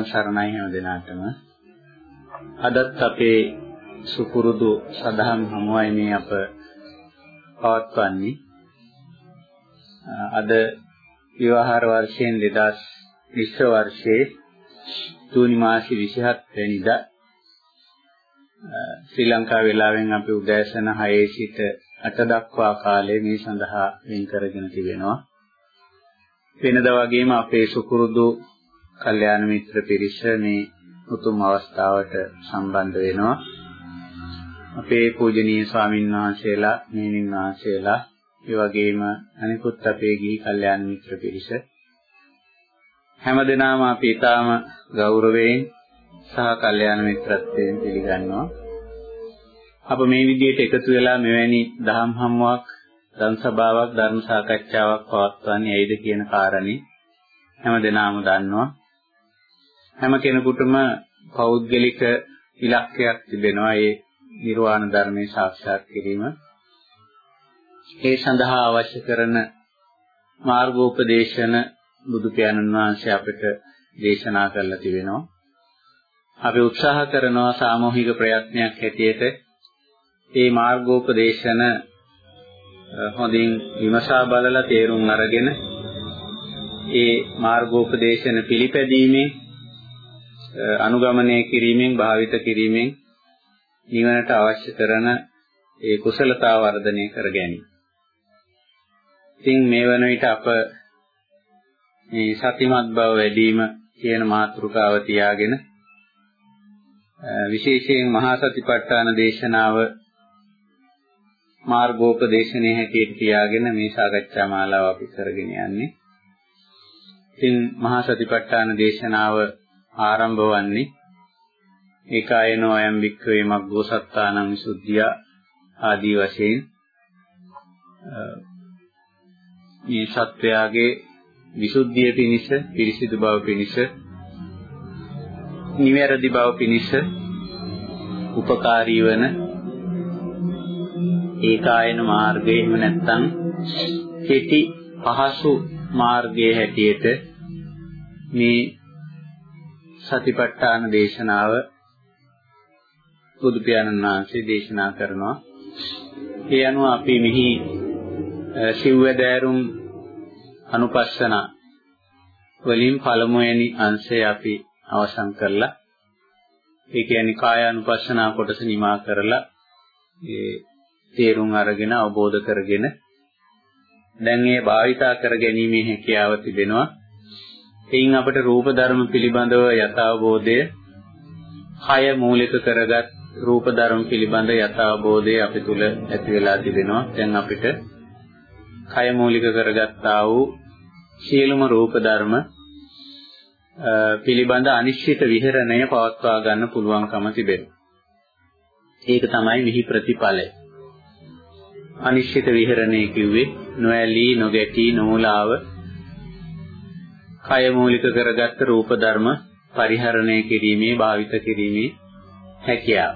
තෙරුවන් සරණයි හැම දිනාටම. අදත් අපේ සුපුරුදු සදහම් හමුවයි මේ අප පවත්වන්නේ. අද විවාහාර වර්ෂයෙන් 2020 වර්ෂයේ ජූනි මාසයේ 27 වෙනිදා ශ්‍රී ලංකා වේලාවෙන් අපි උදෑසන 6 සිට 8 දක්වා කාලය මේ සඳහා වෙන් කරගෙන තිබෙනවා. වෙනද වගේම අපේ සුකුරුදු කල්යාණ මිත්‍ර පිරිස මේ උතුම් අවස්ථාවට සම්බන්ධ වෙනවා. අපේ පූජනීය ස්වාමින් වහන්සේලා, මෙහෙණින් වහන්සේලා, ඒ වගේම අනිකුත් අපේ ගිහි කල්යාණ මිත්‍ර පිරිස හැමදෙනාම අපි ඊටාම ගෞරවයෙන් සහ කල්යාණ මිත්‍රත්වයෙන් පිළිගන්නවා. අප මේ විදිහට එකතු වෙලා මෙවැනි දහම් හමුවක්, ධම් සභාවක්, ධර්ම සාකච්ඡාවක් පවත්වන්නේ ඇයිද කියන කාරණේ හැමදෙනාම දන්නවා. හැම කෙනෙකුටම පෞද්ගලික ඉලක්කයක් තිබෙනවා ඒ නිර්වාණ ධර්මයේ සාක්ෂාත් කිරීම. ඒ සඳහා අවශ්‍ය කරන මාර්ගෝපදේශන බුදු පියාණන් වහන්සේ අපට දේශනා කරලා තිබෙනවා. අපි උත්සාහ කරනවා සාමූහික ප්‍රයත්නයක් හැටියට මේ මාර්ගෝපදේශන හොඳින් විමසා බලලා තේරුම් අරගෙන ඒ මාර්ගෝපදේශන පිළිපැදීමේ අනුගමනය කිරීමෙන් භාවිත කිරීමෙන් නිවනට අවශ්‍ය කරන ඒ කුසලතා වර්ධනය කර ගැනීම. ඉතින් මේ වන විට අප මේ සතිමත් බව වැඩි වීම කියන මාතෘකාව තියාගෙන විශේෂයෙන් මහා සතිපට්ඨාන දේශනාව මාර්ගෝපදේශනයේ හැටියට තියාගෙන මේ සාකච්ඡා මාලාව අපි කරගෙන යන්නේ. ඉතින් මහා සතිපට්ඨාන දේශනාව ආරම්භ වන්නේ. ඒකායනෝ අයම් වික්ඛවේ මග්ගෝ සත්තානං විසුද්ධිය ආදී වශයෙන් මේ සත්වයාගේ විසුද්ධිය පිණිස පිරිසිදු බව පිණිස නිවැරදි බව පිණිස උපකාරී වන ඒකායන මාර්ගය. එහෙම නැත්නම් කෙටි පහසු මාර්ගයේ හැටියට මේ සතිපට්ඨාන දේශනාව බුදු පියාණන් වහන්සේ දේශනා කරනවා. ඒ අනුව අපි මෙහි සිව්වැදෑරුම් අනුපස්සන වලින් පළමුවෙනි අංශය අපි අවසන් කරලා ඒ කියන්නේ කාය අනුපස්සනා කොටස නිමා කරලා ඒ තේරුම් අරගෙන අවබෝධ කරගෙන දැන් ඒ භාවිතා කර ගැනීමේ හැකියාව තිබෙනවා. එයින් අපට රූප ධර්ම පිළිබඳව යථාබෝධය, කය මූලික කරගත් රූප ධර්ම පිළිබඳ යථාබෝධය අපි තුල ඇති වෙලා තිබෙනවා. දැන් අපිට කය මූලික කරගත්තා වූ සියලුම රූප ධර්ම පිළිබඳ අනිශ්චිත විහරණය පවත්වා ගන්න පුළුවන්කම තිබෙනවා. ඒක තමයි මිහි ප්‍රතිඵලය. අනිශ්චිත විහරණය කිව්වේ නොඇලී නොගැටී නොමුලාව කය මූලික කරගත්ත රූප ධර්ම පරිහරණය කිරීමේ භාවිත කිරීමේ හැකියාව.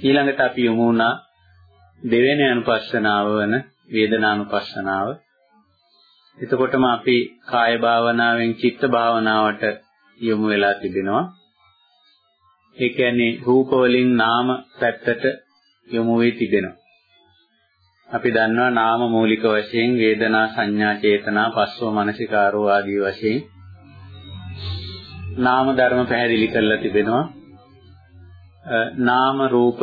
ඊළඟට අපි යමු වුණා දෙවෙනි අනුපස්සනාව වන වේදනානුපස්සනාව. එතකොටම අපි කාය භාවනාවෙන් චිත්ත භාවනාවට යොමු වෙලා තිබෙනවා. ඒ කියන්නේ රූප වලින් නාම පැත්තට යොමු වෙ තිබෙනවා. අපි දන්නවා නාම මූලික වශයෙන් වේදනා සංඥා චේතනා පස්සෝ මනසිකාරෝ ආදී වශයෙන් නාම ධර්ම පැහැදිලි කරලා තිබෙනවා. නාම රූප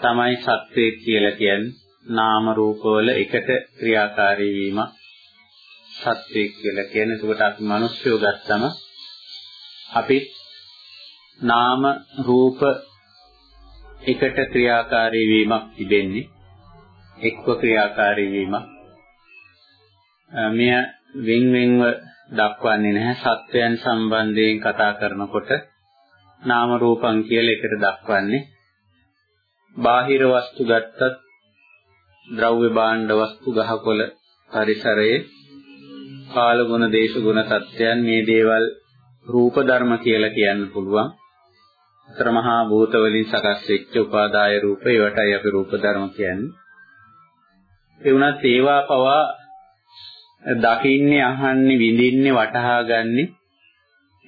තමයි සත්‍යය කියලා කියන්නේ. නාම රූපවල එකට ක්‍රියාකාරී වීම සත්‍යය කියලා කියන්නේ. ඒකට අපි මිනිස්සුયો ගත්තම අපි නාම රූප එකට ක්‍රියාකාරී වීමක් තිබෙන්නේ එක්ව ක්‍රියාකාරී වීමක්. මෙය වෙන් වෙන්ව දක්වන්නේ නැහැ. සත්වයන් සම්බන්ධයෙන් කතා කරනකොට නාම රූපං කියලා එකට දක්වන්නේ. බාහිර වස්තු ගත්තත් ද්‍රව්‍ය භාණ්ඩ වස්තු ගහකොළ පරිසරයේ කාල ගුණ දේශ ගුණ සත්‍යයන් මේ දේවල් රූප ධර්ම කියලා කියන්න පුළුවන්. අතර මහා භූත වලින් සකස් වෙච්ච උපාදාය රූප ඒවටයි අපි රූප ධර්ම කියන්නේ. ඒ වුණත් ඒවා පවා දකින්නේ අහන්නේ විඳින්නේ වටහා ගන්නේ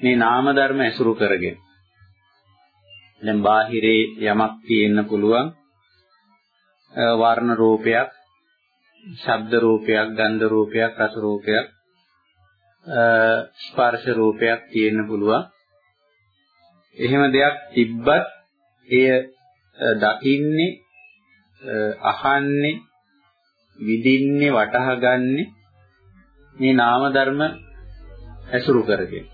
මේ නාම ධර්ම ඇසුරු කරගෙන. දැන් බාහිරේ යමක් තියෙන්න පුළුවන් වර්ණ රූපයක් ශබ්ද රූපයක් ගන්ධ රූපයක් රස රූපයක් ස්පර්ශ රූපයක් තියෙන්න පුළුවන්. එහෙම දෙයක් තිබ්බත් එය දකින්නේ අහන්නේ විඳින්නේ වටහාගන්නේ මේ නාම ධර්ම ඇසුරු කරගෙන.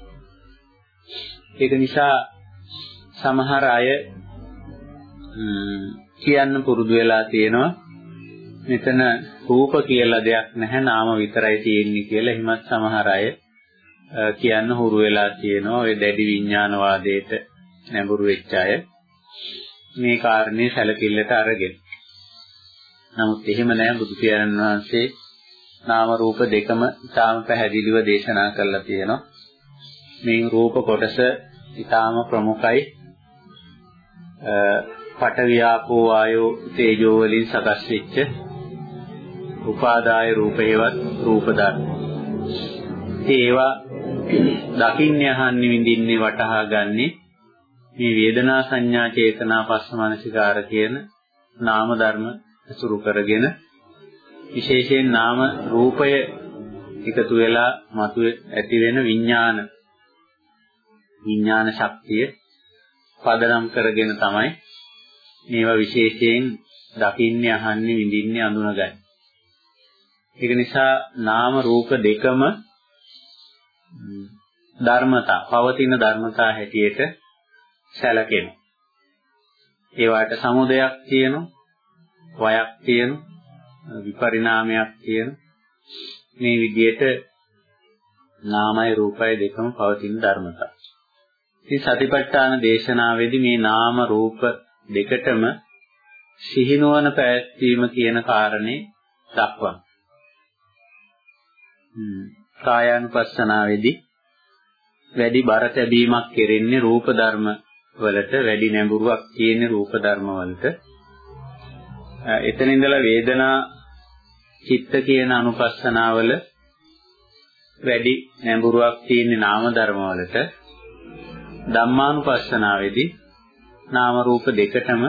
ඒක නිසා සමහර අය කියන්න පුරුදු වෙලා තියෙනවා මෙතන රූප කියලා දෙයක් නැහැ නාම විතරයි තියෙන්නේ කියලා. එහෙමත් සමහර අය කියන්න හුරු වෙලා තියෙනවා ඔය දැඩි විඥානවාදයට නැඹුරු වෙච්ච අය. මේ කාරණේ සැලකිල්ලට අරගෙන. නමුත් එහෙම නැහැ බුදු පියාණන් වහන්සේ නාම රූප දෙකම ඉතාම පැහැදිලිව දේශනා කරලා තියෙනවා මේ රූප කොටස ඊටාම ප්‍රමුඛයි පඨවියාපෝ වායෝ තේජෝ වලින් සකස් වෙච්ච උපාදාය රූපේවත් රූප ධර්ම. ඒවා දකින්නේ අහන්නේ විඳින්නේ වටහා ගන්නේ මේ වේදනා සංඥා චේතනා පස්ස මනසිකාර කියන නාම ධර්ම අසුරු කරගෙන විශේෂයෙන් නාම රූපය එකතු වෙලා මතු ඇති වෙන විඥාන විඥාන ශක්තිය පදනම් කරගෙන තමයි මේවා විශේෂයෙන් දකින්නේ අහන්නේ විඳින්නේ අඳුනගන්නේ. ඒක නිසා නාම රූප දෙකම ධර්මතා පවතින ධර්මතා හැටියට සැලකෙනවා. ඒවට සමුදයක් තියෙනවා, වයක් තියෙනවා, විපරිණාමයක් තියෙනවා. මේ විදිහට නාමයි රූපයි දෙකම පවතින ධර්මතා. ඉතින් සතිපට්ඨාන දේශනාවේදී මේ නාම රූප දෙකටම සිහිනුවන පැවැත්වීම කියන කාරණේ දක්වනවා. කායානුපස්සනාවේදී වැඩි බර තැබීමක් කෙරෙන්නේ රූප ධර්ම වලට වැඩි නැඹුරුවක් තියෙන රූප ධර්ම වලට. එතන ඉඳලා වේදනා චිත්ත කියන අනුපස්සනාවල වැඩි නැඹුරුවක් තියෙන නාම ධර්ම වලට ධම්මානුපස්සනාවේදී නාම රූප දෙකටම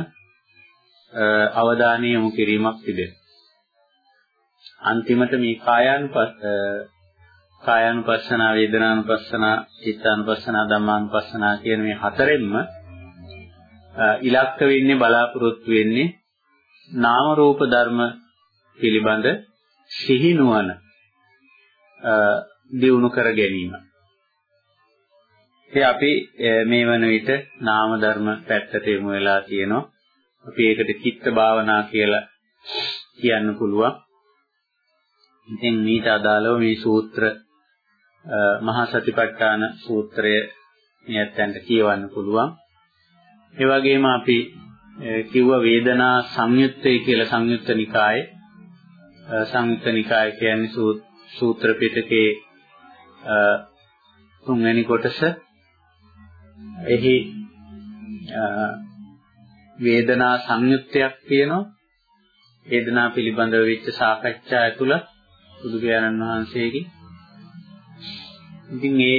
අවධානය යොමු කිරීමක් තිබෙනවා. අන්තිමට මේ කායානුපස් කායානුපස්සනා වේදනානුපස්සනා චිත්තානුපස්සනා ධම්මානුපස්සනා කියන මේ හතරෙන්ම ඉලක්ක වෙන්නේ බලාපොරොත්තු වෙන්නේ නාම රූප ධර්ම පිළිබඳ සිහි නුවණ දියුණු කර ගැනීම. ඉතින් අපි මේ වන විට නාම ධර්ම පැත්තට යොමු වෙලා තියෙනවා. අපි ඒකට චිත්ත භාවනා කියලා කියන්න පුළුවන්. ඉතින් මීට අදාළව මේ සූත්‍ර මහා සතිපට්ඨාන සූත්‍රය මෙයන්ට කියවන්න පුළුවන්. ඒ වගේම අපි කිව්ව වේදනා සංයුත්තේ කියලා සංයුත්ත නිකායේ. සංයුත්ත නිකාය කියන්නේ සූත්‍ර පිටකේ තුන්වෙනි කොටස. එහි වේදනා සංයුත්තයක් තියෙනවා. වේදනා පිළිබඳව වෙච්ච සාකච්ඡා ඇතුළත් බුදු පියාණන් වහන්සේගේ ඉතින් මේ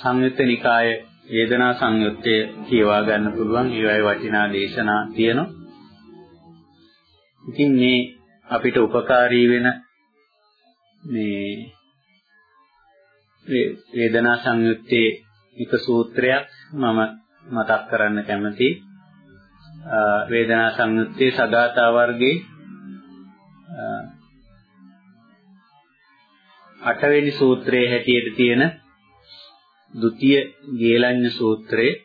සංයුත්ත නිකාය වේදනා සංයුත්තය කියවා ගන්න පුළුවන්. ඒවයි වටිනා දේශනා තියෙනවා. ඉතින් මේ අපිට උපකාරී වෙන මේ වේදනා සංයුත්තේ එක සූත්‍රයක් මම මතක් කරන්න කැමතියි වේදනා සංයුත්තේ සදාතා වර්ගයේ අටවෙනි සූත්‍රයේ හැටියට තියෙන ဒ ුතිය ගේලඤ්ඤ සූත්‍රයේ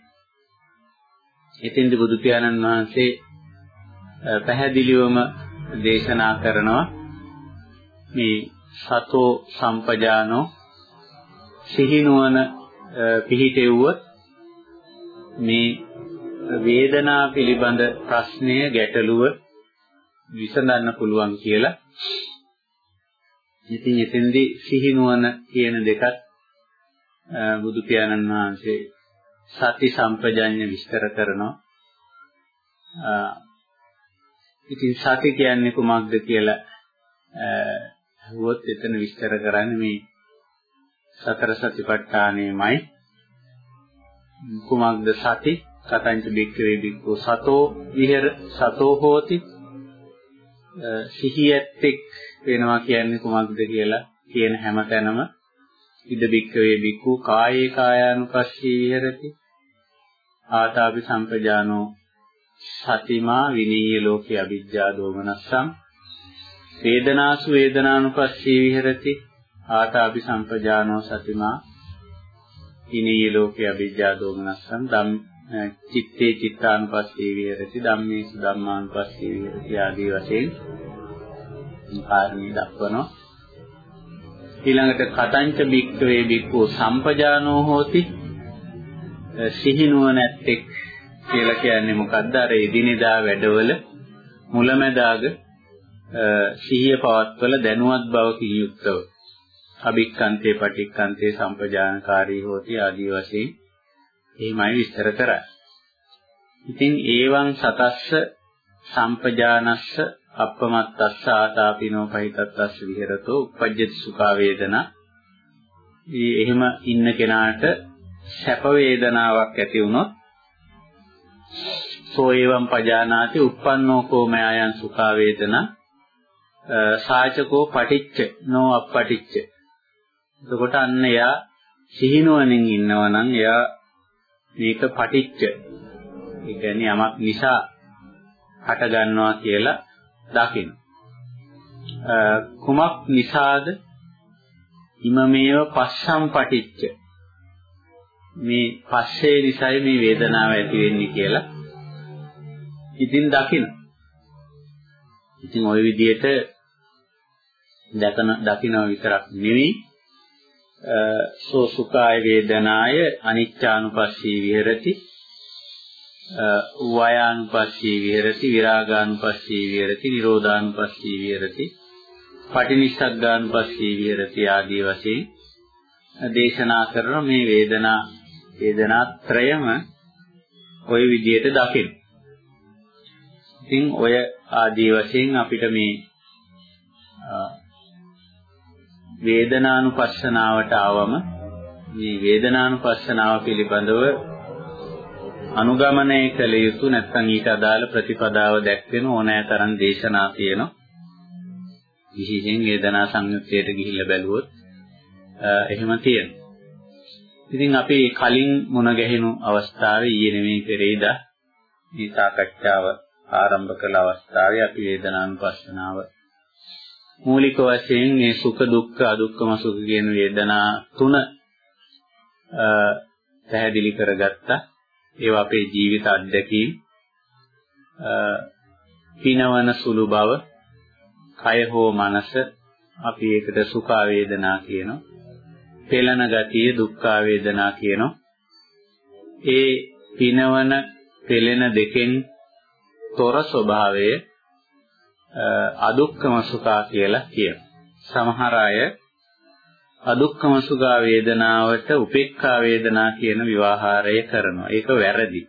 එතෙන්දී බුදු පියාණන් වහන්සේ පැහැදිලිවම දේශනා කරනවා මේ සතෝ සම්පජානෝ සිහිනුවන පිහිටෙව්වොත් මේ වේදනා පිළිබඳ ප්‍රශ්නය ගැටලුව විසඳන්න පුළුවන් කියලා. ඉතින් එතෙන්දී සිහිනුවන කියන දෙකත් බුදු පියාණන් වහන්සේ සති සම්පජඤ්ඤ විස්තර කරනවා. ඉතින් සති කියන්නේ කුමක්ද කියලා අහුවොත් එතන විස්තර කරන්නේ මේ සතර සතිපට්ඨානෙමයි කුමක්ද සති? කතංච බික්කවේ බික්කු සතෝ විහෙර සතෝ හෝති. සිහියැත්තෙක් වෙනවා කියන්නේ කුමක්ද කියලා කියන හැම තැනම ඉද බික්කවේ බික්කු කායේ කායානුපස්සී විහෙරති. ආතාපි සම්පජානෝ සතිමා විනීය ලෝකේ අවිජ්ජා දෝමනස්සම් වේදනාසු වේදනානුපස්සී විහෙරති. ආතාපි සම්පජානෝ සතිමා විනීය ලෝකේ අවිජ්ජා දෝමනස්සම් ධම් චිත්තේ චිත්තානුපස්සී විහෙරති. ධම්මේසු ධම්මානුපස්සී විහෙරති ආදී වශයෙන් කාරණේ දක්වනවා. ඊළඟට කතංච බික්කවේ බික්කෝ සම්පජානෝ හෝති. සිහිනුවණැත්තෙක් කියලා කියන්නේ මොකද්ද? අර එදිනෙදා වැඩවල මුලැමැදාග සිහිය පවත්වල දැනුවත් බවකින් යුක්තව අභික්කන්තේ පටික්කන්තේ සම්පජානකාරී හෝති ආදී වශයෙන් එහෙමයි විස්තර කරන්නේ. ඉතින් ඒවං සතස්ස සම්පජානස්ස අප්පමත්තස්ස ආතාපිනෝ පහිතත්තස්ස විහෙරතෝ උපජ්ජති සුඛා වේදනා. මේ එහෙම ඉන්න කෙනාට සැප වේදනාවක් ඇති වුණොත් සෝ එවං පජානාති uppannෝ කෝමයයන් සුඛා වේදනා. සාචකෝ පටිච්ච නෝ අපපටිච්ච. එතකොට අන්න එයා සිහිනුවණින් ඉන්නවා නම් එයා මේක පටිච්ච. ඒ කියන්නේ යමක් නිසා හට ගන්නවා කියලා දකින්න. කුමක් නිසාද? ඉමමේව පස්සම් පටිච්ච. මේ පස්සේ නිසයි මේ වේදනාව ඇති වෙන්නේ කියලා. ඉතින් දකින්න. ඉතින් ওই විදිහට දකන දකින්න විතරක් නෙවෙයි සෝ සුඛාය වේදනාය අනිච්චානුපස්සී විහෙරති වයානුපස්සී විහෙරති විරාගානුපස්සී විහෙරති නිරෝධානුපස්සී විහෙරති පටිනිස්සග්ගානුපස්සී විහෙරති ආදී වශයෙන් දේශනා කරන මේ වේදනා වේදනා ත්‍රයම ওই විදිහට දකින්න. ඉතින් ඔය ආදී වශයෙන් අපිට මේ වේදනානුපස්සනාවට ආවම මේ වේදනානුපස්සනාව පිළිබඳව අනුගමනය කළ යුතු නැත්නම් ඊට අදාළ ප්‍රතිපදාව දැක්වෙන ඕනෑ තරම් දේශනා තියෙනවා. විශේෂයෙන් වේදනා සංයුත්තයට ගිහිල්ලා බැලුවොත් එහෙම තියෙනවා. ඉතින් අපි කලින් මුණ ගැහෙනු අවස්ථාවේ ඊයේ නෙමෙයි පෙරේදා මේ සාකච්ඡාව ආරම්භ කළ අවස්ථාවේ අපි වේදනානුපස්සනාව මූලික වශයෙන් මේ සුඛ දුක්ඛ අදුක්ඛම සුඛ කියන වේදනා තුන පැහැදිලි කරගත්තා. ඒවා අපේ ජීවිත අත්දැකීම් පිනවන සුළු බව, කය හෝ මනස අපි ඒකට සුඛ වේදනා කියනවා. පෙළන ගතිය දුක්ඛ වේදනා කියනවා. ඒ පිනවන පෙළෙන දෙකෙන් තොර ස්වභාවය අදුක්කම සුඛා කියලා කියනවා. සමහර අය අදුක්කම සුඛා වේදනාවට උපේක්ඛා වේදනා කියන විවාහාරය කරනවා. ඒක වැරදි.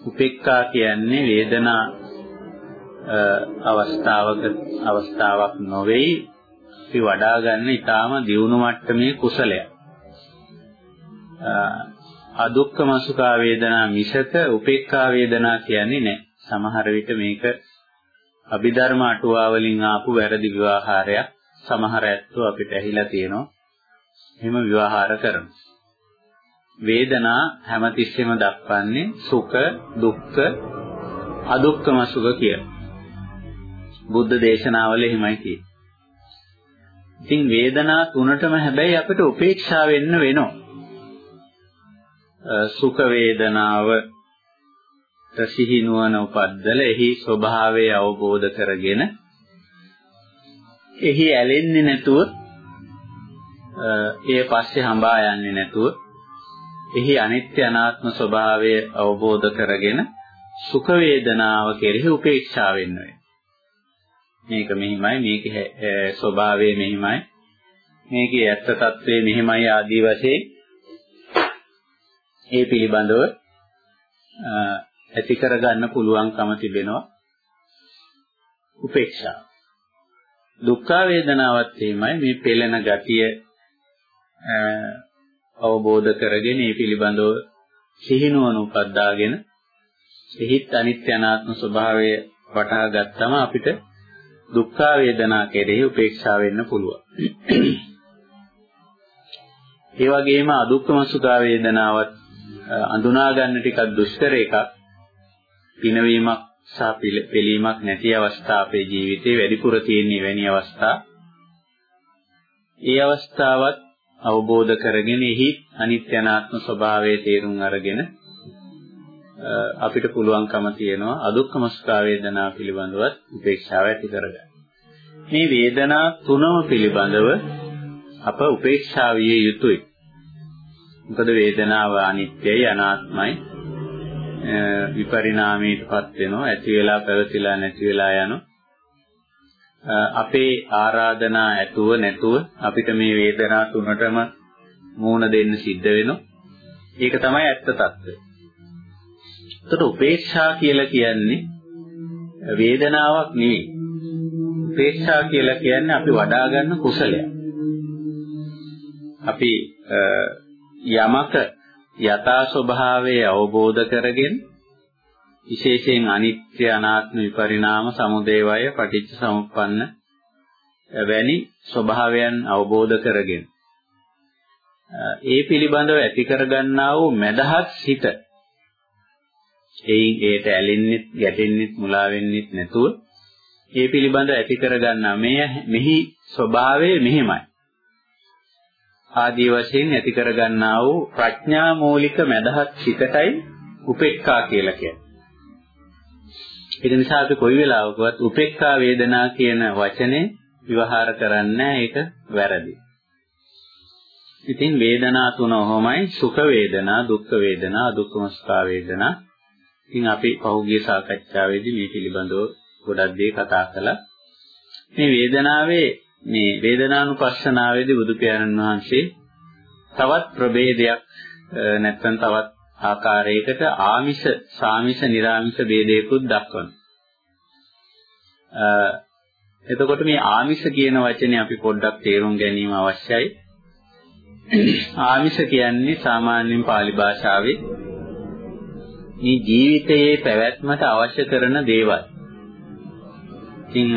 උපේක්ඛා කියන්නේ වේදනා අවස්ථාවක අවස්ථාවක් නොවේයි අපි වඩා ගන්න ඊටාම දියුණු මට්ටමේ කුසලයක්. අදුක්කම සුඛා වේදනා මිසක උපේක්ඛා වේදනා කියන්නේ නැහැ. සමහර විට මේක අභිධර්ම අටුවා වලින් ආපු වැරදි විවාහාරයක් සමහර ඇත්තෝ අපිට ඇහිලා තියෙනවා. එහෙම විවාහාර කරනවා. වේදනා හැමතිස්සෙම දක්වන්නේ සුඛ, දුක්ඛ, අදුක්ඛම සුඛ කියලා. බුද්ධ දේශනාවල එහෙමයි තියෙන්නේ. ඉතින් වේදනා තුනටම හැබැයි අපිට උපේක්ෂා වෙන්න වෙනවා. සුඛ වේදනාව සිහි නුවණ උපද්දල එහි ස්වභාවය අවබෝධ කරගෙන එහි ඇලෙන්නේ නැතුව ඒ පස්සේ හඹා යන්නේ නැතුව එහි අනිත්‍ය අනාත්ම ස්වභාවය අවබෝධ කරගෙන සුඛ වේදනාව කෙරෙහි උපේක්ෂා වෙන්න මේක මෙහිමයි මේකේ ස්වභාවය මෙහිමයි. මේකේ ඇත්ත తත්වය මෙහිමයි ආදී වශයෙන් ඒ පිළිබඳව ඇති කරගන්න පුළුවන්කම තිබෙනවා. උපේක්ෂාව. දුක්ඛ වේදනාවත් එහෙමයි මේ පෙළෙන ගතිය අවබෝධ කරගෙන ඒ පිළිබඳව සිහිනුවන උපද්දාගෙන එහිත් අනිත්‍ය අනාත්ම ස්වභාවය වටහා ගත්තම අපිට දුක්ඛ වේදනා කෙරෙහි උපේක්ෂා වෙන්න පුළුවන්. ඒ වගේම අදුක්ඛම සුඛ වේදනාවත් අඳුනා ගන්න ටිකක් දුෂ්කර එකක්. පිනවීමක් සහ පිළීමක් නැති අවස්ථා අපේ ජීවිතේ වැඩිපුර තියෙන වෙනි අවස්ථා. ඒ අවස්ථාවත් අවබෝධ කරගෙන එහි අනිත්‍ය අනාත්ම ස්වභාවයේ තේරුම් අරගෙන අපිට පුළුවන්කම තියෙනවා අදුක්කම සුඛ වේදනා පිළිබඳවත් උපේක්ෂාව ඇති කරගන්න. මේ වේදනා තුනම පිළිබඳව අප උපේක්ෂා විය යුතුයි. මොකද වේදනාව අනිත්‍යයි අනාත්මයි විපරිණාමයටපත් වෙනවා. ඇති වෙලා පැවතිලා නැති වෙලා යනවා. අපේ ආරාධනා ඇතුව නැතුව අපිට මේ වේදනා තුනටම මූණ දෙන්න සිද්ධ වෙනවා. ඒක තමයි ඇත්ත తত্ত্বය එතකොට උපේක්ෂා කියලා කියන්නේ වේදනාවක් නෙවෙයි. උපේක්ෂා කියලා කියන්නේ අපි වඩා ගන්න කුසලයක්. අපි යමක යථා ස්වභාවය අවබෝධ කරගෙන විශේෂයෙන් අනිත්‍ය අනාත්ම විපරිණාම සමුදය වය පටිච්ච සමුප්පන්න වැනි ස්වභාවයන් අවබෝධ කරගෙන ඒ පිළිබඳව ඇති කරගන්නා වූ මදහත් සිත. එයින් ඒට ඇලෙන්නෙත් ගැටෙන්නෙත් මුලා වෙන්නෙත් නැතුව ඒ පිළිබඳව ඇති කරගන්නා මේ මෙහි ස්වභාවය මෙහෙමයි. ආදී වශයෙන් ඇති කරගන්නා වූ ප්‍රඥා මූලික මදහත් සිතටයි උපේක්ඛා කියලා කියන්නේ. ඒක නිසා අපි කොයි වෙලාවකවත් උපේක්ඛා වේදනා කියන වචනේ විවහාර කරන්නේ ඒක වැරදි. ඉතින් වේදනා තුන ඔහොමයි සුඛ වේදනා, දුක්ඛ වේදනා, අදුක්ඛම සුඛ වේදනා. ඉතින් අපි පහුගිය සාකච්ඡාවේදී මේ පිළිබඳව ගොඩක් දේ කතා කළා. මේ වේදනාවේ මේ වේදනානුපස්සනාවේදී බුදු පියාණන් වහන්සේ තවත් ප්‍රභේදයක් නැත්නම් තවත් ආකාරයකට ආමිෂ, සාමිෂ, නිර්ආමිෂ ભેදයකුත් දක්වනවා. එතකොට මේ ආමිෂ කියන වචනේ අපි පොඩ්ඩක් තේරුම් ගැනීම අවශ්‍යයි. ආමිෂ කියන්නේ සාමාන්‍යයෙන් pāli භාෂාවේ මේ ජීවිතයේ පැවැත්මට අවශ්‍ය කරන දේවල්. ඉතින්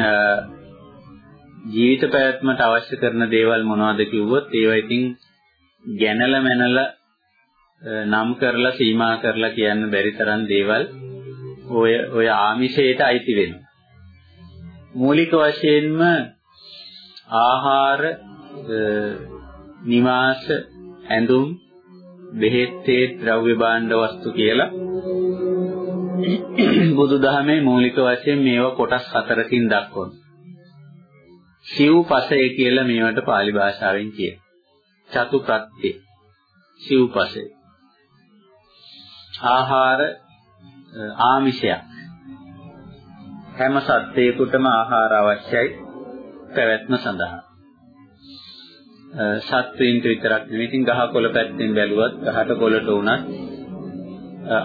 ජීවිත පැවැත්මට අවශ්‍ය කරන දේවල් මොනවද කිව්වොත් ඒවා ඉතින් ගැනල මැනල නම් කරලා සීමා කරලා කියන්න බැරි තරම් දේවල් ඔය ඔය ආමිෂයට අයිති වෙනවා. මූලික වශයෙන්ම ආහාර නිවාස ඇඳුම් බෙහෙත්තේ ද්‍රව්‍ය භාණ්ඩ වස්තු කියලා බුදුදහමේ මූලික වශයෙන් මේවා කොටස් හතරකින් දක්වනවා. සිව්පසය කියලා මේවට pāli භාෂාවෙන් කියනවා. චතු ප්‍රත්‍ය සිව්පසය. ආහාර ආමිෂයක්. හැම සත්වයකටම ආහාර අවශ්‍යයි පැවැත්ම සඳහා. සත්වයින්ට විතරක් නෙවෙයි ඉතින් ගහකොළ පැත්තෙන් බැලුවත් ගහට කොළට උනත්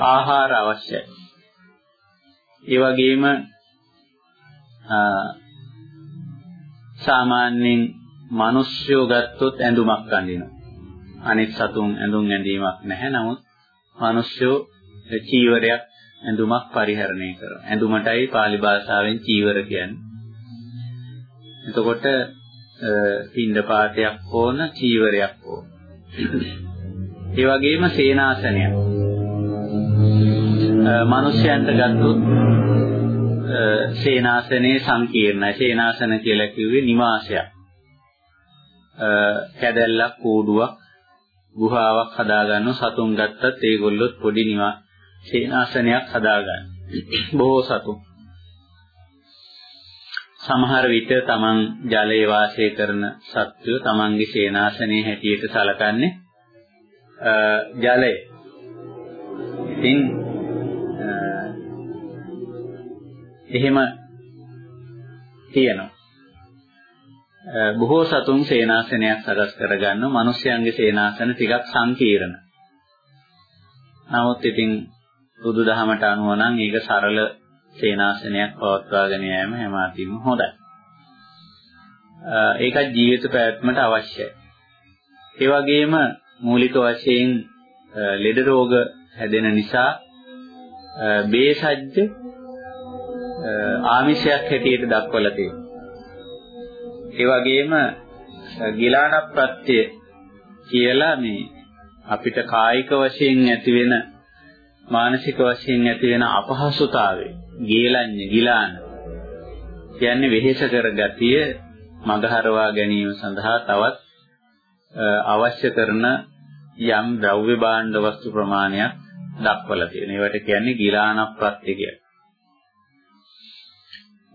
ආහාර අවශ්‍යයි. ඒ වගේම සාමාන්‍යයෙන් මිනිස්සුયો ගත්තොත් ඇඳුමක් අඳිනවා. අනිත් සතුන් ඇඳුම් ඇඳීමක් නැහැ. නමුත් මිනිස්සුયો චීවරයක් ඇඳුමක් පරිහරණය කරනවා. ඇඳුමටයි pāli භාෂාවෙන් චීවර කියන්නේ. එතකොට පින්ඩ පාතයක් ඕන චීවරයක් ඕන. ඒ වගේම සේනාසනයක්. මිනිස්යන්ට ගත්තොත් සේනාසනේ සංකීර්ණයි. සේනාසන කියලා කිව්වේ නිවාසයක්. කැදැල්ලක් කූඩුවක් ගුහාවක් හදාගන්න සතුන් ගත්තත් ඒගොල්ලොත් පොඩි නිවා සේනාසනයක් හදාගන්න. බොහෝ සතුන්. සමහර විට තමන් ජලයේ වාසය කරන සත්වය තමන්ගේ සේනාසනයේ හැටියට සලකන්නේ ජලය. ඉතින් එහෙම තියෙනවා. බොහෝ සතුන් සේනාසනයක් සකස් කරගන්නවා. මිනිස්යන්ගේ සේනාසන ටිකක් සංකීර්ණ. නමුත් ඉතින් බුදුදහමට අනුව නම් ඒක සරල සේනාසනයක් පවත්වාගෙන යෑම හැම අතින්ම හොඳයි. ඒකත් ජීවිත පැවැත්මට අවශ්‍යයි. ඒ වගේම මූලික වශයෙන් ලෙඩ රෝග හැදෙන නිසා බේසජ්ජ ආමිෂයක් හැටියට දක්වලා තියෙනවා. ඒ වගේම ගිලාන ප්‍රත්‍ය කියලා මේ අපිට කායික වශයෙන් ඇති වෙන මානසික වශයෙන් ඇති වෙන අපහසුතාවය ගේලඤ්ඤ ගිලාන කියන්නේ වෙහෙස කර ගතිය මගහරවා ගැනීම සඳහා තවත් අවශ්‍ය කරන යම් ද්‍රව්‍ය භාණ්ඩ වස්තු ප්‍රමාණයක් දක්වලා තියෙනවා. ඒවට කියන්නේ ගිලාන ප්‍රත්‍ය කියලා.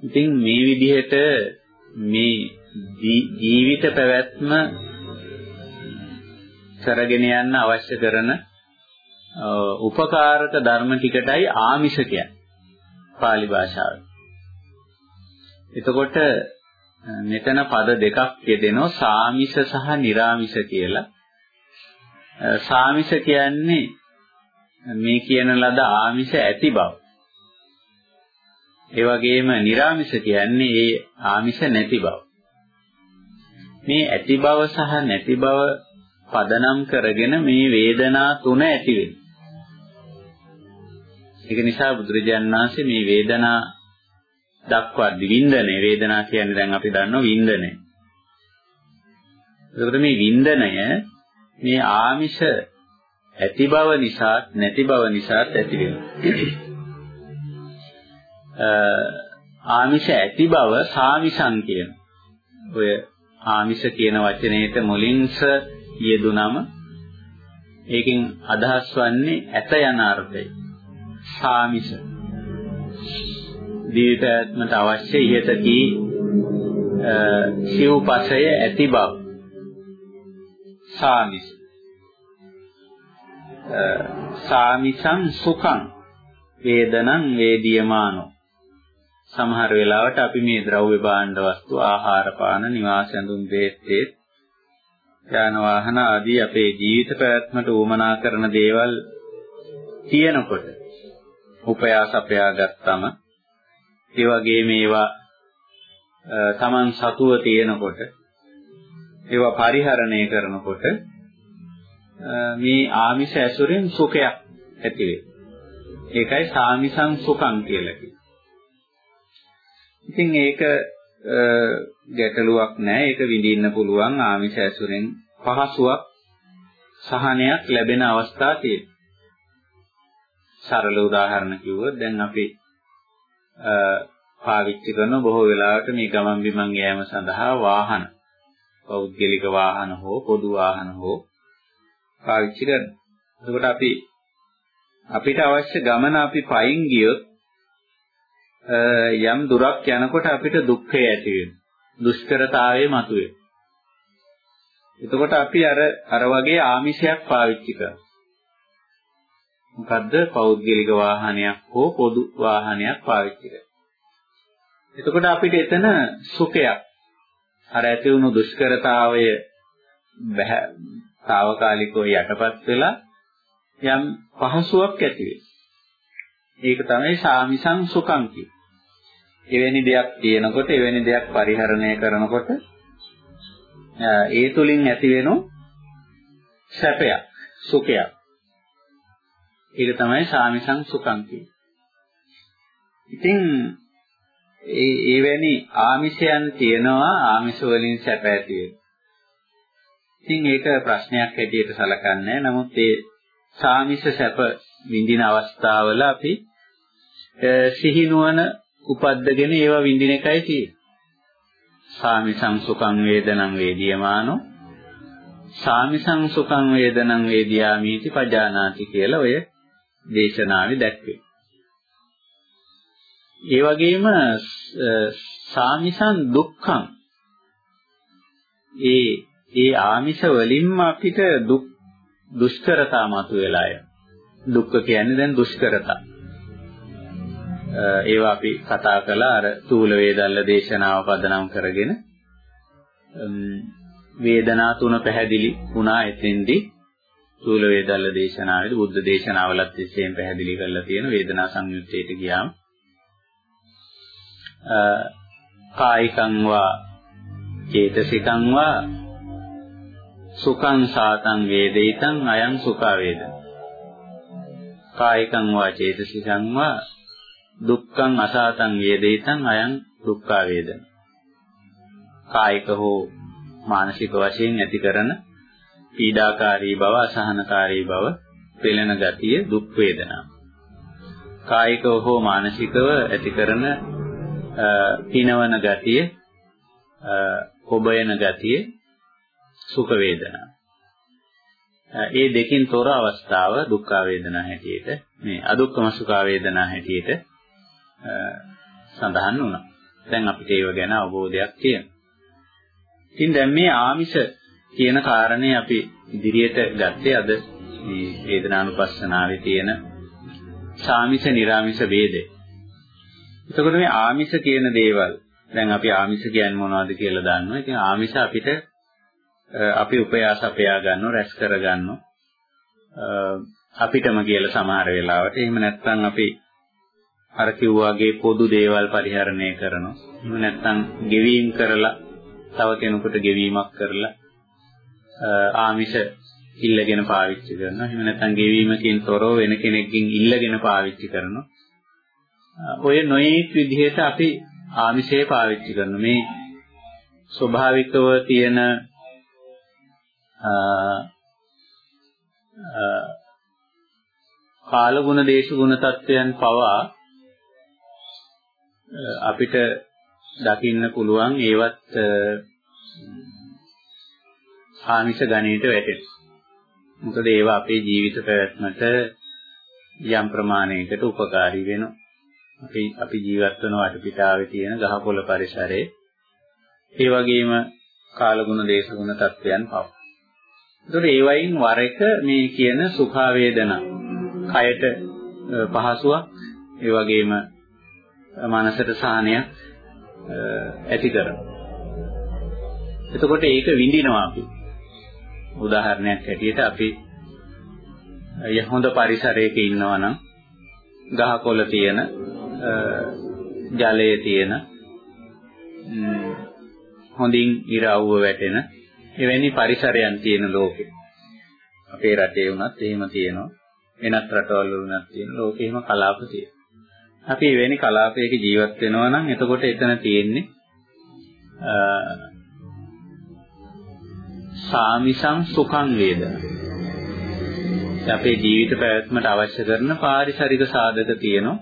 ඉතින් මේ විදිහට මේ ජීවිත පැවැත්ම කරගෙන යන්න අවශ්‍ය කරන උපකාරක ධර්ම ටිකටයි ආමිෂ කියන්නේ. pāli භාෂාවේ. එතකොට මෙතන පද දෙකක් යෙදෙනවා සාමිෂ සහ නිර්ාමිෂ කියලා. සාමිෂ කියන්නේ මේ කියන ලද ආමිෂ ඇති බව. ඒ වගේම නිර්ාමිෂ කියන්නේ ඒ ආමිෂ නැති බව. මේ ඇති බව සහ නැති බව පදනම් කරගෙන මේ වේදනා තුන ඇති වෙනවා. ඒක නිසා බුදුරජාණන් වහන්සේ මේ වේදනා දක්වා විඳින්නේ වේදනා කියන්නේ දැන් අපි දන්නවා විඳිනේ. ඒකට මේ විඳිනය මේ ආමිෂ ඇති බව නිසා නැති බව නිසා ඇති වෙනවා. ආමිෂ ඇති බව සාමිෂං කියන. ඔය ආමිෂ කියන වචනේට මුලින්ස යෙදුනම ඒකෙන් අදහස් වන්නේ ඇත යන අර්ථය. සාමිෂ. දීපෑත්මට අවශ්‍ය ඉහත කී සිව්පසය ඇති බව. සාමිෂ. සාමිසං සුඛං වේදනං වේදියමානෝ සමහර වෙලාවට අපි මේ ද්‍රව්‍ය භාණ්ඩ වස්තු ආහාර පාන නිවාස ඇඳුම් බෙහෙත් යාන වාහන ආදී අපේ ජීවිත පැවැත්මට උවමනා කරන දේවල් තියෙනකොට උපයාස අපයා ගත්තම ඒ වගේ මේවා Taman සතුව තියෙනකොට ඒවා පරිහරණය කරනකොට මේ ආමිෂ ඇසුරෙන් සුඛයක් ඇති වේ. ඒකයි සාමිසං සුඛං කියලා කියන්නේ. ඉතින් ඒක ගැටලුවක් නැහැ. ඒක විඳින්න පුළුවන් ආමිෂ ඇසුරෙන් පහසුවක් සහනයක් ලැබෙන අවස්ථා තියෙනවා. සරල උදාහරණ කිව්වොත් දැන් අපි පාවිච්චි කරන බොහෝ වෙලාවට මේ ගමන් බිමන් යෑම සඳහා වාහන පෞද්ගලික වාහන හෝ පොදු වාහන හෝ පාවිච්චි කරනවා. එතකොට අපි අපිට අවශ්‍ය ගමන අපි පයින් ගියොත් යම් දුරක් යනකොට අපිට දුක්ඛය ඇති වෙනවා. දුෂ්කරතාවය මතුවේ. එතකොට අපි අර අර වගේ ආමිෂයක් පාවිච්චි කරනවා. මොකද්ද? පෞද්ගලික වාහනයක් හෝ පොදු වාහනයක් පාවිච්චි කරනවා. එතකොට අපිට එතන සුඛයක් අර ඇති වුණු දුෂ්කරතාවය తాවකාලිකව යටපත් වෙලා යම් පහසුවක් ඇති වෙනවා. ඒක තමයි සාමිසං සුඛං කියන්නේ. එවැනි දෙයක් තියෙනකොට එවැනි දෙයක් පරිහරණය කරනකොට ඒ තුලින් ඇති වෙන සැපයක් සුඛයක් ඒක තමයි සාමිසං සුඛං කියන්නේ. ඉතින් ඒ එවැනි ආමිෂයන් තියෙනවා ආමිෂ වලින් සැප ඇති වෙනවා. ඉතින් ඒක ප්‍රශ්නයක් හැටියට සලකන්නේ නමුත් ඒ සාමිෂ සැප විඳින අවස්ථාවල අපි සිහිනුවන උපද්දගෙන ඒවා විඳින එකයි තියෙන්නේ. සාමිසං සුඛං වේදනං වේදියමානෝ සාමිසං සුඛං වේදනං වේදියාමීති පජානාති කියලා ඔය දේශනාවේ දැක්වේ. ඒ වගේම සාමිසං දුක්ඛං ඒ ඒ ආමිෂ වලින්ම අපිට දුක් දුෂ්කරතා මතුවලා යන දුක්ඛ කියන්නේ දැන් දුෂ්කරතා ඒවා අපි කතා කළා. අර තූල වේදල්ල දේශනාව පදනම් කරගෙන. වේදනා තුන පැහැදිලි වුණා එතෙන්දී. තූල වේදල්ල දේශනාවේදී බුද්ධ දේශනාවලත් එසේම පැහැදිලි කරලා තියෙන වේදනා සංයුත්තේට ගියාම. කායිකං වා චේතසිකං වා සුඛං සාතං වේදිතං අයං සුඛා වේදන කායිකං වා චේතසිකං වා දුක්ඛං අසාතං වේදිතං අයං දුක්ඛා වේදන කායික හෝ මානසික වශයෙන් ඇති කරන පීඩාකාරී බව අසහනකාරී බව පෙළෙන ගතිය දුක් වේදනා කායිකව හෝ මානසිකව ඇති කරන පිනවන ගතිය ඔබයන ගතිය සුඛ වේදනා. ඒ දෙකින් තොර අවස්ථාව දුක්ඛ වේදනා හැටියට මේ අදුක්කම සුඛ වේදනා හැටියට සඳහන් වුණා. දැන් අපිට ඒව ගැන අවබෝධයක් තියෙනවා. ඉතින් දැන් මේ ආමිෂ කියන කාරණේ අපි ඉදිරියට ගත්තේ අද මේ වේදනානුපස්සනාවේ තියෙන සාමිෂ නිර්ාමිෂ ભેදය. එතකොට මේ ආමිෂ කියන දේවල් දැන් අපි ආමිෂ කියන්නේ මොනවද කියලා දන්නවා. ඉතින් ආමිෂ අපිට අපි උපයාස අපයා ගන්නව රැස් කර ගන්නව අපිටම කියලා සමහර වෙලාවට එහෙම නැත්නම් අපි අර කිව්වාගේ පොදු දේවල් පරිහරණය කරනවා. එහෙම නැත්නම් ගෙවීම් කරලා තව කෙනෙකුට ගෙවීමක් කරලා ආමිෂ ඉල්ලගෙන පාවිච්චි කරනවා. එහෙම නැත්නම් ගෙවීමකින් තොරව වෙන කෙනෙක්ගෙන් ඉල්ලගෙන පාවිච්චි කරනවා. ඔය නොයෙක් විදිහට අපි ආමිෂය පාවිච්චි කරනවා. මේ ස්වභාවිකව තියෙන කාල ගුණ දේශ ගුණ තත්වයන් පවා අපිට දකින්න පුළුවන් ඒවත් ආමිෂ ගණයට වැටෙන. මොකද ඒවා අපේ ජීවිත පැවැත්මට යම් ප්‍රමාණයකට උපකාරී වෙනවා. අපි අපි ජීවත් වන වටපිටාවේ තියෙන ගහකොළ පරිසරයේ ඒ වගේම කාලගුණ දේශගුණ තත්වයන් පව. ඒතකොට ඒ වයින් වර එක මේ කියන සුඛා වේදනා කයට පහසුවක් ඒ වගේම මනසට සාහනයක් ඇති කරනවා. එතකොට ඒක විඳිනවා අපි. උදාහරණයක් ඇටියට අපි හොඳ පරිසරයක ඉන්නවා නම් ගහකොළ තියෙන ජලයේ තියෙන හොඳින් ඉර අවුව වැටෙන එවැනි පරිසරයන් තියෙන ලෝකේ. අපේ රටේ වුණත් එහෙම තියෙනවා. වෙනත් රටවල් වුණත් තියෙන ලෝකේ එහෙම කලාප තියෙනවා. අපි එවැනි කලාපයක ජීවත් වෙනවා නම් එතකොට එතන තියෙන්නේ සාමිසං සුඛං වේදනා. අපේ ජීවිත පැවැත්මට අවශ්‍ය කරන පාරිසරික සාධක තියෙනවා.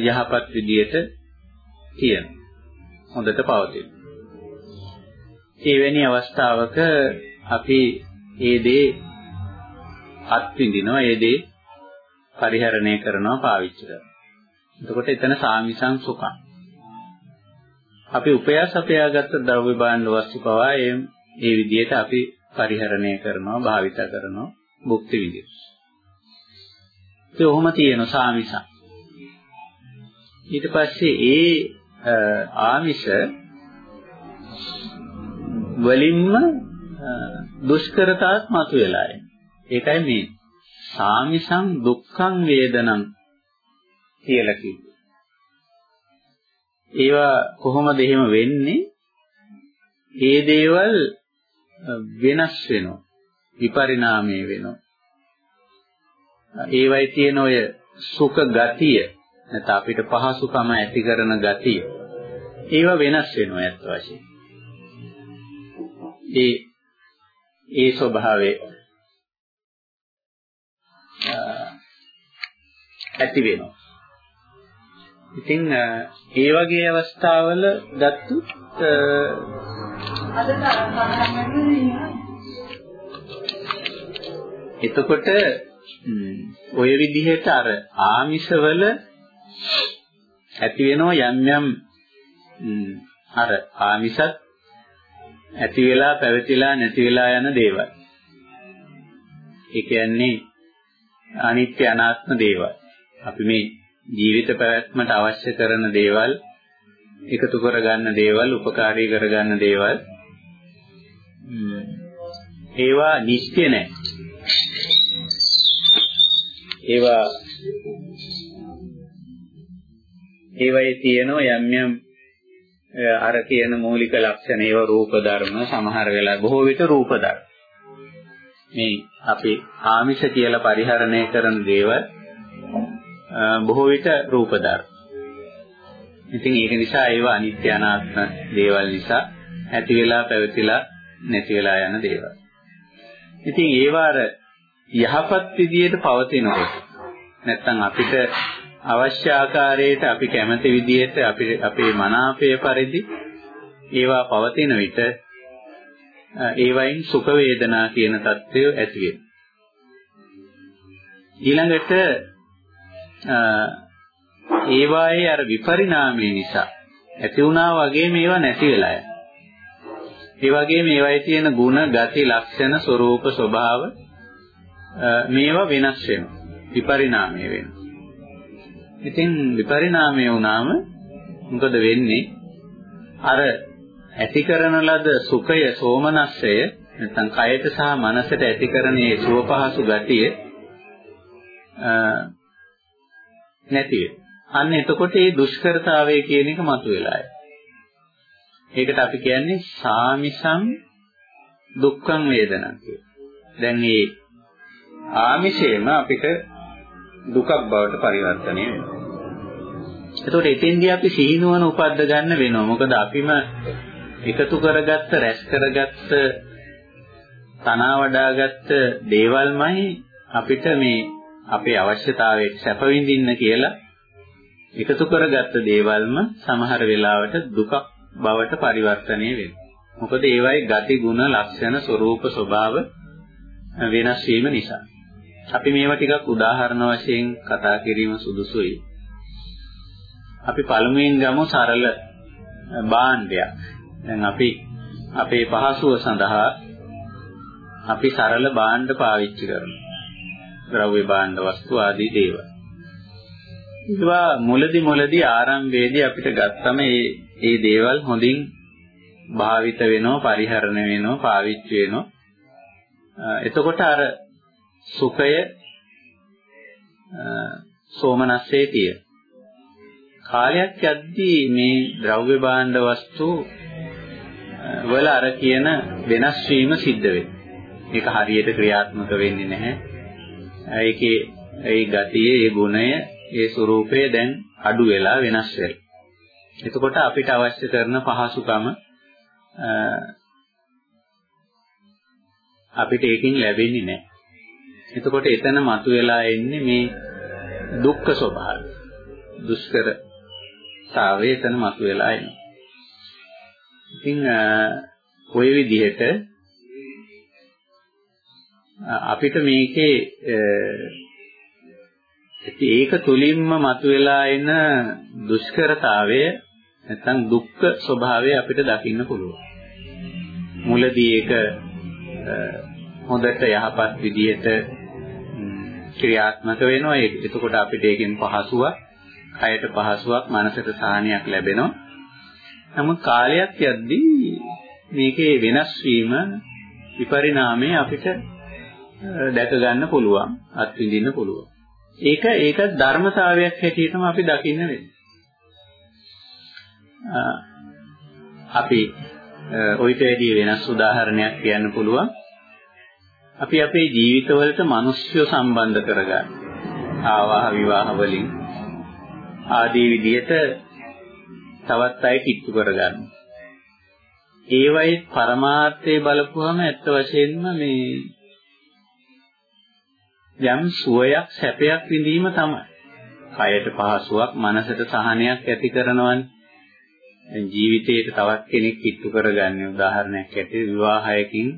යහපත් විදියට තියෙන. හොඳට පවතින. එවැනි අවස්ථාවක අපි ඒ දේ අත්විඳිනවා ඒ දේ පරිහරණය කරනවා පාවිච්චි කරනවා. එතකොට එතන සාමිසං සුඛං. අපි උපයාස අපයාගත් ද්‍රව්‍ය භාණ්ඩ වස්තු පවා ඒ ඒ විදිහට අපි පරිහරණය කරනවා භාවිත කරනවා භුක්ති විඳිනවා. ඒ ඔහොම තියෙන සාමිසං. ඊට පස්සේ ඒ ආමිෂ වලින්ම දුෂ්කරතාවක් මතුවලා ඒකයි මේ සාමිසං දුක්ඛං වේදනං කියලා කිව්වේ. ඒවා කොහොමද එහෙම වෙන්නේ? ඒ දේවල් වෙනස් වෙනවා. විපරිණාමය වෙනවා. ඒවයි තියෙන ඔය සුඛ ගතිය නැත්නම් අපිට පහසුකම ඇති කරන ගතිය ඒවා වෙනස් වෙනවා ඇත්ත වශයෙන්. ඒ ඒ ස්වභාවය ඇති වෙනවා. ඉතින් ඒ වගේ අවස්ථාවල ගත්තොත් එතකොට ඔය විදිහට අර ආමිෂවල ඇති වෙනවා යම් යම් අර ආමිෂත් ඇති වෙලා පැවතිලා නැති වෙලා යන දේවල්. ඒ කියන්නේ අනිත්‍ය අනාත්ම දේවල්. අපි මේ ජීවිත පැවැත්මට අවශ්‍ය කරන දේවල් එකතු කරගන්න දේවල්, උපකාරී කරගන්න දේවල් ඒවා නිශ්චය නැහැ. ඒවා ඒවයේ තියෙන යම් යම් අර කියන මූලික ලක්ෂණ ඒව රූප ධර්ම සමහර වෙලා බොහෝ විට රූප ධර්ම. මේ අපි ආමිෂ කියලා පරිහරණය කරන දේවල් බොහෝ විට රූප ධර්ම. ඉතින් ඒක නිසා ඒවා අනිත්‍ය අනාත්ම දේවල් නිසා ඇති වෙලා පැවතිලා නැති වෙලා යන දේවල්. ඉතින් ඒවාර යහපත් විදියට පවතිනකොට නැත්තම් අපිට අවශ්‍ය ආකාරයට අපි කැමති විදියට අපි අපේ මනාපය පරිදි ඒවා පවතින විට ඒවයින් සුඛ වේදනා කියන தত্ত্বය ඇති වෙනවා. ඊළඟට ඒ වායේ අර විපරිණාමය නිසා ඇති වුණා වගේ මේවා නැති වෙලා යනවා. ඒ වගේ මේවායේ තියෙන ಗುಣ, ගති, ලක්ෂණ, ස්වરૂප, ස්වභාව මේවා වෙනස් වෙනවා. විපරිණාමය වෙනවා. ඉතින් විපරිණාමය වුණාම මොකද වෙන්නේ? අර ඇති කරන ලද සුඛය, සෝමනස්සය නැත්නම් කයට සහ මනසට ඇති කරන මේ සුවපහසු ගතිය නැති වෙනවා. අන්න එතකොට මේ දුෂ්කරතාවය කියන එක මතුවෙලා ඒකට අපි කියන්නේ සාමිසං දුක්ඛං වේදනං කියලා. දැන් මේ ආමිෂේම අපිට දුකක් බවට පරිවර්තනය වෙනවා. එතකොට එතෙන්දී අපි සීනුවන උපද්ද ගන්න වෙනවා. මොකද අපිම එකතු කරගත්ත, රැස් කරගත්ත, තනවා වඩාගත්ත දේවල්මයි අපිට මේ අපේ අවශ්‍යතාවයට සැප විඳින්න කියලා එකතු කරගත්ත දේවල්ම සමහර වෙලාවට දුකක් බවට පරිවර්තනය වෙනවා. මොකද ඒවයි ගති ගුණ ලක්ෂණ ස්වરૂප ස්වභාව වෙනස් වීම නිසා. අපි මේවා ටිකක් උදාහරණ වශයෙන් කතා කිරීම සුදුසුයි. අපි පළමුවෙන් ගමු සරල භාණ්ඩයක්. දැන් අපි අපේ පහසුව සඳහා අපි සරල භාණ්ඩ පාවිච්චි කරනවා. ද්‍රව්‍ය භාණ්ඩ වස්තු ආදී දේවල්. ඒවා මුලදි මුලදි ආරම්භයේදී අපිට ගත්තම මේ මේ දේවල් හොඳින් භාවිත වෙනවා, පරිහරණය වෙනවා, පාවිච්චි වෙනවා. එතකොට අර සුඛය සෝමනස්සේ තිය. කාලයක් යද්දී මේ ද්‍රව්‍ය භාණ්ඩ වස්තු වල අර කියන වෙනස් වීම සිද්ධ වෙනවා. ඒක හරියට ක්‍රියාත්මක වෙන්නේ නැහැ. ඒකේ ඒ ගතිය, ඒ ගුණය, ඒ ස්වરૂපය දැන් අඩු වෙලා වෙනස් වෙලා. එතකොට අපිට අවශ්‍ය කරන පහසුකම අපිට ඒකෙන් ලැබෙන්නේ නැහැ. එතකොට එතන මතුවලා එන්නේ මේ දුක්ඛ ස්වභාවය. දුෂ්කරතාවය එතන මතුවලා එනවා. ඉතින් ওই විදිහට අපිට මේකේ ඒක තුලින්ම මතුවලා එන දුෂ්කරතාවය නැත්නම් දුක්ඛ ස්වභාවය අපිට දකින්න පුළුවන්. මුලදී ඒක හොඳට යහපත් විදිහට ක්‍රියාත්මක වෙනවා. ඒක එතකොට අපිට ඒකෙන් පහසුවක්, කයට පහසුවක්, මනසට සාහනයක් ලැබෙනවා. නමුත් කාලයක් යද්දී මේකේ වෙනස් වීම විපරිණාමය අපිට දැක ගන්න පුළුවන්, අත්විඳින්න පුළුවන්. ඒක ඒක ධර්මතාවයක් හැටියටම අපි දකින්න වෙන්නේ. අපි ඔයිට වැඩි වෙනස් උදාහරණයක් කියන්න පුළුවන්. අපි අපේ ජීවිතවලට මිනිස්සු සම්බන්ධ කරගන්න. ආවාහ විවාහ වලින් ආදී විදිහට තවත් අය කිට්ටු කරගන්න. ඒවයි පරමාර්ථයේ බලපුවම ඇත්ත වශයෙන්ම මේ යම් සුවයක් සැපයක් විඳීම තමයි. කයට පහසුවක්, මනසට සහනයක් ඇති කරනවනේ. ජීවිතේට තවත් කෙනෙක් කිට්ටු කරගන්නේ උදාහරණයක් ඇටියට විවාහයකින්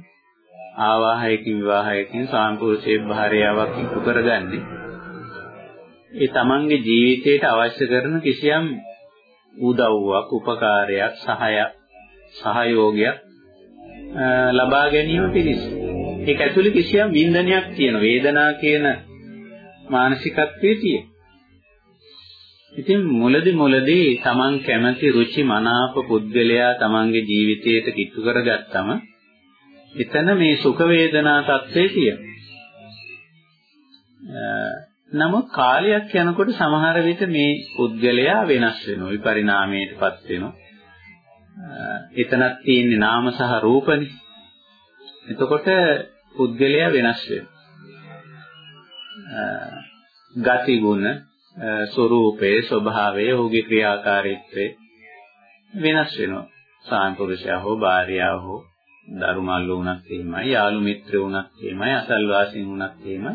ආවාහයකින් විවාහයකින් සාම්පූර්ෂයේ භාර්යාවක් ඉක්ු කරගන්නේ ඒ තමන්ගේ ජීවිතයට අවශ්‍ය කරන කිසියම් උදව්වක් උපකාරයක් සහායක් සහයෝගයක් ලබා ගැනීම පිණිස ඒක ඇතුලේ කිසියම් වින්දනයක් තියෙන වේදනා කියන මානසිකත්වයේ තියෙන ඉතින් මුලදි මුලදී තමන් කැමති රුචි මනාප පුද්ගලයා තමන්ගේ ජීවිතයට කිට්ටු කරගත්තම එතන මේ සුඛ වේදනා තත්ත්වයේ තියෙනවා. නමුත් කාලයක් යනකොට සමහර විට මේ පුද්ගලයා වෙනස් වෙනවා විපරිණාමයටපත් වෙනවා. එතනක් තියෙන්නේ නාම සහ රූපනේ. එතකොට පුද්ගලයා වෙනස් වෙනවා. ගති ගුණ, ස්වરૂපයේ ස්වභාවය, ඔහුගේ ක්‍රියාකාරීත්වය වෙනස් වෙනවා. සාන්පුරුෂයා හෝ භාර්යාව හෝ දරුමල්ලු වුණත් එහෙමයි, යාළු මිත්‍රයෝ වුණත් එහෙමයි, අසල්වාසීන් වුණත් එහෙමයි.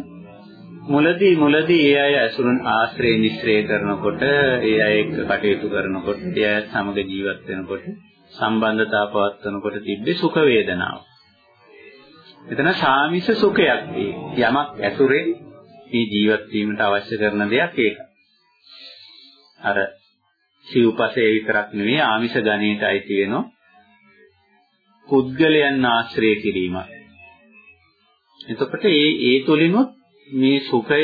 මුලදී මුලදී ඒ අය අසුරුන් ආශ්‍රේ නිශ්‍රේ කරනකොට, ඒ අය එක්ක කටයුතු කරනකොට, ඒ අය සමග ජීවත් වෙනකොට සම්බන්ධතාව පවත්වනකොට තිබ්බේ සුඛ වේදනාව. එතන සාමිෂ සුඛයක් යමක් ඇසුරේ මේ ජීවත් වීමට අවශ්‍ය කරන දෙයක් ඒක. අර සිව්පසේ විතරක් නෙවෙයි ආමිෂ ගණයට අයිති වෙනවා. පුද්ගලයන් ආශ්‍රය කිරීම. එතකොට ඒ ඒ තුලිනුත් මේ සුඛය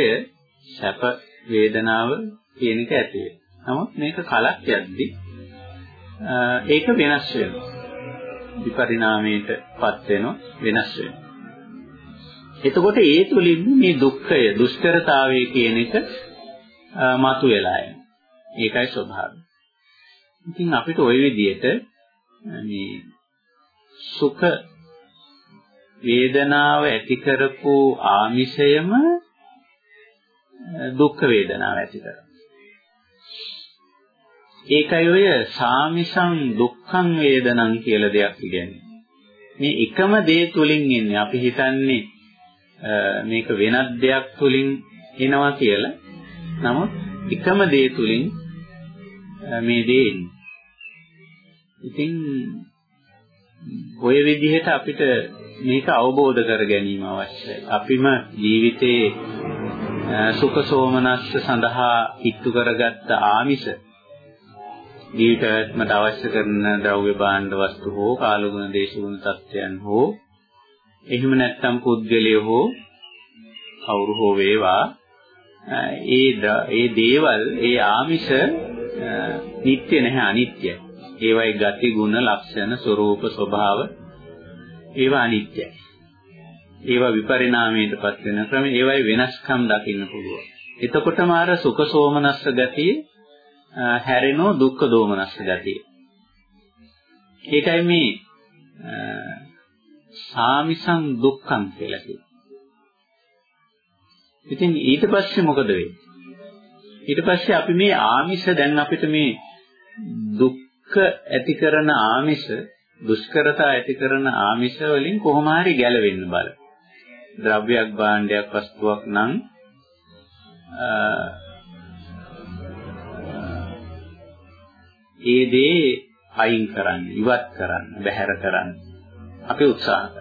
සැප වේදනාව කියන එක ඇති වෙනවා. නමුත් මේක කලක් යද්දී ඒක වෙනස් වෙනවා. විපරිණාමයටපත් වෙනවා වෙනස් වෙනවා. එතකොට ඒ තුලින් මේ දුක්ඛය දුෂ්කරතාවය කියන එක මතුවලා එනවා. ඒකයි ස්වභාවය. ඉතින් අපිට ওই විදිහට මේ සුඛ වේදනාව ඇති කරපු ආමිෂයම දුක්ඛ වේදනාව ඇති කරනවා. ඒකයි ඔය සාමිසං දුක්ඛං වේදනං කියලා දෙයක් කියන්නේ. මේ එකම දේ තුලින් ඉන්නේ අපි හිතන්නේ මේක වෙනත් දෙයක් තුලින් එනවා කියලා. නමුත් එකම දේ තුලින් මේ දේ එන්නේ. ඉතින් ඔය විදිහට අපිට මේක අවබෝධ කර ගැනීම අවශ්‍යයි. අපිම ජීවිතේ සුඛ සෝමනස්ස සඳහා ඉක්තු කරගත්ත ආමිෂ ජීවිතයට අවශ්‍ය කරන ද්‍රව්‍ය භාණ්ඩ වස්තු හෝ කාලගුණ දේශගුණ තත්ත්වයන් හෝ එහෙම නැත්නම් පුද්ගලය හෝ කවුරු හෝ වේවා ඒ ඒ දේවල් ඒ ආමිෂ නිට්ටය නැහැ අනිත්‍යයි. ඒවයි ගති ගුණ ලක්ෂණ ස්වરૂප ස්වභාව ඒවා අනිත්‍යයි. ඒවා විපරිණාමයටපත් වෙන ක්‍රම ඒවයි වෙනස්කම් දකින්න පුළුවන්. එතකොටම අර සුඛ සෝමනස්ස ගතිය හැරෙනෝ දුක්ඛ දෝමනස්ස ගතිය. ඒකයි මේ සාමිසං දුක්ඛං කියලා කියන්නේ. ඉතින් ඊට පස්සේ මොකද වෙන්නේ? ඊට පස්සේ අපි මේ ආමිෂ දැන් අපිට මේ දුක්ඛ ඇති කරන ආමිෂ දුෂ්කරතා ඇති කරන ආමිෂ වලින් කොහොම හරි ගැලවෙන්න බල. ද්‍රව්‍යයක් භාණ්ඩයක් වස්තුවක් නම් ඒ දේ අයින් කරන්න, ඉවත් කරන්න, බැහැර කරන්න අපි උත්සාහ කරනවා.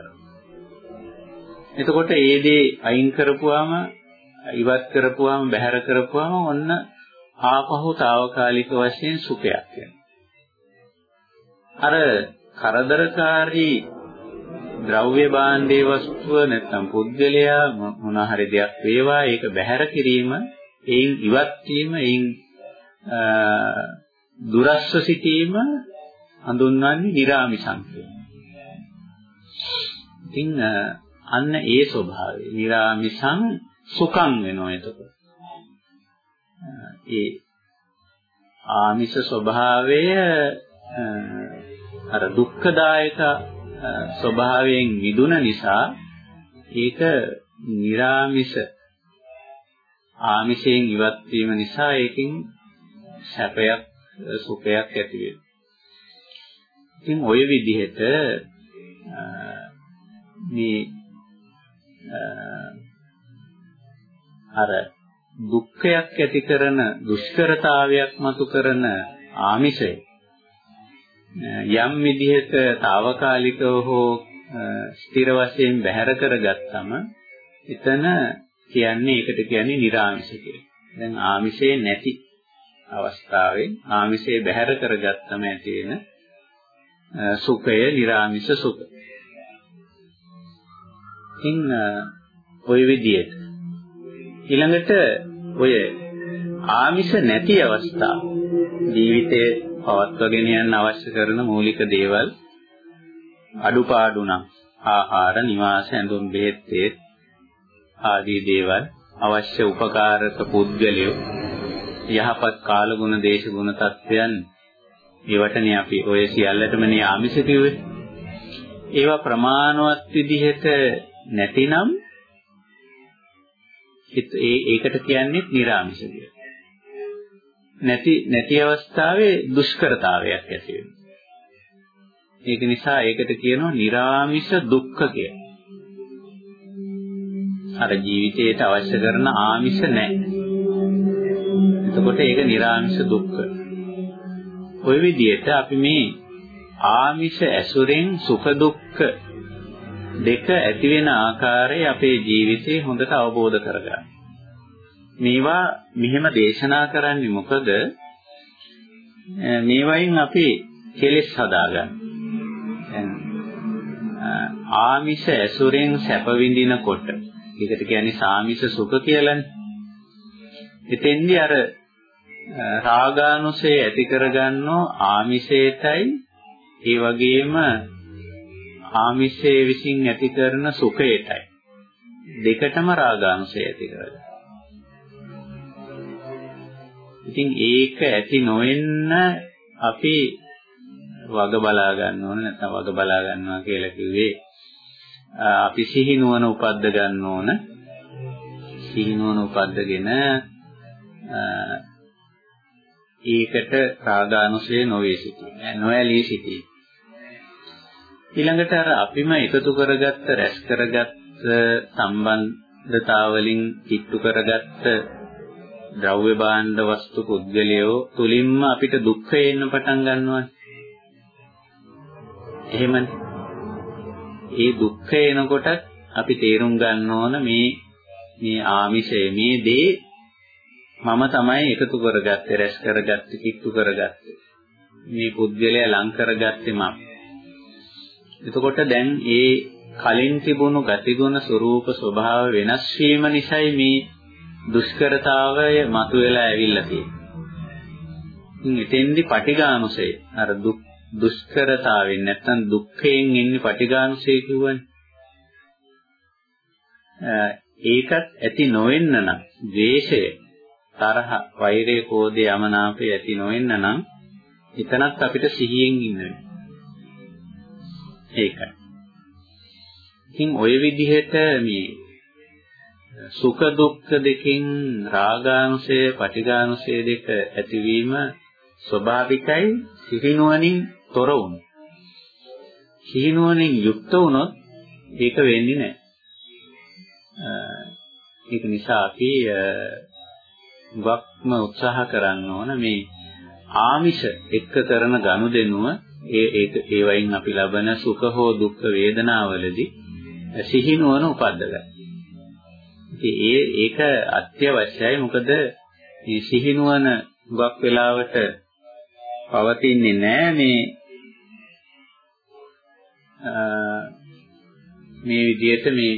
එතකොට ඒ දේ අයින් කරපුවාම ඉවත් කරපුවාම බැහැර කරපුවාම ඔන්න ආපහු తాවකාලික වශයෙන් සුඛයක් අර කරදරකාරී ද්‍රව්‍ය භාණ්ඩයේ වස්තුව නැත්නම් පුද්ගලයා මොන හරි දෙයක් වේවා ඒක බැහැර කිරීම එයින් ඉවත් වීම එයින් දුරස්ව සිටීම හඳුන්වන්නේ निराමිසං කියන. ඉතින් අන්න ඒ ස්වභාවය. නිරාමිසං සුඛං වෙනවා එතකොට. ඒ ආමිෂ ස්වභාවය අර දුක්ඛදායක ස්වභාවයෙන් මිදුන නිසා ඒක निराமிස ආමිෂයෙන් ඉවත් වීම නිසා ඒකෙන් සැපයක් සුඛයක් ඇති වෙනවා. ඉතින් ওই විදිහට මේ අර දුක්ඛයක් ඇති කරන දුෂ්කරතාවයක් මතු කරන ආමිෂය යම් විදිහක తాවකාලිකව හෝ ස්ථිර වශයෙන් බැහැර කරගත්තම එතන කියන්නේ ඒකට කියන්නේ නිර්ආමිෂ කියලා. දැන් ආමිෂේ නැති අවස්ථාවේ ආමිෂේ බැහැර කරගත්තම ඇති වෙන සුඛය නිර්ආමිෂ සුඛ. ඉතින් ওই විදිහට ඊළඟට ඔය ආමිෂ නැති අවස්ථාව ජීවිතයේ පවත්වාගෙන යන්න අවශ්‍ය කරන මූලික දේවල් අඩුපාඩු නම් ආහාර, නිවාස, ඇඳුම්, බෙහෙත්, ආදී දේවල් අවශ්‍ය උපකාරක පුද්ගලයෝ යහපත් කාලගුණ දේශගුණ තත්වයන් ඒවටනේ අපි ඔය සියල්ලටමනේ ආමිෂ කිව්වේ. ඒවා ප්‍රමාණවත් විදිහට නැතිනම් ඒ ඒකට කියන්නේ නිර්ආමිෂ නැති නැති අවස්ථාවේ දුෂ්කරතාවයක් ඇති ඒක නිසා ඒකට කියනවා නිර්ආමිෂ දුක්ඛ කියලා. අර ජීවිතයට අවශ්‍ය කරන ආමිෂ නැහැ. එතකොට ඒක නිර්ආමිෂ දුක්ඛ. ওই විදිහට අපි මේ ආමිෂ ඇසුරෙන් සුඛ දුක්ඛ දෙක ඇති වෙන ආකාරය අපේ ජීවිතේ හොඳට අවබෝධ කරගන්න. මේවා මෙහෙම දේශනා කරන්නේ මොකද? මේවයින් අපි කෙලෙස් හදාගන්න. ආමිෂ ඇසුරෙන් සැප විඳිනකොට ඒකට කියන්නේ සාමිෂ සුඛ කියලානේ. එතෙන්දී අර රාගානුසය ඇති කරගන්නෝ ආමිෂයටයි ඒ වගේම ආමිෂයේ විසින් ඇති කරන සුඛයටයි. දෙකටම රාගානුසය ඇති කරගන්න. ඉතින් ඒක ඇති නොවෙන්න අපි වග බලා ගන්න ඕන නැත්නම් වග බලා ගන්නවා කියලා කිව්වේ අපි සිහි නුවණ උපද්ද ගන්න ඕන. සිහි නුවණ උපද්දගෙන ඒකට රාගානුසය නොවේ සිටී නොඇලී සිටී ඊළඟට අර අපිම එකතු කරගත්ත රැස් කරගත්ත සම්බන්ධතාවලින් කිට්ටු කරගත්ත ද්‍රව්‍ය භාණ්ඩ වස්තු පුද්ගලයෝ තුලින්ම අපිට දුක්ඛ එන්න පටන් ගන්නවා එහෙමනේ. ඒ දුක්ඛ එනකොට අපි තේරුම් ගන්න ඕන මේ මේ ආමිෂය මේ දේ මම තමයි එකතු කරගත්තේ රැස් කරගත්තේ කිට්ටු කරගත්තේ. මේ පුද්ගලයා ලං කරගත්තේ මම. එතකොට දැන් ඒ කලින් තිබුණු ගතිගුණ ස්වરૂප ස්වභාව වෙනස් වීම නිසායි මේ දුෂ්කරතාවය මතුවලා ඇවිල්ලා තියෙන්නේ. ඉතින් එතෙන්දි පටිඝානුසය අර දුක් දුෂ්කරතාවෙන් නැත්නම් දුක්ඛයෙන් ඉන්නේ පටිඝානුසය කියවනේ. ඒකත් ඇති නොවෙන්න නම් ද්වේෂය, තරහ, වෛරය, කෝධය, යමනාපය ඇති නොවෙන්න නම් එතනත් අපිට සිහියෙන් ඉන්න වෙනවා. ඒකයි. ඉතින් ওই විදිහට මේ සුඛ දුක්ඛ දෙකෙන් රාගාංශය, පටිඝාංශය දෙක ඇතිවීම ස්වභාවිකයි සිහිනුවණින් තොර වුණොත් සිහිනුවණින් යුක්ත වුණොත් ඒක වෙන්නේ නැහැ. ඒක නිසා අපි වක්ම උත්සාහ කරන්න ඕන මේ ආමිෂ එක්ක කරන ගනුදෙනුව ඒ ඒක ඒ වයින් අපි ලබන සුඛ හෝ දුක්ඛ වේදනාවලදී සිහිනුවන උපද්දගන්න. ඉතින් ඒ ඒක අත්‍යවශ්‍යයි මොකද මේ සිහිනුවන වක් වෙලාවට පවතින්නේ නැහැ මේ මේ විදිහට මේ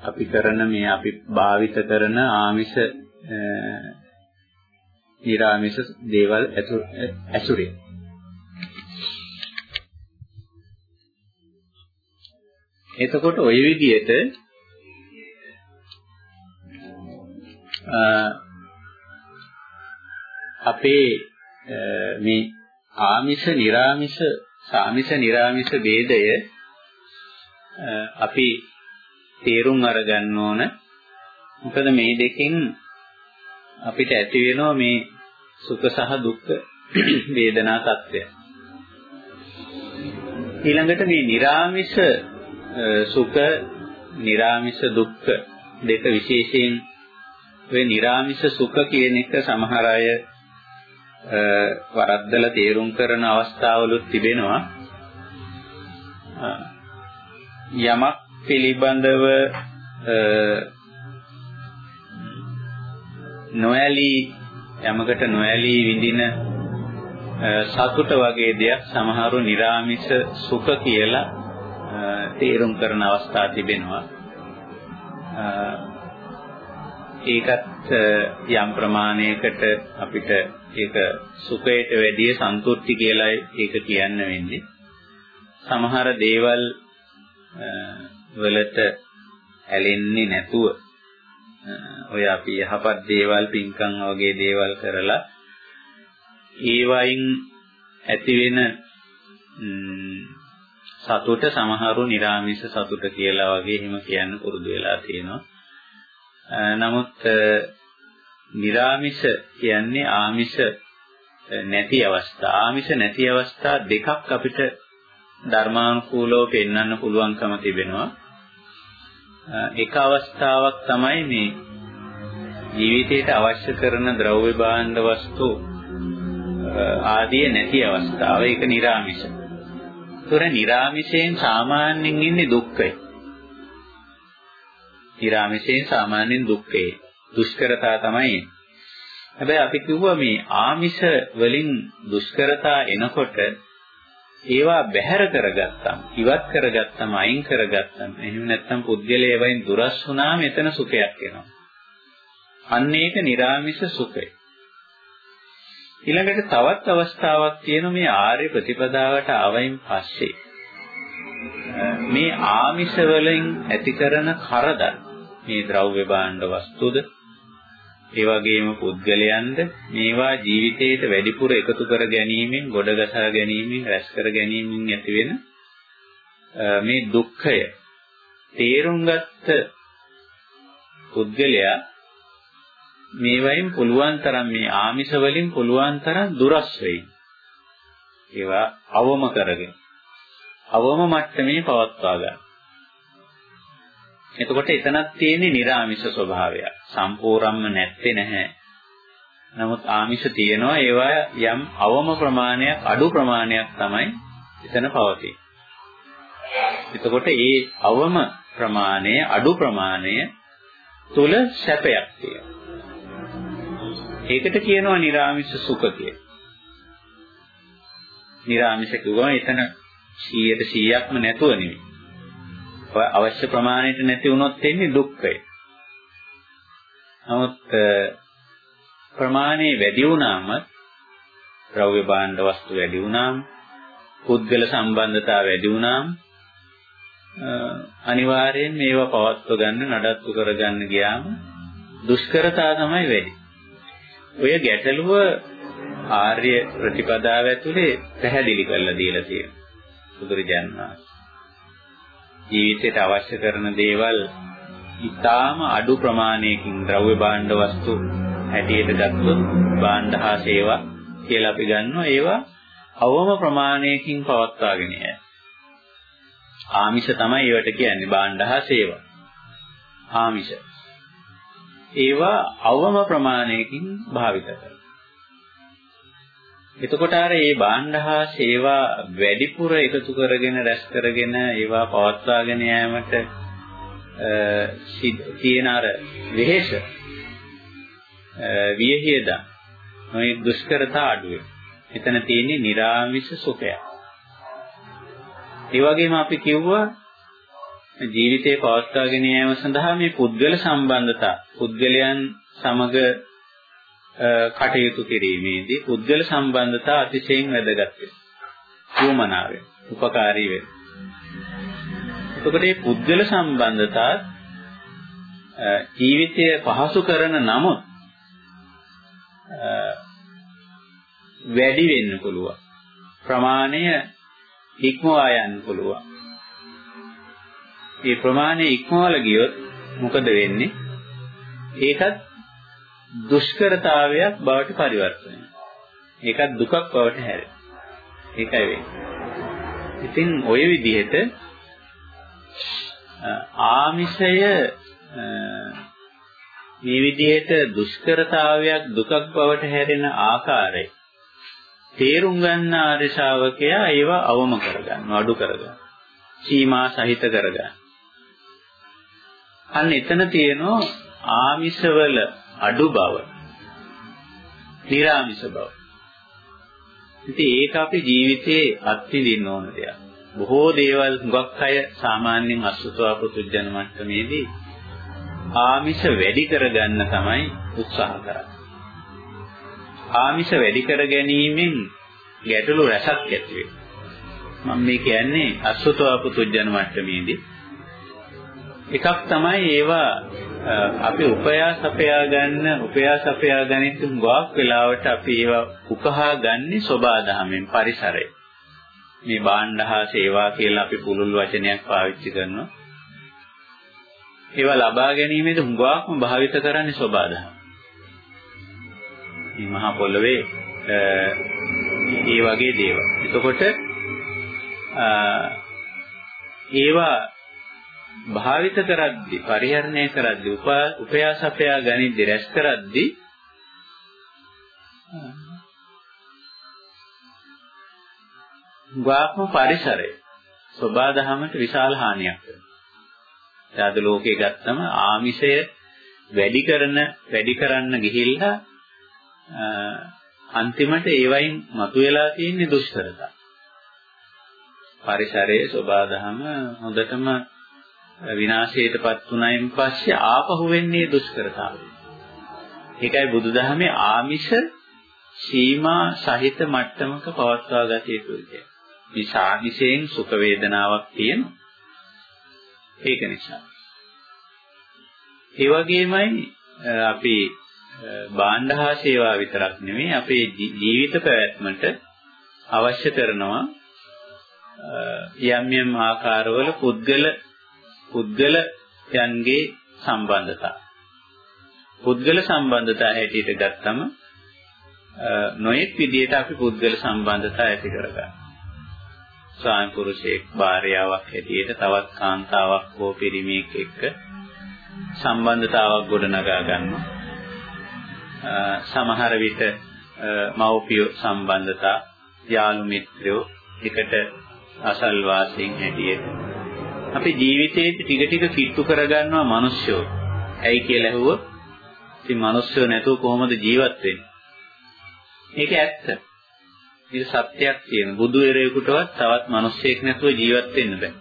අපි කරන මේ අපි භාවිත කරන ආමිෂ නිරාමිෂ දේවල් ඇසුරේ. එතකොට ওই විදිහට අපේ මේ ආමිෂ නිරාමිෂ සාමිෂ නිරාමිෂ ભેදය අපි තේරුම් අරගන්න ඕන. මොකද මේ දෙකෙන් අපිට ඇති වෙනවා මේ සුඛ සහ දුක්ඛ වේදනා తත්වය. ඊළඟට මේ निराமிස සුඛ, निराமிස දුක්ඛ දෙක විශේෂයෙන් ඔය निराமிස සුඛ කියන එක සමහර අය වරද්දලා තේරුම් කරන අවස්ථාවලුත් තිබෙනවා. යමක් පිළිබඳව නොඇලී යමකට නොඇලී විඳින සතුට වගේ දෙයක් සමහරු निराமிස සුඛ කියලා තේරුම් කරන අවස්ථා තිබෙනවා. ඒකත් යම් ප්‍රමාණයකට අපිට ඒක සුඛයට වැඩිය සන්තුෂ්ටි කියලා ඒක කියන්න වෙන්නේ. සමහර දේවල් වලට ඇලෙන්නේ නැතුව ඔය අපි යහපත් දේවල් පින්කම් වගේ දේවල් කරලා ඒ වයින් ඇති වෙන සතුට සමහරු නිර්ාමිෂ සතුට කියලා වගේ එහෙම කියන්න පුරුදු වෙලා තියෙනවා. නමුත් නිර්ාමිෂ කියන්නේ ආමිෂ නැති අවස්ථා. ආමිෂ නැති අවස්ථා දෙකක් අපිට ධර්මානුකූලව පෙන්වන්න පුළුවන්කම තිබෙනවා. එක අවස්ථාවක් තමයි මේ ජීවිතයට අවශ්‍ය කරන ද්‍රව්‍ය භාණ්ඩ වස්තු ආදී නැති අවස්ථාව ඒක නිර්ාමිෂ. ඒතොර නිර්ාමිෂයෙන් සාමාන්‍යයෙන් ඉන්නේ දුක්ඛය. නිර්ාමිෂයෙන් සාමාන්‍යයෙන් දුක්ඛේ. දුෂ්කරතා තමයි. හැබැයි අපි කිව්වා මේ ආමිෂ වලින් දුෂ්කරතා එනකොට ඒවා බැහැර කරගත්තම්, ඉවත් කරගත්තම්, අයින් කරගත්තම්, එහෙම නැත්නම් පුද්ගලයා වයින් දුරස් වුණාම එතන සුඛයක් එනවා. අන්න ඒක නිර්ාමිෂ සුඛය. ඊළඟට තවත් අවස්ථාවක් තියෙන මේ ආර්ය ප්‍රතිපදාවට ආවයින් පස්සේ මේ ආමිෂ වලින් ඇති කරන කරදර මේ ද්‍රව්‍ය භාණ්ඩ වස්තුද ඒ වගේම පුද්ගලයන්ද මේවා ජීවිතයට වැඩිපුර එකතු කර ගැනීමෙන් ගොඩගසා ගැනීමෙන් රැස් කර ගැනීමෙන් ඇතිවෙන මේ දුක්ඛය තේරුම් ගත්ත පුද්ගලයා මේවයින් පුළුවන් තරම් මේ ආමිෂ වලින් පුළුවන් තරම් දුරස් වෙයි. ඒවා අවම කරගෙන අවම මට්ටමේ පවත්වා ගන්න. එතකොට එතනක් තියෙන්නේ නිර්ආමිෂ ස්වභාවය. සම්පූර්ණම්ම නැත්තේ නැහැ. නමුත් ආමිෂ තියෙනවා ඒවා යම් අවම ප්‍රමාණයක් අඩු ප්‍රමාණයක් තමයි එතන පවතී. එතකොට ඒ අවම ප්‍රමාණය අඩු ප්‍රමාණය තුල සැපයක් තියෙනවා. ඒකට කියනවා නිර්ආමිෂ සුඛ කියලා. නිර්ආමිෂ කිව්වම එතන 100ට 100ක්ම නැතුව නෙවෙයි. අවශ්‍ය ප්‍රමාණයට නැති වුණොත් එන්නේ දුක්ඛය. නමුත් ප්‍රමාණය වැඩි වුණාම ද්‍රව්‍ය භාණ්ඩ වස්තු වැඩි වුණාම පුද්ගල සම්බන්ධතාව වැඩි වුණාම අනිවාර්යෙන් මේවා පවත්ව ගන්න නඩත්තු කරගන්න ගියාම දුෂ්කරතා තමයි වැඩි. ඔය ගැටලුව ආර්ය ප්‍රතිපදාව ඇතුලේ පැහැදිලි කරලා දීලා තියෙනවා. බුදුරජාණන් වහන්සේ. ජීවිතයට අවශ්‍ය කරන දේවල් ඊටාම අඩු ප්‍රමාණයකින් ද්‍රව්‍ය භාණ්ඩ වස්තු හැටියට ගත්තොත් භාණ්ඩ හා සේවා කියලා අපි ගන්නවා ඒවා අවම ප්‍රමාණයකින් පවත්වාගෙන යයි. ආමිෂ තමයි ඒවට කියන්නේ භාණ්ඩ හා සේවා. ආමිෂ. ඒවා අවම ප්‍රමාණයකින් භාවිත කරනවා. එතකොට අර මේ බාණ්ඩහා සේවා වැඩිපුර එකතු කරගෙන රැස් කරගෙන ඒවා පවත්වාගෙන යාමට තියෙන අර වෙහෙස වියහියදා මේ දුෂ්කරතා අඩුවේ. එතන තියෙන්නේ निराமிස සුඛය. ඒ වගේම අපි කිව්වා ජීවිතේ පවත්වාගෙන යාම සඳහා මේ පුද්ගල සම්බන්ධතා පුද්ගලයන් සමග කටයුතු කිරීමේදී පුද්ගල සම්බන්ධතා අතිශයින් වැදගත් වෙනවා. උවමනාවේ, උපකාරී වෙනවා. එතකොට මේ පුද්ගල සම්බන්ධතා ජීවිතය පහසු කරන නමුත් වැඩි වෙන්න පුළුවන්. ප්‍රමාණය ඉක්මවා යන්න පුළුවන්. මේ ප්‍රමාණය ඉක්මවල ගියොත් මොකද වෙන්නේ? ඒකත් දුෂ්කරතාවයක් බවට පරිවර්තනය ඒකත් දුකක් බවට හැරෙනවා. ඒකයි වෙන්නේ. ඉතින් ওই විදිහට ආමිෂය මේ විදිහට දුෂ්කරතාවයක් දුකක් බවට හැරෙන ආකාරය තේරුම් ගන්න ආර්ය ශාවකයා ඒවා අවම කරගන්න, අඩු කරගන්න. සීමා සහිත කරගන්න. අන්න එතන තියෙනවා ආමිෂවල අඩු බව. නිර්ාමිෂ බව. ඉතින් ඒක අපි ජීවිතේ අත්විඳින්න ඕන දෙයක්. බොහෝ දේවල් හුඟක් අය සාමාන්‍යයෙන් අසුතවා පුදුජන මට්ටමේදී ආමිෂ වැඩි කරගන්න තමයි උත්සාහ කරන්නේ. ආමිෂ වැඩි කර ගැනීමෙන් ගැටලු රැසක් ඇති වෙනවා. මම මේ කියන්නේ අසුතවා පුදුජන මට්ටමේදී එකක් තමයි ඒවා අපි උපයාස අපයා ගන්න උපයාස අපයා ගනිත් ගොක් වෙලාවට අපි ඒවා උකහා ගන්නේ සෝබාදහමෙන් පරිසරය. මේ බාණ්ඩහා සේවා කියලා අපි පුළුල් වචනයක් පාවිච්චි කරනවා. ඒවා ලබා ගැනීමේදී හුඟක්ම භාවිත කරන්නේ සෝබාදහම. මේ මහා පොළවේ ඒ වගේ දේවල්. එතකොට ඒවා භාවිත කරද්දි පරිහරණය කරද්දි උපයාසපයා ගනිද්දි රැස් කරද්දි ගාත්ම පරිසරය සබා දහමට විශාල හානියක් කරනවා. අද ලෝකේ ගත්තම ආමිෂය වැඩි කරන වැඩි කරන්න ගිහිල්ලා අන්තිමට ඒවයින් මතුවලා තියෙන දුෂ්කරතා. පරිසරයේ සබා දහම හොඳටම විනාශයටපත් වුණයින් පස්සේ ආපහු වෙන්නේ දුෂ්කරතාවය. ඒකයි බුදුදහමේ ආමිෂ සීමා සහිත මට්ටමක පවත්වා ගත යුතුයි කියන්නේ. මේ සාමිෂයෙන් සුඛ වේදනාවක් තියෙනවා. ඒක නිසා. ඒ වගේමයි අපි බාණ්ඩහා සේවා විතරක් නෙමෙයි අපේ ජීවිත පැවැත්මට අවශ්‍ය කරනවා යම් යම් ආකාරවල පුද්ගල පුද්ගලයන්ගේ සම්බන්ධතා. පුද්ගල සම්බන්ධතා හැටියට ගත්තම නොයෙක් විදිහට අපි පුද්ගල සම්බන්ධතා ඇති කරගන්නවා. ස්වාමි පුරුෂයෙක් භාර්යාවක් හැටියට තවත් කාන්තාවක් හෝ පිරිමියෙක් එක්ක සම්බන්ධතාවක් ගොඩනගා ගන්නවා. සමහර විට මව්පිය සම්බන්ධතා යාළු මිත්‍රයෝ එකට අසල්වාසීන් හැටියට අපි ජීවිතේ ටික ටික කිට්ටු කරගන්නවා මිනිස්සුયો. ඇයි කියලා ඇහුවොත් ඉතින් මිනිස්සුયો නැතුව කොහොමද ජීවත් වෙන්නේ? ඒක ඇත්ත. ඒක සත්‍යයක් තියෙන. බුදු එරේකුටවත් තවත් මිනිස්සෙක් නැතුව ජීවත් වෙන්න බෑ.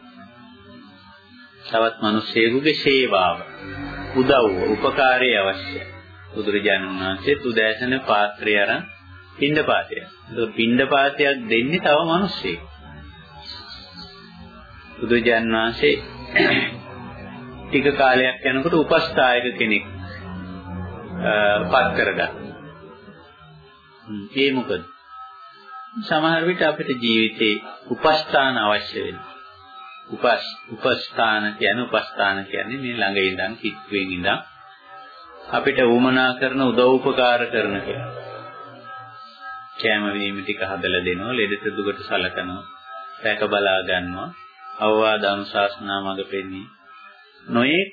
තවත් මිනිස්සෙකුගේ සේවාව, උදව්ව, උපකාරය අවශ්‍යයි. බුදුරජාණන් වහන්සේ උදෑසන පාත්‍රය අරන් පින්ඩපාතය. ඒක පින්ඩපාතයක් දෙන්නේ තව මිනිස්සෙක්. බුදුජාන් වහන්සේ ටික කාලයක් යනකොට උපස්ථායක කෙනෙක් පත් කරගත්තා. ඒ මොකද? සමහර විට අපිට ජීවිතේ උපස්ථාන අවශ්‍ය වෙනවා. උපස් උපස්ථාන කියන්නේ උපස්ථාන කියන්නේ මේ ළඟ ඉඳන් කිත්වෙන් ඉඳන් අපිට උමනා කරන උදව් උපකාර කරන කෙනා. කැම වීම ටික හදලා දෙනවා, ලෙඩ දුකට සලකනවා, රැක බලා ගන්නවා, අවවාද අනුශාසනා මඟ පෙන්වී නොයේ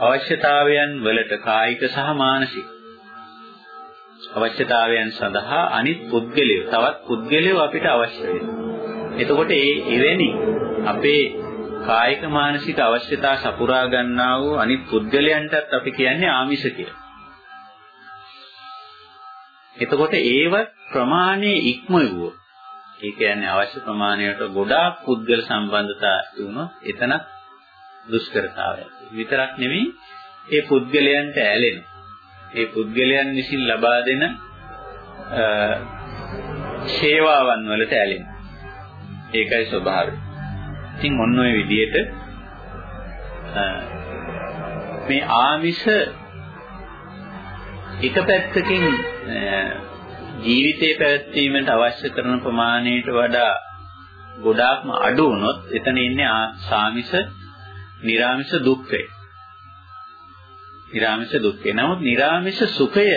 අවශ්‍යතාවයන් වලට කායික සහ මානසික අවශ්‍යතාවයන් සඳහා අනිත් පුද්ගලයෝ තවත් පුද්ගලයෝ අපිට අවශ්‍ය වෙනවා. එතකොට ඒ එවැනි අපේ කායික මානසික අවශ්‍යතා සපුරා ගන්නා වූ අනිත් පුද්ගලයන්ටත් අපි කියන්නේ ආමිෂ කියලා. එතකොට ඒව ප්‍රමාණයේ ඉක්මවුවොත් ඒ කියන්නේ අවශ්‍ය ප්‍රමාණයට ගොඩාක් පුද්ගල සම්බන්ධතා තිබුණොත් එතන දුෂ්කරතාවයක්. විතරක් නෙමෙයි ඒ පුද්ගලයන්ට ඇලෙන. ඒ පුද්ගලයන් විසින් ලබා දෙන සේවාවන් වලට ඇලෙන. ඒකයි ස්වභාවය. ඉතින් ඔන්න ඔය විදිහට මේ ආමිෂ එක පැත්තකින් ජීවිතේ පැවැත්වීමට අවශ්‍ය කරන ප්‍රමාණයට වඩා ගොඩාක්ම අඩු වුණොත් එතන ඉන්නේ සාමිෂ, निराමිෂ දුක් වේ. නිරාමිෂ දුක්ඛය. නමුත් නිරාමිෂ සුඛය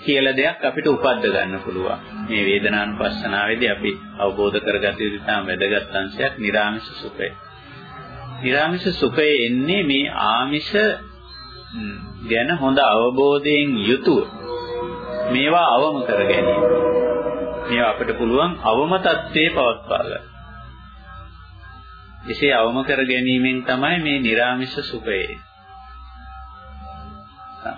කියලා දෙයක් අපිට උපද්ද ගන්න පුළුවන්. මේ වේදනානුපස්සනාවේදී අපි අවබෝධ කරගත යුතු තාම වැදගත් අංශයක් නිර්ආමිෂ සුඛය. නිර්ආමිෂ සුඛය එන්නේ මේ ආමිෂ ගැන හොඳ අවබෝධයෙන් යුතුව මේවා අවම කර ගැනීම. මේවා අපිට පුළුවන් අවම තත්ත්වයේ පවත්වා ගන්න. එසේ අවම කර ගැනීමෙන් තමයි මේ निराமிස සුඛය.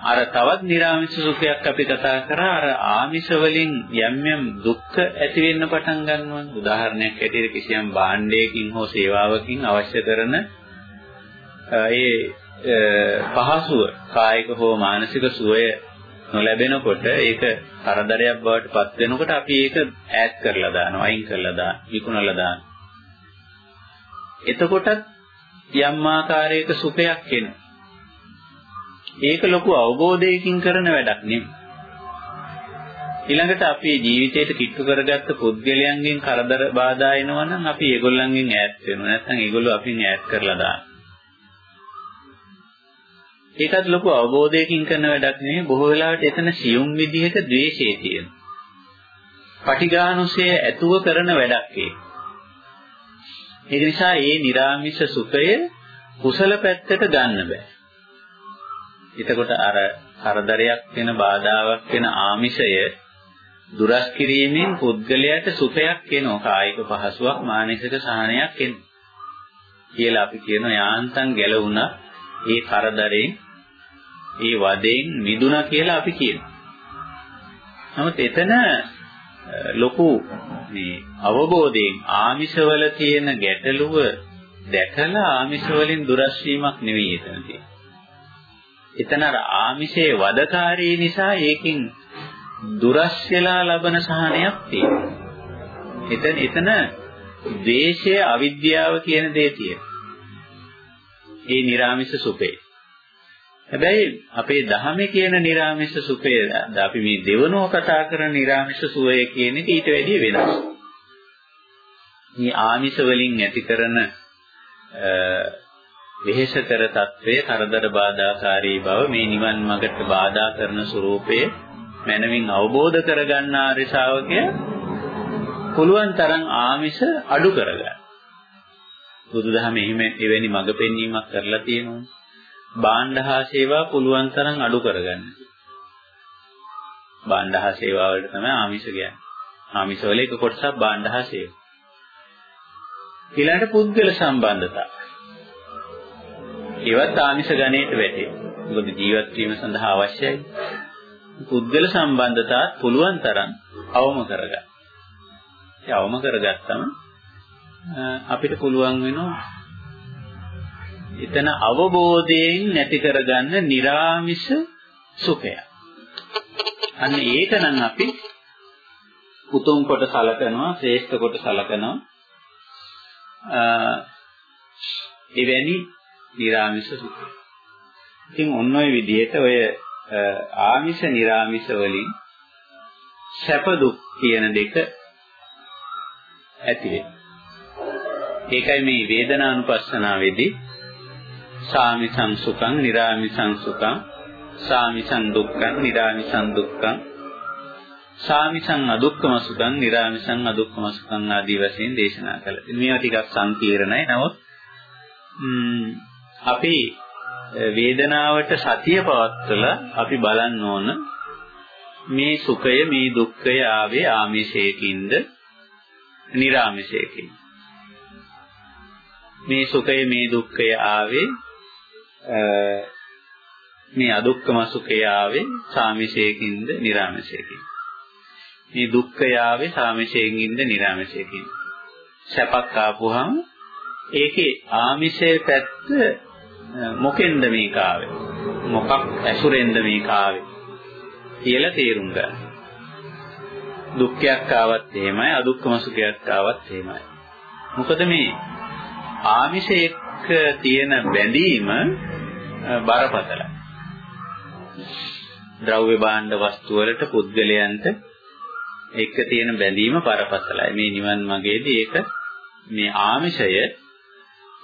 අර තවත් निराமிස සුඛයක් අපි කතා කරා අර ආමිෂ වලින් යම් යම් දුක් ඇති වෙන්න පටන් ගන්නවා. උදාහරණයක් ඇටියෙ කිසියම් භාණ්ඩයකින් හෝ සේවාවකින් අවශ්‍ය කරන ඒ පහසුව කායික හෝ මානසික සුවය නොලැබෙනකොට ඒක තරදරයක් බවට පත් වෙනකොට අපි ඒක ඈඩ් කරලා දානවා අයින් කරලා දානවා විකුණලා දානවා එතකොටත් යම් ආකාරයක සුඛයක් එනවා. ඒක ලොකු අවබෝධයකින් කරන වැඩක් නෙමෙයි. ඊළඟට අපි ජීවිතයට කිට්ටු කරගත්ත පුද්ගලයන්ගෙන් කරදර බාධා එනවා නම් අපි ඒගොල්ලන්ගෙන් ඈත් වෙනවා. නැත්නම් ඒගොල්ලෝ අපින් ඈත් කරලා දානවා. ඒකත් ලොකු අවබෝධයකින් කරන වැඩක් නෙමෙයි. බොහෝ වෙලාවට එතන සියුම් විදිහට ද්වේෂය තියෙනවා. පටිඝානුසය ඇතුව කරන වැඩක් ඒක. ඒක නිසා ඒ निराமிස සුඛය කුසල පැත්තට ගන්න බෑ. එතකොට අර හරදරයක් වෙන බාධාවක් වෙන ආමිෂය දුරස් කිරීමෙන් පුද්ගලයාට සුඛයක් එනවා කායික පහසුවක් මානසික සහනයක් එනවා කියලා අපි කියන යාන්තම් ගැලවුණා ඒ කරදරේ ඒ වදෙන් මිදුණා කියලා අපි කියනවා. නමුත් එතන ලොකු මේ අවබෝධයෙන් ආමිෂවල තියෙන ගැටලුව දැකලා ආමිෂ වලින් දුරස් වීමක් නෙවෙයි එතන තියෙන්නේ. එතන අර ආමිෂයේ වදකාරී නිසා ඒකෙන් දුරස් වෙලා ලබන සහනයක් තියෙනවා. එතන එතන ද්වේෂය අවිද්‍යාව කියන දේ තියෙනවා. ඒ නිර්ාමිෂ සුඛේ. හැබැයි අපේ ධහමේ කියන නිර්ාමිෂ සුඛය අපි මේ දෙවනෝ කතා කරන නිර්ාමිෂ සුවය කියන එක ඊට වැඩිය වෙනස්. මේ ආමිෂ වලින් ඇති කරන වෙහෙසකර తත්වයේ කරදර බාධාකාරී බව මේ නිවන් මාර්ගට බාධා කරන ස්වરૂපයේ මනමින් අවබෝධ කරගන්නා ශ්‍රාවකය පුළුවන් තරම් ආමිෂ අඩු කරගන්න. බුදුදහම එහෙම එවැනි මඟ පෙන්වීමක් කරලා තියෙනවා. බාණ්ඩහා සේවා පුළුවන් තරම් අඩු කරගන්න. බාණ්ඩහා සේවා වලට තමයි ආමිෂ කියන්නේ. ආමිෂ වල එක කොටසක් බාණ්ඩහා සේවා. ඊළඟට පුද්ගල සම්බන්ධතා. ඒවත් ආමිෂ ගණයට වැටේ. මොකද ජීවත් වීම සඳහා අවශ්‍යයි. පුද්ගල සම්බන්ධතාවත් පුළුවන් තරම් අවම කරගන්න. ඒ අවම කරගත්තම අපිට පුළුවන් වෙනවා එතන අවබෝධයෙන් නැති කරගන්න निराமிස සුඛය. අන්න ඒක නම් අපි උතුම් කොට සලකනවා, ශ්‍රේෂ්ඨ කොට සලකනවා. එවැනි निराமிස සුඛය. ඉතින් ඔන්න ඔය විදිහට ඔය ආමිෂ निराமிස වලින් සැප දුක් කියන දෙක ඇති වෙනවා. ඒකයි මේ වේදනානුපස්සනාවේදී සාමිසං සුඛං, निराමිසං සුඛං, සාමිසං දුක්ඛං, निराමිසං දුක්ඛං, සාමිසං අදුක්ඛම සුඛං, निराමිසං අදුක්ඛම සුඛං ආදී වශයෙන් දේශනා කළා. මේවා ටිකක් සංකීර්ණයි. නමුත් අපි වේදනාවට සතිය පවත්වලා අපි බලන්න ඕන මේ සුඛය මේ දුක්ඛය ආවේ ආමිෂයකින්ද නිර්ආමිෂයකින්ද මේ සුඛය මේ දුක්ඛය ආවේ මේ අදුක්කම සුඛය ආවේ සාමිෂයකින්ද නිර්ආමිෂයකින්ද මේ දුක්ඛය ආවේ සාමිෂයකින්ද නිර්ආමිෂයකින්ද සැපක් ආපුහම ඒකේ ආමිෂයේ පැත්ත මොකෙන්ද මේක ආවේ මොකක් ඇසුරෙන්ද මේක ආවේ කියලා තේරුම් ගන්න. දුක්ඛයක් ආවත් එහෙමයි අදුක්කම සුඛයක් ආවත් එහෙමයි. මොකද මේ ආමිෂයක තියෙන බැඳීම බරපතලයි. ද්‍රව්‍ය භාණ්ඩ වස්තු වලට පුද්ගලයන්ට එක තියෙන බැඳීම බරපතලයි. මේ නිවන් මාගේදී ඒක මේ ආමිෂය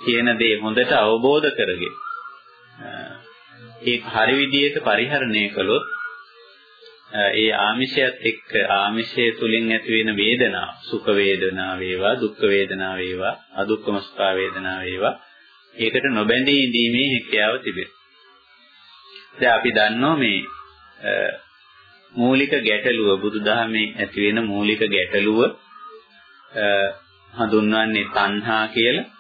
කියන දේ හොඳට අවබෝධ කරගෙන ඒක හරි විදිහට පරිහරණය කළොත් ඒ ආමිෂයත් එක්ක ආමිෂය තුලින් ඇති වෙන වේදනා සුඛ වේදනා වේවා දුක්ඛ වේදනා වේවා අදුක්ඛම සුඛ වේදනා වේවා ඒකට නොබැඳී ඉඳීමේ හැකියාව තිබෙනවා. දැන් අපි දන්නවා මේ මූලික ගැටලුව බුදුදහමේ ඇති වෙන මූලික ගැටලුව හඳුන්වන්නේ තණ්හා කියලා.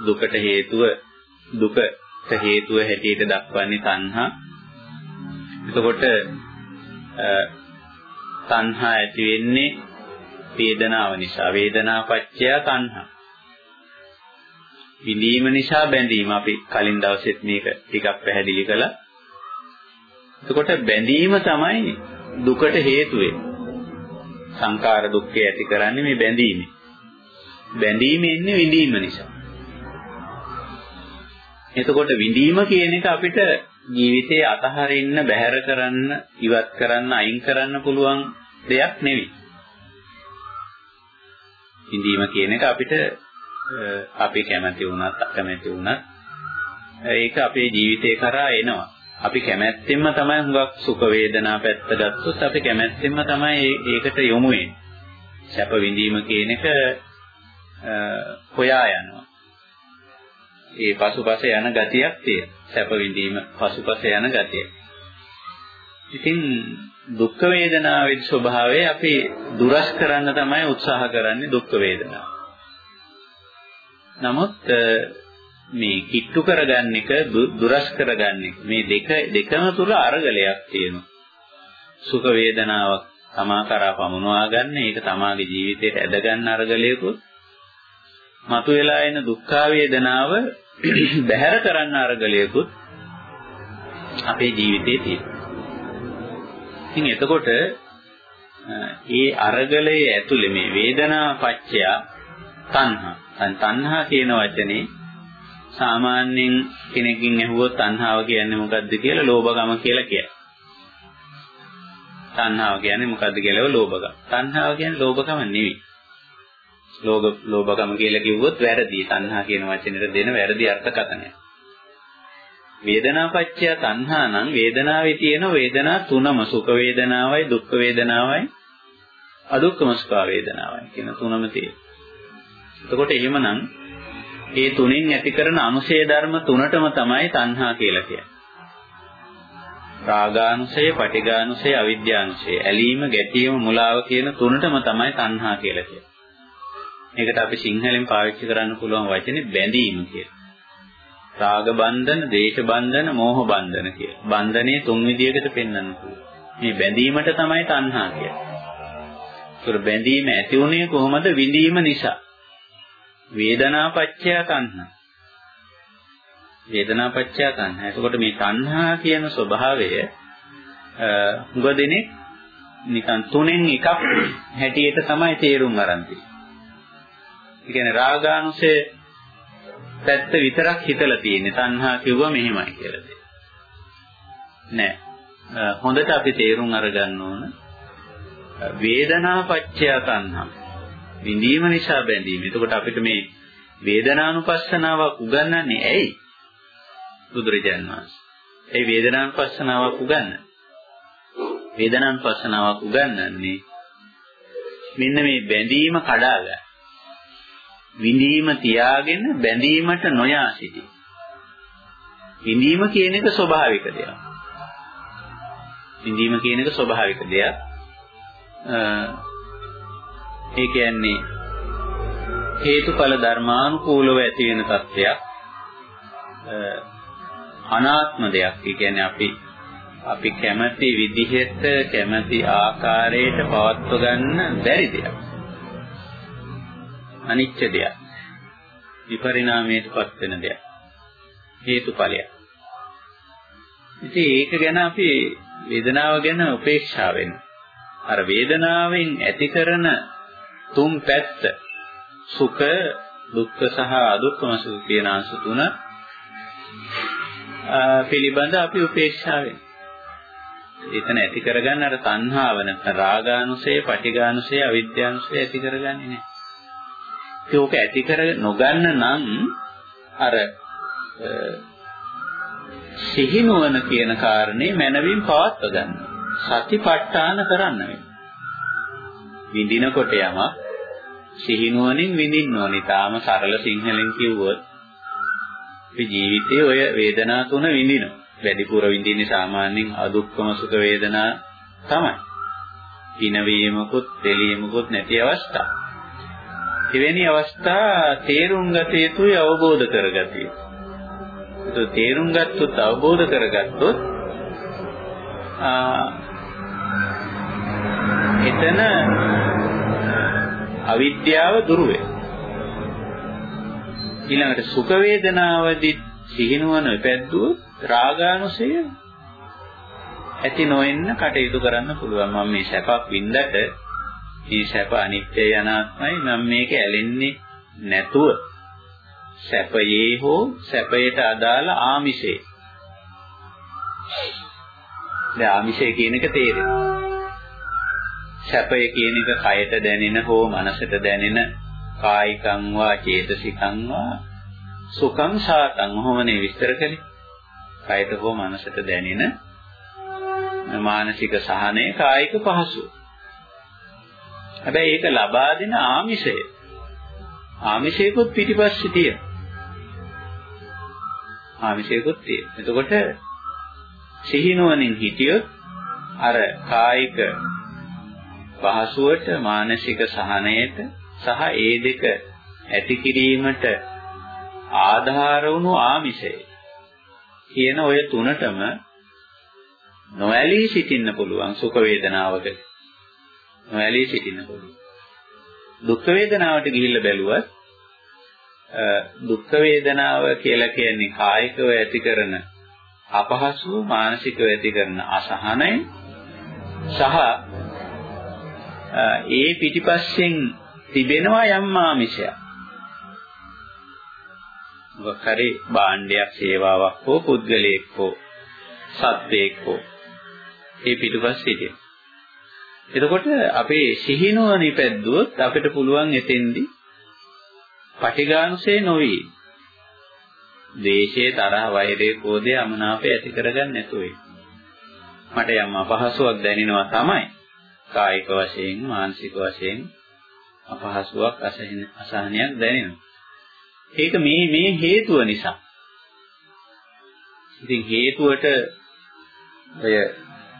දුකට හේතුව දුකට හේතුව හැටියට දක්වන්නේ තණ්හා. එතකොට තණ්හා ඇති වෙන්නේ වේදනාව නිසා. වේදනාපච්චය තණ්හා. විඳීම නිසා බැඳීම අපි කලින් දවසෙත් මේක ටිකක් පැහැදිලි කළා. එතකොට බැඳීම තමයි දුකට හේතු සංකාර දුක්ඛය ඇති කරන්නේ මේ බැඳීමෙන්. බැඳීම එන්නේ විඳීම නිසා. එතකොට විඳීම කියන එක අපිට ජීවිතේ අතහරින්න, බැහැර කරන්න, ඉවත් කරන්න, අයින් කරන්න පුළුවන් දෙයක් නෙවෙයි. විඳීම කියන එක අපිට අපි කැමති වුණත් අකමැති වුණත් ඒක අපේ ජීවිතේ කරා එනවා. අපි කැමැත්තෙන්ම තමයි හුඟක් සුඛ වේදනා පැත්ත ගත්තොත් අපි කැමැත්තෙන්ම තමයි ඒකට යොමු වෙන්නේ. සැප විඳීම කියන එක හොයා යනවා. ඒ පසුපස යන ගතියක් තියෙනවා. සැප විඳීම පසුපස යන ගතිය. ඉතින් දුක් වේදනාවේ ස්වභාවය අපි දුරස් කරන්න තමයි උත්සාහ කරන්නේ දුක් වේදනාව. නමුත් මේ කිට්ටු කරගන්න එක දුරස් කරගන්න එක මේ දෙක දෙකම තුල අරගලයක් තියෙනවා. සුඛ වේදනාවක් තමා කරා පමුණවා ගන්න ඒක තමාගේ ජීවිතයට ඇද ගන්න අරගලයකුත් මතුවලා එන දුක්ඛ වේදනාව බැහැර කරන්න අරගලයකුත් අපේ ජීවිතේ තියෙනවා. ඉතින් එතකොට ඒ අරගලයේ ඇතුලේ මේ වේදනා පත්‍ය තණ්හා. දැන් තණ්හා කියන වචනේ සාමාන්‍යයෙන් කෙනකින් ඇහුවොත් තණ්හාව කියන්නේ මොකද්ද කියලා ලෝභකම කියලා කියනවා. තණ්හාව කියන්නේ මොකද්ද කියලා ලෝභකම. තණ්හාව කියන්නේ ලෝභකම නෙවෙයි. ලෝභ ලෝභකම කියලා කිව්වොත් වැරදි. තණ්හා කියන වචනෙට දෙන වැරදි අර්ථකථනය. වේදනාපච්චය තණ්හා නම් වේදනාවේ තියෙන වේදනා තුනම සුඛ වේදනාවයි දුක්ඛ වේදනාවයි අදුක්ඛම සුඛ වේදනාවයි කියන තුනම තියෙනවා. එතකොට එහෙමනම් ඒ තුනෙන් ඇති කරන අනුශය ධර්ම තුනටම තමයි තණ්හා කියලා කියන්නේ. රාගානුශය, පටිඝානුශය, අවිද්‍යානුශය. ඇලීම, ගැටීම, මුලාව කියන තුනටම තමයි තණ්හා කියලා කියන්නේ. මේකට අපි සිංහලෙන් පාවිච්චි කරන්න පුළුවන් වචනේ බැඳීම කියලා. රාග බන්ධන, දේශ බන්ධන, මෝහ බන්ධන කියලා. බන්ධනේ තුන් විදියකට පෙන්වන්න පුළුවන්. මේ බැඳීමට තමයි තණ්හා කියන්නේ. ඒතර බැඳීම ඇති උනේ කොහොමද? විඳීම නිසා. වේදනාපච්චය තණ්හා. වේදනාපච්චය තණ්හා. එතකොට මේ තණ්හා කියන ස්වභාවය හුඟ දෙනෙක් නිකන් තුනෙන් එකක් හැටියට තමයි තේරුම් ගන්න තියෙන්නේ. ඒ කියන්නේ රාගානුසය පැත්ත විතරක් හිතලා තියෙන්නේ. තණ්හා කිව්වා මෙහෙමයි කියලා දෙයක්. නෑ. හොඳට අපි තේරුම් අරගන්න ඕන වේදනාපච්චය තණ්හා. විඳීම නිසා බැඳීම. එතකොට අපිට මේ වේදනානුපස්සනාවක් උගන්වන්නේ ඇයි? බුදුරජාණන් වහන්සේ. ඒ වේදනානුපස්සනාවක් උගන්වන්නේ. වේදනානුපස්සනාවක් උගන්වන්නේ මෙන්න මේ බැඳීම කඩාගන්න. විඳීම තියාගෙන බැඳීමට නොයා සිටී. විඳීම කියන එක ස්වභාවික දෙයක්. විඳීම කියන එක ස්වභාවික දෙයක්. ඒ කියන්නේ හේතුඵල ධර්මානුකූලව ඇති වෙන තත්ත්වයක්. අනාත්ම දෙයක්. ඒ කියන්නේ අපි අපි කැමති විදිහට කැමති ආකාරයට පවත්ව ගන්න බැරි දෙයක්. අනිච්ච දෙයක්. විපරිණාමයටපත් වෙන දෙයක්. හේතුඵලයක්. ඉතින් ඒක ගැන අපි වේදනාව ගැන උපේක්ෂා වෙන්න. අර වේදනාවෙන් ඇති කරන තුන් පැත්ත සුඛ දුක්ඛ සහ අදුක්ඛම සුඛ කියන අංශ තුන පිළිබඳ අපි උපේක්ෂා වෙන්න. එතන ඇති කරගන්න අර තණ්හාව නැත්නම් රාගානුසය, පටිඝානුසය, අවිද්‍යානුසය ඇති කරගන්නේ නැහැ. ඒක ඇති කර නොගන්න නම් අර සිහිනුවන කියන කාරණේ මනවින් පවත්ව ගන්න. සතිපට්ඨාන කරන්න වෙනවා. විඳිනකොට යමක් සිහිනුවනින් විඳින්න ඕනේ. තාම සරල සිංහලෙන් කිව්වොත් අපි ජීවිතයේ ඔය වේදනා තුන විඳිනවා. වැඩිපුර විඳින්නේ සාමාන්‍යයෙන් අදුක්කම සුඛ වේදනා තමයි. පිනවීමකුත්, දෙලීමකුත් නැති අවස්ථා. එවැනි අවස්ථා තේරුම් ගත යුතුයි අවබෝධ කරගත යුතුයි. ඒක තේරුම් ගත්තොත් අවබෝධ කරගත්තොත් එතන අවිද්‍යාව දුරු වෙනවා. ඊළඟට සුඛ වේදනාවදී සිහිනුවන පැද්දුවොත් රාගානුසය ඇති නොවෙන්න කටයුතු කරන්න පුළුවන්. මම මේ සැපක් වින්දට මේ සැප අනිත්‍ය යනාත්මයි මම මේක ඇලෙන්නේ නැතුව සැපයේ හෝ සැපයට අදාළ ආමිෂේ. දැන් ආමිෂය කියන එක තේරෙනවා. සැපය කියන එක කයට දැනෙන හෝ මනසට දැනෙන කායිකං වා චේතසිකං වා සුඛං සාතං ඔහොමනේ විස්තර කළේ. කයට හෝ මනසට දැනෙන මානසික සහනය කායික පහසුව. හැබැයි ඒක ලබා දෙන ආමිෂය ආමිෂයකුත් පිටිපස්සේ තියෙනවා. ආමිෂයකුත් තියෙනවා. එතකොට සිහිනුවණින් හිටියොත් අර කායික පහසුවට මානසික සහනයට සහ ඒ දෙක ඇති කිරීමට ආධාර වුණු ආමිෂය. කියන ඔය තුනටම නොඇලී සිටින්න පුළුවන් සුඛ වේදනාවක. නොඇලී සිටින්න පුළුවන්. දුක් වේදනාවට ගිහිල්ලා බැලුවත් දුක් වේදනාව කියලා කියන්නේ කායිකව ඇති කරන අපහසුව මානසිකව ඇති කරන අසහනය සහ ඒ පිටිපස්සෙන් තිබෙනවා යම් ආමිෂයක්. වකරි භාණ්ඩයක් සේවාවක් හෝ පුද්ගලයෙක් හෝ සත්වයෙක් හෝ ඒ පිටිපස්සේ සිටින. එතකොට අපේ සිහිනුවණ ඉපැද්දුවොත් අපිට පුළුවන් එතෙන්දී පටිඝානුසේ නොවි. දේශේ තරහ වෛරේ කෝධය අමනාපය ඇති කරගන්න නැතුව මට යම් අපහසුයක් දැනෙනවා තමයි. කායික වශයෙන් මානසික වශයෙන් අපහසුාවක් අසහනයක් දැනෙනවා. ඒක මේ මේ හේතුව නිසා. ඉතින් හේතුවට ඔය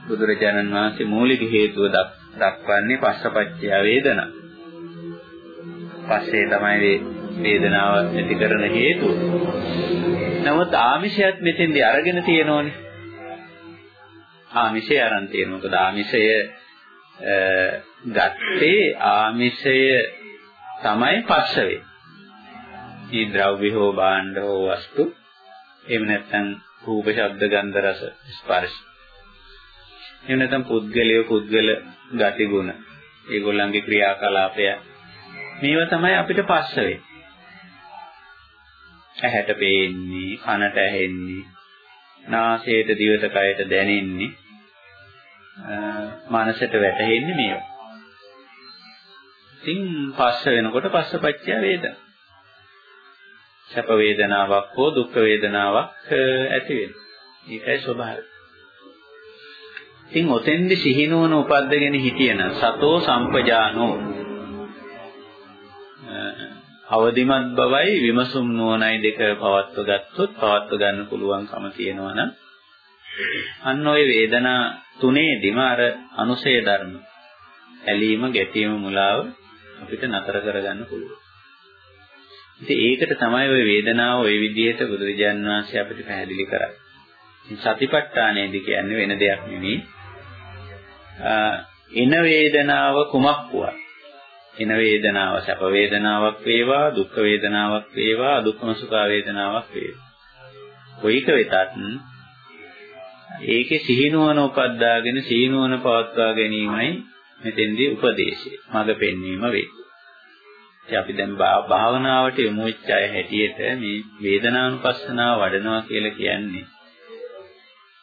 බුදුරජාණන් වහන්සේ මූලික හේතුව දක්වන්නේ පස්සපච්චය වේදනා. පස්සේ තමයි වේදනාව ඇති කරන හේතුව. නමුත් ආමිෂයත් මෙතෙන්දී අරගෙන තියෙනෝනේ. ආමිෂය අරන් තියෙනවා. මොකද ආමිෂය ගත්තේ ආමිෂය තමයි පස්ස වෙන්නේ. මේ ද්‍රව්‍ය හෝ භාණ්ඩ හෝ වස්තු එහෙම නැත්නම් රූප ශබ්ද ගන්ධ රස ස්පර්ශ. එහෙම නැත්නම් පුද්ගලය පුද්ගල ගති ගුණ. ඒගොල්ලන්ගේ ක්‍රියාකලාපය. මේවා තමයි අපිට පස්ස වෙන්නේ ඇහැට පේන්නේ කනට ඇහෙන්නේ නාසයට දිවට කයට දැනෙන්නේ. මනසට වැටහෙන්නේ මේවා. ඉතින් පස්ස වෙනකොට පස්සපච්චය වේදනා. සැප වේදනාවක් හෝ දුක් වේදනාවක් ඇති වෙනවා. ඒකයි ස්වභාවය. ඉතින් ඔතෙන්දි සිහිනුවන උපද්දගෙන හිටියන සතෝ සම්පජානෝ අවදිමත් බවයි විමසුම් නුවණයි දෙක පවත්ව ගත්තොත් පවත්ව ගන්න පුළුවන්කම තියෙනවා නම් අන්න ওই වේදනා තුනේදිම අර අනුසය ධර්ම ඇලීම ගැටීම මුලාව අපිට නතර කරගන්න පුළුවන්. ඉතින් ඒකට තමයි ওই වේදනාව ওই විදිහට බුදුරජාන් වහන්සේ අපිට පැහැදිලි කරන්නේ. ඉතින් සතිපට්ඨානයේදී කියන්නේ වෙන දෙයක් නෙමෙයි. එන වේදනාව කුමක් වුවත් එන වේදනාව සැප වේදනාවක් වේවා දුක් වේදනාවක් වේවා දුක්ඛම සුඛ වේදනාවක් වේවා. කොයික වෙතත් ඒකේ සිහිනුවන උපද්දාගෙන සිහිනුවන පවත්වා ගැනීමයි මෙතෙන්දී උපදේශය. මඟ පෙන්වීම වේ. ඉතින් අපි දැන් භාවනාවට යොමු වෙච්ච අය හැටියට මේ වේදනානුපස්සනාව වඩනවා කියලා කියන්නේ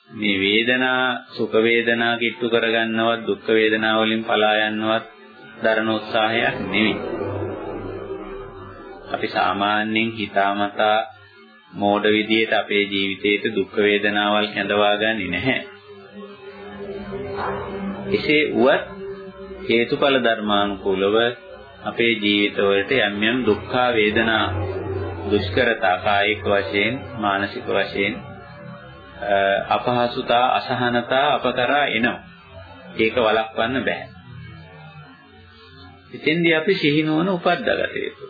මේ වේදනා සුඛ වේදනා කිට්ටු කරගන්නවත් දුක් වේදනා වලින් පලා යන්නවත් දරන උත්සාහයක් නෙවෙයි. අපි සාමාන්‍යයෙන් හිතාමතා මෝඩ විදියට අපේ ජීවිතේට දුක් වේදනාවල් කැඳවා ගන්නේ නැහැ. එසේ වුවත් හේතුඵල ධර්මානුකූලව අපේ ජීවිතවලට යම් යම් දුක්ඛ වේදනා දුෂ්කරතා කායික වශයෙන් මානසික වශයෙන් අපහසුතා අසහනතා අපකරා එනවා. ඒක වළක්වන්න බෑ. ඉතින්දී අපි සිහිනුවන උපද්දාගත යුතුයි.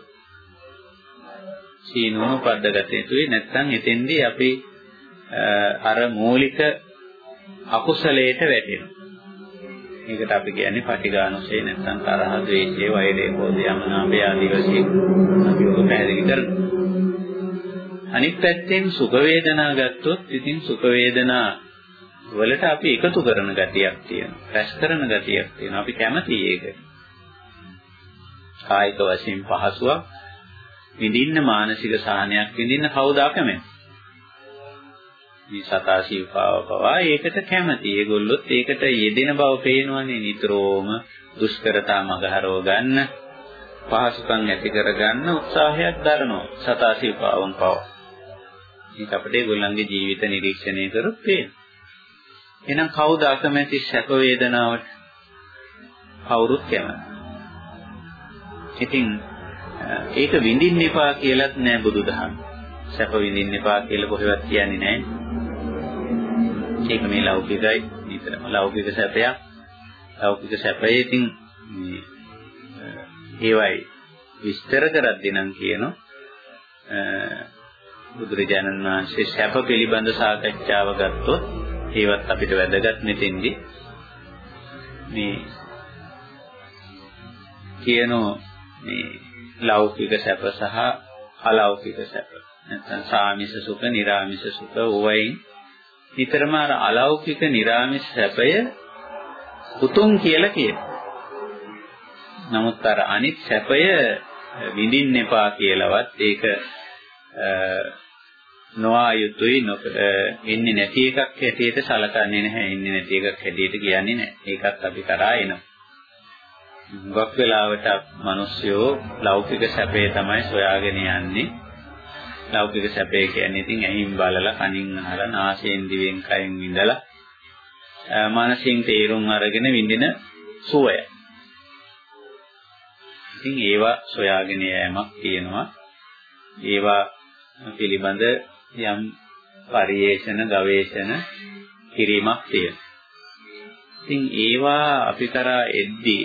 සීනුවන උපද්දගත යුතුයි නැත්නම් එතෙන්දී අපි අර මූලික අකුසලයට වැටෙනවා. මේකට අපි කියන්නේ පටිඝානුසය නැත්නම් තරහ, ද්වේෂය, වෛරය, ක්‍රෝධය, අමනාපය ආදී වශයෙන් අපි ඔබ පැහැදිලි කරනවා. අනිත් පැත්තෙන් සුඛ වේදනා ගත්තොත් ඉතින් සුඛ වේදනා වලට අපි එකතු කරන ගතියක් තියෙනවා. රැස් කරන ගතියක් තියෙනවා. අපි කැමතියි ඒක. කායික වශයෙන් පහසුවක් විඳින්න මානසික සහනයක් විඳින්න කවුද අකමැති? මේ සතා සිව්පාව පවා ඒකට කැමති. ඒගොල්ලොත් ඒකට යෙදෙන බව පේනවනේ නිතරම දුෂ්කරතා මගහරව ගන්න පහසුකම් ඇති කරගන්න උත්සාහයක් දරනවා සතා සිව්පාවන් පවා. මේක අපිට ඒගොල්ලන්ගේ ජීවිත නිරීක්ෂණය කරොත් පේනවා. එහෙනම් කවුද අකමැති සැප වේදනාවට? කවුරුත් කැමති. ඉතින් ඒක විඳින්න එපා කියලත් නෑ බුදුදහම. සැප විඳින්න එපා කියලා කොහෙවත් කියන්නේ නෑ. ඒක මේ ලෞකිකයි නිතරම ලෞකික සැපයක්. ලෞකික සැපයේ ඉතින් මේ ඒවයි විස්තර කරද්දී නම් කියනවා බුදුරජාණන් වහන්සේ සැප පිළිබඳ සාකච්ඡාව ගත්තොත් ඒවත් අපිට වැදගත් මෙතෙන්දී මේ කියනෝ මේ ලෞකික සැප සහ අලෞකික සැප. නැත්නම් සාමිස සුඛ, නිර්ාමිස සුඛ ඕවයින් නිතරම අර අලෞකික නිර්ාමිස සැපය උතුම් කියලා කියනවා. නමුත් අර අනිත් සැපය විඳින්න එපා කියලාවත් ඒක නොආ යුතුයි ඉන්නේ නැති එකක් හැටියට සලකන්නේ නැහැ ඉන්නේ නැති එකක් හැටියට කියන්නේ නැහැ. ඒකත් අපි කරා එනවා. ගොක් වෙලාවට මිනිස්සුયો ලෞකික සැපේ තමයි සොයාගෙන යන්නේ. ලෞකික සැපේ කියන්නේ ඉතින් ඇහින් බලලා කනින් අහලා නාසයෙන් දිවෙන් කයෙන් විඳලා මානසින් තේරුම් අරගෙන විඳින සුවය. ඉතින් ඒවා සොයාගෙන යෑමක් තියෙනවා. ඒවා පිළිබඳ යම් පරිේෂණ ගවේෂණ කිරීමක් තියෙනවා. ඉතින් ඒවා අපි කරා එද්දී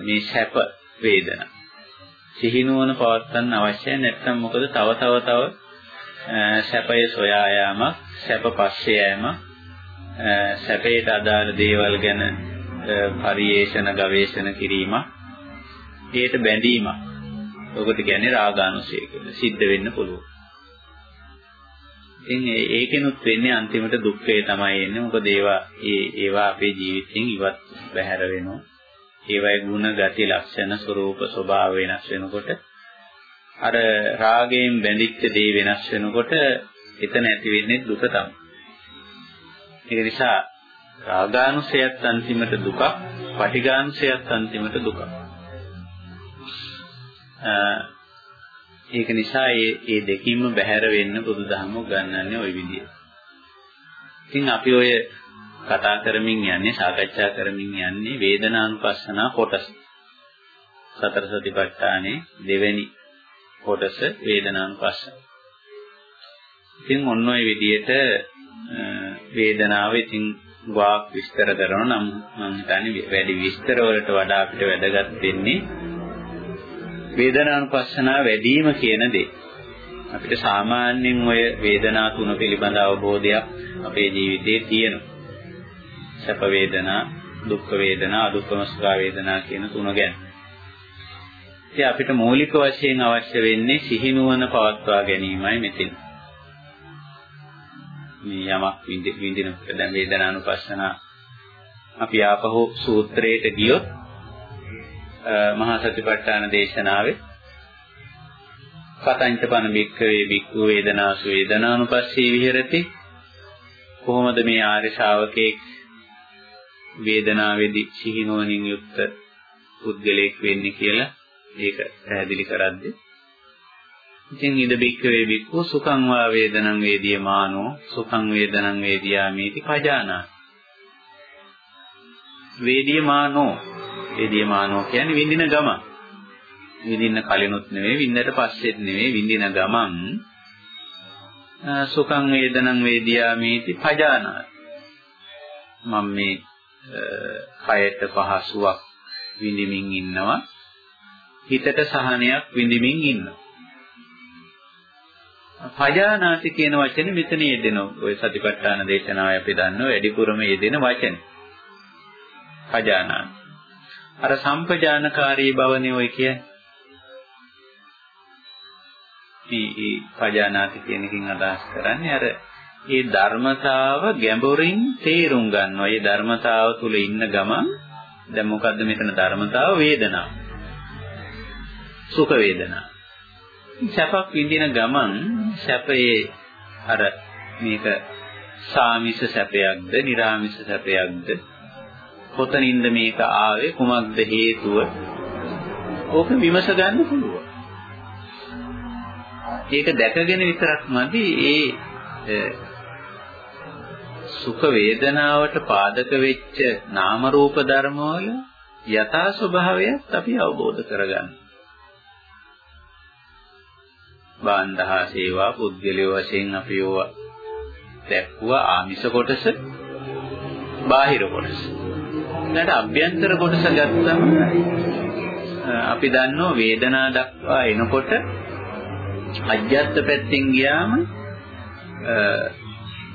මේ සැප වේදනා සිහිනුවන පවත්වන්න අවශ්‍යයි නැත්නම් මොකද තව තව තව සැපය සොයා යාමක් සැප පස්සේ යෑමක් සැපයට අදාළ දේවල් ගැන පරිේෂණ ගවේෂණ කිරීමක් ඒට බැඳීමක් ඔකට කියන්නේ රාගානුසය කියලා සිද්ධ වෙන්න පුළුවන් ඉතින් ඒකෙනුත් වෙන්නේ අන්තිමට දුක්ඛය තමයි එන්නේ. මොකද ඒවා ඒ ඒවා අපේ ජීවිතෙන් ඉවත් බැහැර වෙනවා. ඒවයි ගුණ ගති ලක්ෂණ ස්වરૂප ස්වභාව වෙනස් වෙනකොට අර රාගයෙන් බැඳිච්ච දේ වෙනස් වෙනකොට එතන ඇති වෙන්නේ දුක තමයි. ඒ නිසා රාගානුසයත් අන්තිමට දුකක්, පටිඝානුසයත් අන්තිමට දුකක්. ඒක නිසා මේ මේ දෙකින්ම බැහැර වෙන්න බුදුදහම උගන්වන්නේ ওই විදියට. ඉතින් අපි ඔය කතා කරමින් යන්නේ සාකච්ඡා කරමින් යන්නේ වේදනානුපස්සනා කොටස. සතර සතිපට්ඨානේ දෙවෙනි කොටස වේදනානුපස්සන. ඉතින් ඔන්න ඔය විදිහට වේදනාව ඉතින් වාක් විස්තර කරනවා නම් මම හිතන්නේ වැඩි විස්තර වලට වඩා අපිට වැදගත් වෙන්නේ වේදනානුපස්සනාව වැඩිම කියන දේ. අපිට සාමාන්‍යයෙන් ඔය වේදනා තුන පිළිබඳ අවබෝධයක් අපේ ජීවිතේ තියෙනවා. සැප වේදනා, දුක්ඛ වේදනා, අදුක්ඛම සුඛ වේදනා කියන තුන ගැන. ඉතින් අපිට මූලික වශයෙන් අවශ්‍ය වෙන්නේ සිහිනුවන පවත්වා ගැනීමයි මෙතන. මේ යමක් විඳිනකොට දැන් වේදනානුපස්සනා අපි ආපහු සූත්‍රයට ගියොත් මහා සතිපට්ඨාන දේශනාවේ කතංච පන බික්කවේ බික්ඛු වේදනාසු වේදනානුපස්සී විහෙරති කොහොමද මේ ආර්ය ශාවකේ වේදනාවේදී සිහිනුවණින් යුක්ත පුද්ගලයෙක් වෙන්නේ කියලා ඒක පැහැදිලි කරද්දී ඉතින් ඉද බික්කවේ බික්ඛු සුඛං වා වේදනං වේදියමානෝ සුඛං වේදනං වේදියාමේති පජානා වේදියමානෝ වේදියමානෝ කියන්නේ විඳින ගම. විඳින්න කලිනුත් නෙවෙයි, විඳින්නට පස්සෙත් නෙවෙයි, විඳින ගමන් සුඛං වේදනං වේදියාමේති පජානාති. මම මේ කයට පහසුවක් විඳිමින් ඉන්නවා. හිතට සහනයක් විඳිමින් ඉන්නවා. පජානාති කියන වචනේ මෙතන යෙදෙන ඔය සතිපට්ඨාන දේශනාවේ අපි දන්නවා වැඩිපුරම යෙදෙන වචනේ. පජානාති. අර සම්පජානකාරී බවනේ ඔය කියන්නේ. මේ පජානාති කියන එකකින් අදහස් කරන්නේ අර ඒ ධර්මතාව ගැඹුරින් තේරුම් ගන්නවා. ඒ ධර්මතාව තුල ඉන්න ගමන් දැන් මොකද්ද මෙතන ධර්මතාව වේදනාව. සුඛ වේදනා. සැපක් විඳින ගමන් සැපයේ අර මේක සාමිස සැපයක්ද, නිර්ාමිස සැපයක්ද, කොතනින්ද මේක ආවේ, කුමක්ද හේතුව? ඕක විමස ගන්න පුළුවන්. ඒක දැකගෙන විතරක් මදි ඒ සුඛ වේදනාවට පාදක වෙච්ච නාම රූප ධර්මවල යථා ස්වභාවයත් අපි අවබෝධ කරගන්න. බාන්දහා සේවා පුද්ගලිය වශයෙන් අපි යෝවා දැක්ුවා ආමිෂ කොටස බාහිර කොටස. ඊට අභ්‍යන්තර කොටස ගත්තම අපි දන්නවා වේදනා දක්වා එනකොට අජ්ජත් පැත්තෙන් ගියාම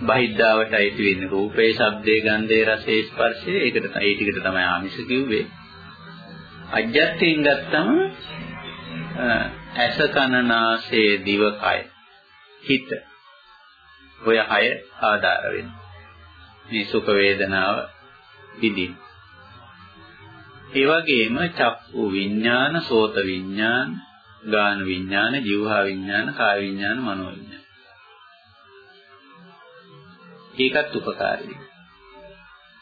බහිද්ධාවට අයිති වෙන්නේ රූපේ, ශබ්දේ, ගන්ධේ, රසේ, ස්පර්ශේ. ඒකට ඒ ටිකට තමයි ආමිෂ කිව්වේ. අජ්ජත්යෙන් ගත්තම ඇස කන නාසය දිව කය හිත ඔය හය ආධාර වෙනවා මේ සුඛ වේදනාව විඳින්න ඒ වගේම චක්කු විඥාන සෝත විඥාන ගාන විඥාන જીවහා විඥාන කාය විඥාන මනෝ විඥාන ඒකත් උපකාරී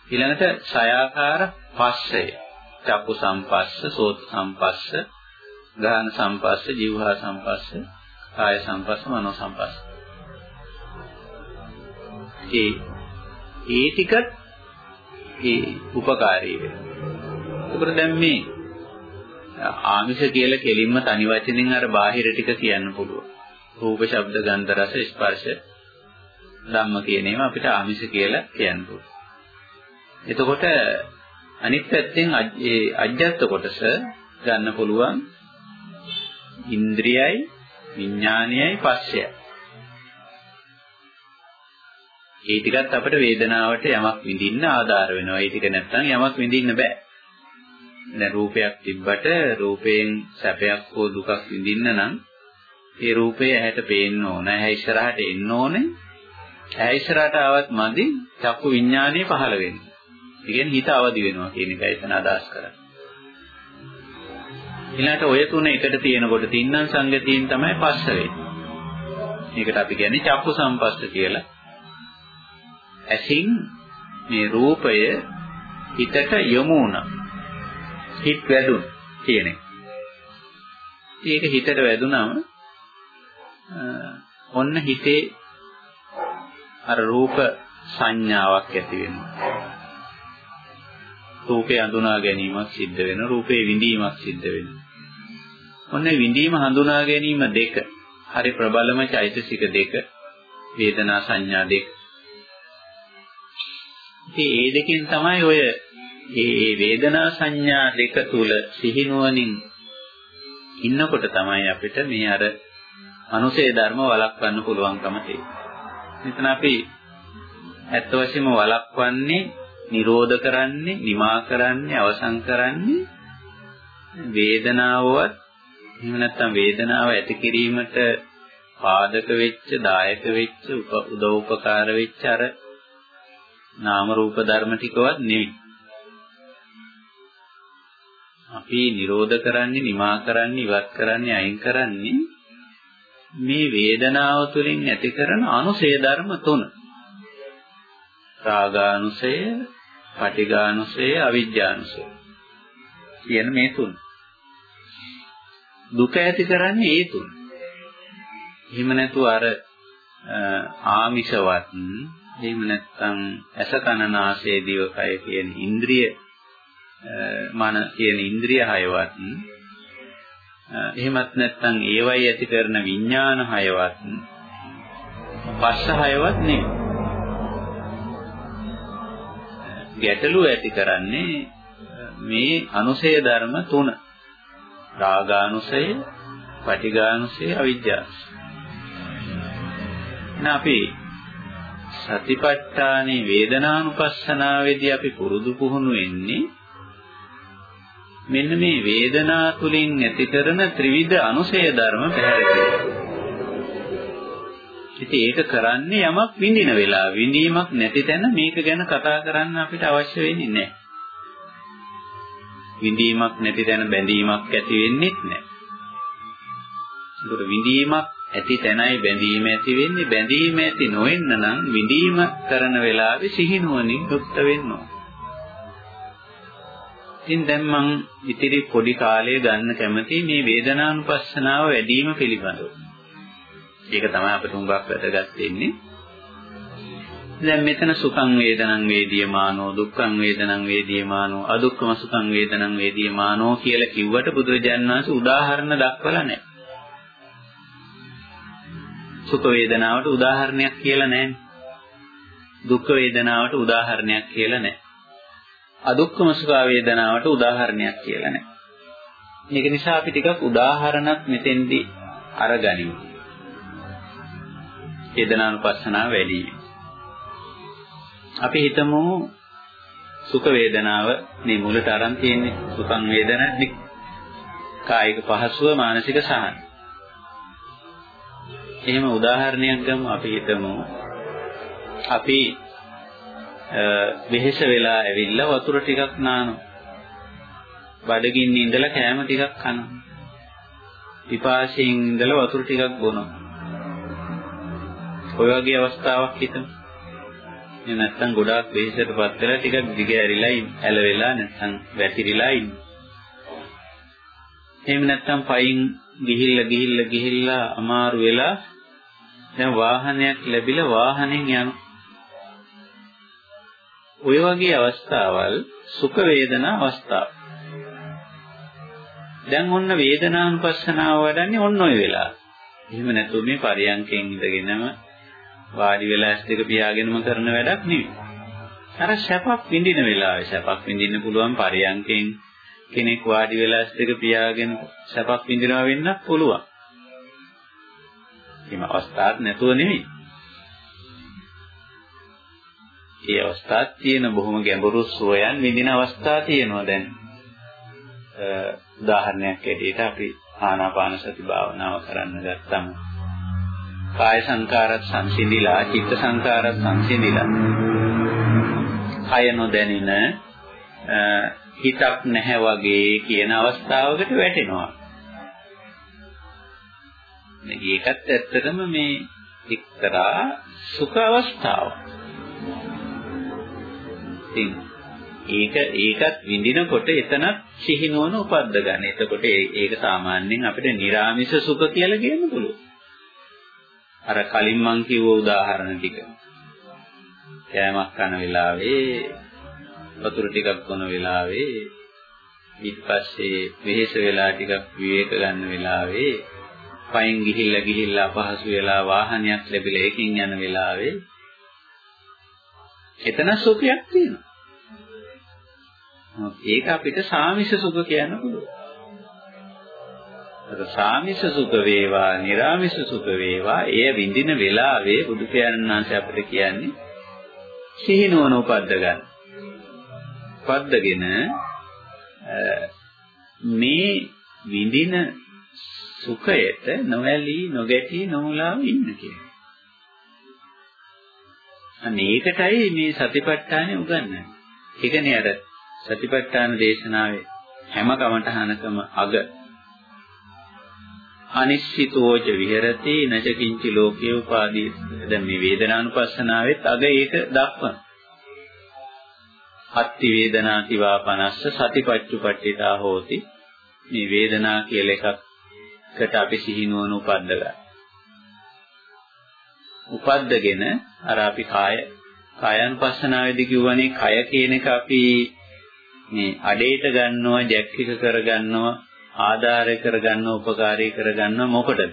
ඊළඟට සයාකාර පස්සය චක්කු සම්පස්ස සෝත සම්පස්ස ගාන සම්පස්ස, જીවහා සම්පස්ස, කාය සම්පස්ස, මනෝ සම්පස්ස. ඒ ඒ ටිකත් ඒ උපකාරී වෙනවා. ඒකට දැන් මේ ආමිෂ කියලා කෙලින්ම තනි වචනෙන් අර බාහිර ටික කියන්න පුළුවන්. රූප, ශබ්ද, ගන්ධ, රස, ස්පර්ශ ධම්ම කියන ඒවා අපිට ආමිෂ කියලා කියන්න පුළුවන්. එතකොට අනිත් පැත්තෙන් ඒ අජ්ජත් කොටස ගන්න පුළුවන් ඉන්ද්‍රියයි විඥානයයි පස්සයයි. ඒ ටිකත් අපිට වේදනාවට යමක් විඳින්න ආධාර වෙනවා. ඒ ටික නැත්නම් යමක් විඳින්න බෑ. දැන් රූපයක් තිබ්බට රූපයෙන් සැපයක් හෝ දුකක් විඳින්න නම් ඒ රූපය ඇහැට පේන්න ඕන. ඇහැ ඉස්සරහට එන්න ඕනේ. ඇහැ ඉස්සරහට ආවත් මදි චක්කු විඥානය පහළ වෙන්නේ. ඒ කියන්නේ හිත අවදි වෙනවා කියන එකයි එතන අදහස් කරන්නේ. ඊළඟට ඔය තුන එකට තියෙනකොට තින්නම් සංගතියෙන් තමයි පස්ස වෙන්නේ. මේකට අපි කියන්නේ චක්කු සම්පස්ස කියලා. ඇසින් මේ රූපය හිතට යොමු වුණා. හිත වැදුන කියන එක. ඒක හිතට වැදුනම ඔන්න හිතේ අර රූප සංඥාවක් ඇති වෙනවා. රූපේ අඳුනා ගැනීමක් සිද්ධ වෙනවා. රූපේ විඳීමක් සිද්ධ වෙනවා. ඔන්න විඳීම හඳුනා ගැනීම දෙක. හරි ප්‍රබලම චෛතසික දෙක. වේදනා සංඥා දෙක. ඉතින් ඒ දෙකෙන් තමයි ඔය මේ වේදනා සංඥා දෙක තුල සිහිනුවණින් ඉන්නකොට තමයි අපිට මේ අර අනුසේ ධර්ම වළක්වන්න පුළුවන්කම තියෙන්නේ. මෙතන අපි ඇත්ත වශයෙන්ම වළක්වන්නේ, නිරෝධ කරන්නේ, නිමා කරන්නේ, අවසන් කරන්නේ වේදනාවවත් එහෙම නැත්නම් වේදනාව ඇති කිරීමට පාදක වෙච්ච, දායක වෙච්ච, උදව් උපකාර වෙච්ච අර නාම රූප ධර්ම ටිකවත් නෙවෙයි. අපි නිරෝධ කරන්නේ, නිමා කරන්නේ, ඉවත් කරන්නේ, අයින් කරන්නේ මේ වේදනාව තුළින් ඇති කරන අනුසය ධර්ම තුන. රාගානුසය, පටිඝානුසය, අවිජ්ජානුසය. කියන මේ තුන. දුක ඇති කරන්නේ ඒ තුන. එහෙම නැතුව අර ආමිෂවත් එහෙම නැත්නම් ඇස කන නාසය දිවකය කියන ඉන්ද්‍රිය මන කියන ඉන්ද්‍රිය හයවත් එහෙමත් නැත්නම් ඒවයි ඇති කරන විඥාන හයවත් පස්ස හයවත් නෙවෙයි. ගැටලුව ඇති කරන්නේ මේ අනුසය ධර්ම තුන. රාගානුසය, පටිඝානුසය, අවිජ්ජානුසය. එහෙනම් අපි සතිපට්ඨානේ වේදනානුපස්සනාවේදී අපි පුරුදු පුහුණු වෙන්නේ මෙන්න මේ වේදනා තුලින් ඇති කරන ත්‍රිවිධ අනුසය ධර්ම පැහැදිලි ඉතින් ඒක කරන්නේ යමක් විඳින වෙලාව. විඳීමක් නැති තැන මේක ගැන කතා කරන්න අපිට අවශ්‍ය වෙන්නේ නැහැ. විඳීමක් නැති තැන බැඳීමක් ඇති වෙන්නේ නැහැ. ඒකට විඳීමක් ඇති තැනයි බැඳීම ඇති වෙන්නේ. බැඳීම ඇති නොවෙන්න නම් විඳීම කරන වෙලාවේ සිහිනුවණින් යුක්ත වෙන්න ඕන. ඉතින් දැන් මම ඉතිරි පොඩි කාලය ගන්න කැමති මේ වේදනානුපස්සනාව වැඩිම පිළිබඳව. ඒක තමයි අපිට හුඟක් වැදගත් වෙන්නේ. දැන් මෙතන සුඛං වේදනං වේදියමානෝ දුක්ඛං වේදනං වේදියමානෝ අදුක්ඛම සුඛං වේදනං වේදියමානෝ කියලා කිව්වට බුදුරජාණන් වහන්සේ උදාහරණ දක්වලා නැහැ. සුඛ වේදනාවට උදාහරණයක් කියලා නැහැ. දුක්ඛ වේදනාවට උදාහරණයක් කියලා නැහැ. අදුක්ඛම සුඛ වේදනාවට උදාහරණයක් කියලා නැහැ. මේක නිසා අපි ටිකක් උදාහරණක් මෙතෙන්දී අරගනිමු. වේදනානුපස්සනාව වැඩි. අපි හිතමු සුඛ වේදනාව මේ මුලට අරන් තියෙන්නේ සුඛං වේදනනේ කායික පහසුව මානසික සහන. එහෙම උදාහරණයක් ගමු අපි හිතමු අපි වෙහෙස වෙලා ඇවිල්ලා වතුර ටිකක් නානවා. බඩගින්නේ ඉඳලා කෑම ටිකක් කනවා. පිපාසයෙන් ඉඳලා වතුර ටිකක් බොනවා. ඔය වගේ අවස්ථාවක් හිතමු. එහෙම නැත්නම් ගොඩාක් වෙහෙසටපත් වෙලා ටිකක් දිග ඇරිලා ඇල වෙලා නැත්නම් වැතිරිලා ඉන්න. එහෙම නැත්නම් පයින් ගිහිල්ලා ගිහිල්ලා ගිහිල්ලා අමාරු වෙලා දැන් වාහනයක් ලැබිලා වාහනෙන් යනවා. ඔය වගේ අවස්ථාවල් සුඛ වේදනා අවස්ථා. දැන් ඔන්න වේදනානුපස්සනාව වඩන්නේ ඔන්න ඔය වෙලාව. එහෙම නැතුව මේ පරියන්කෙන් ඉඳගෙනම වාඩි වෙලා ඇස් දෙක පියාගෙනම කරන වැඩක් නෙවෙයි. අර සැපක් විඳින වෙලාවේ සැපක් විඳින්න පුළුවන් පරියන්කෙන් කෙනෙක් වාඩි වෙලා ඇස් දෙක පියාගෙන සැපක් විඳිනවා වෙන්නත් පුළුවන්. එහෙම අවස්ථාවක් නැතුව නෙවෙයි. ඒ අවස්ථාවක් තියෙන බොහොම ගැඹුරු සෝයන් විඳින අවස්ථා තියෙනවා දැන්. උදාහරණයක් ඇටියට අපි ආනාපාන සති භාවනාව කරන්න ගත්තම කාය සංකාරත් සංසිඳිලා චිත්ත සංකාරත් සංසිඳිලා කය නොදැනෙන හිතක් නැහැ වගේ කියන අවස්ථාවකට වැටෙනවා. මේකත් ඇත්තටම මේ එක්තරා සුඛ අවස්ථාවක්. ඉතින් ඒක ඒකත් විඳිනකොට එතනත් සිහිනුවන උපද්ද ගන්න. එතකොට ඒක සාමාන්‍යයෙන් අපිට නිර්ාමිෂ සුඛ කියලා කියන්න පුළුවන්. අර කලින් මං කිව්ව උදාහරණ ටික. කෑමක් කන වෙලාවේ වතුර ටිකක් බොන වෙලාවේ ඊට පස්සේ වෙහෙස වෙලා ටිකක් විවේක ගන්න වෙලාවේ පයින් ගිහිල්ලා ගිහිල්ලා අපහසු වෙලා වාහනයක් ලැබිලා ඒකින් යන වෙලාවේ එතන සුඛයක් තියෙනවා. ඒක අපිට සාමිෂ සුඛ කියන්න පුළුවන්. අර සාමිෂ සුඛ වේවා, නිර්ාමිෂ සුඛ වේවා, එය විඳින වෙලාවේ බුදු පියාණන් වහන්සේ අපිට කියන්නේ සිහිනුවන උපද්ද ගන්න. උපද්දගෙන මේ විඳින සුඛයට නොඇලී නොගැටී නොමුලාව ඉන්න කියන්නේ. අනේකටයි මේ සතිපට්ඨානෙ උගන්වන්නේ. ඒකනේ අර සතිපට්ඨාන දේශනාවේ හැම කමඨහනකම අග අනිශ්චිතෝච විහෙරති නචකින්චි ලෝකේ උපාදී. දැන් මේ වේදනානුපස්සනාවෙත් අග ඒක දක්වන. අත්ති වේදනාති වාපනස්ස සතිපච්චුපට්ඨිතා හෝති. මේ වේදනා කියලා එකකට අපි සිහිනුවන උපද්දගන්න උපද්දගෙන අර අපි කාය කායानुපස්සනාවේදී කියවනේ කය කියන එක අපි මේ අඩේට ගන්නවා ජැක් එක කරගන්නවා ආධාරය කරගන්න උපකාරී කරගන්න මොකටද?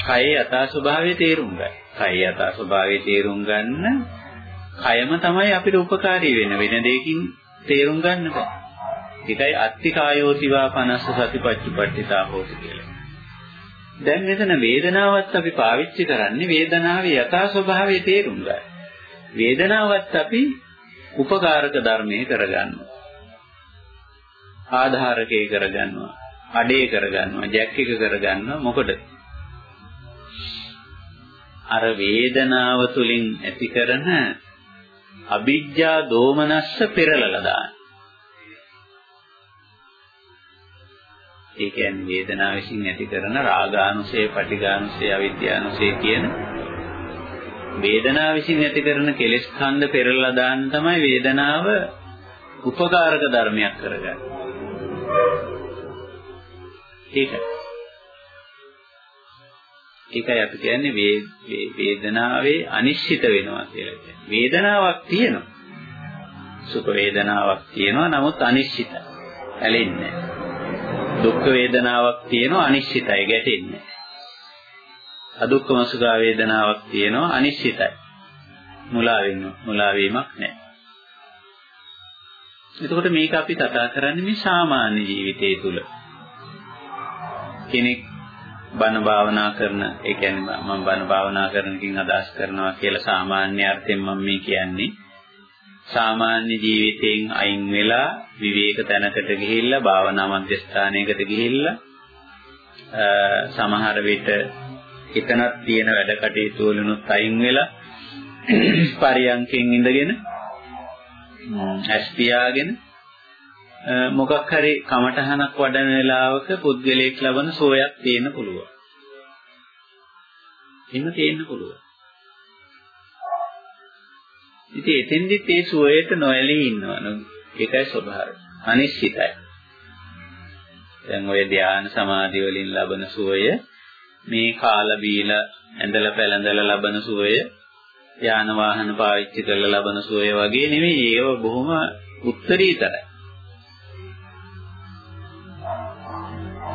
කයේ යථා ස්වභාවය තේරුම් ගන්න. කයේ යථා ස්වභාවය තේරුම් ගන්න කයම තමයි අපිට උපකාරී වෙන වෙන දෙයකින් තේරුම් ගන්න බෑ. ඒකයි අත්ති කායෝතිවා 50 සතිපට්ඨිපට්ඨිතා හෝති කියලා. දැන් මෙතන වේදනාවත් අපි පාවිච්චි කරන්නේ වේදනාවේ යථා ස්වභාවය තේරුම් ගන්න. වේදනාවත් අපි උපකාරක ධර්මයේ කරගන්නවා. ආධාරකේ කරගන්නවා අඩේ කරගන්නවා ජැක් එක කරගන්නවා මොකද අර වේදනාව තුලින් ඇති කරන අවිජ්ජා දෝමනස්ස පෙරලලා දාන ඒ කියන්නේ වේදනාව විසින් ඇති කරන රාගානුසය, පටිඝානුසය, අවිද්‍යානුසය කියන වේදනාව විසින් ඇති කරන කෙලෙස් ඛණ්ඩ පෙරලා දාන්න තමයි වේදනාව උපකාරක ධර්මයක් කරගන්නේ. ඒකයි. ඒකයි අපි කියන්නේ වේදනාවේ අනිශ්චිත වෙනවා කියලා කියන්නේ. වේදනාවක් තියෙනවා. සුඛ වේදනාවක් තියෙනවා නමුත් අනිශ්චිතයි. ඇලෙන්නේ දුක් වේදනාවක් තියෙනවා අනිශ්චිතයි ගැටෙන්නේ. අදුක්කම සුඛ වේදනාවක් තියෙනවා අනිශ්චිතයි. මුලා වෙන්න මුලා වීමක් නැහැ. එතකොට මේක අපි කතා කරන්නේ මේ සාමාන්‍ය ජීවිතය තුළ. කෙනෙක් බණ භාවනා කරන ඒ කියන්නේ මම බණ භාවනා කරනකින් අදහස් කරනවා කියලා සාමාන්‍ය අර්ථයෙන් මම මේ කියන්නේ සාමාන්‍ය ජීවිතයෙන් අයින් වෙලා විවේක තැනකට ගිහිල්ලා භාවනා මධ්‍යස්ථානයකට ගිහිල්ලා සමහර විට එතනක් තියෙන වැඩ කටයුතු වලිනුත් අයින් වෙලා පරියන්කෙන් ඉඳගෙන ඇස් පියාගෙන මොකක් හරි කමටහනක් වඩන වෙලාවක පුද්ගලයෙක් ලබන සෝයක් තියෙන්න පුළුවන්. එහෙම තියෙන්න පුළුවන්. ඉතින් එතෙන්දිත් ඒ සුවයට නොඇලී ඉන්නවා. ඒකයි ස්වභාවය. අනිශ්චිතයි. දැන් ඔය ධ්‍යාන සමාධි වලින් ලබන සුවය මේ කාලා බීලා ඇඳලා පැළඳලා ලබන සුවය යාන වාහන පාවිච්චි කරලා ලබන සුවය වගේ නෙවෙයි ඒව බොහොම උත්තරීතරයි.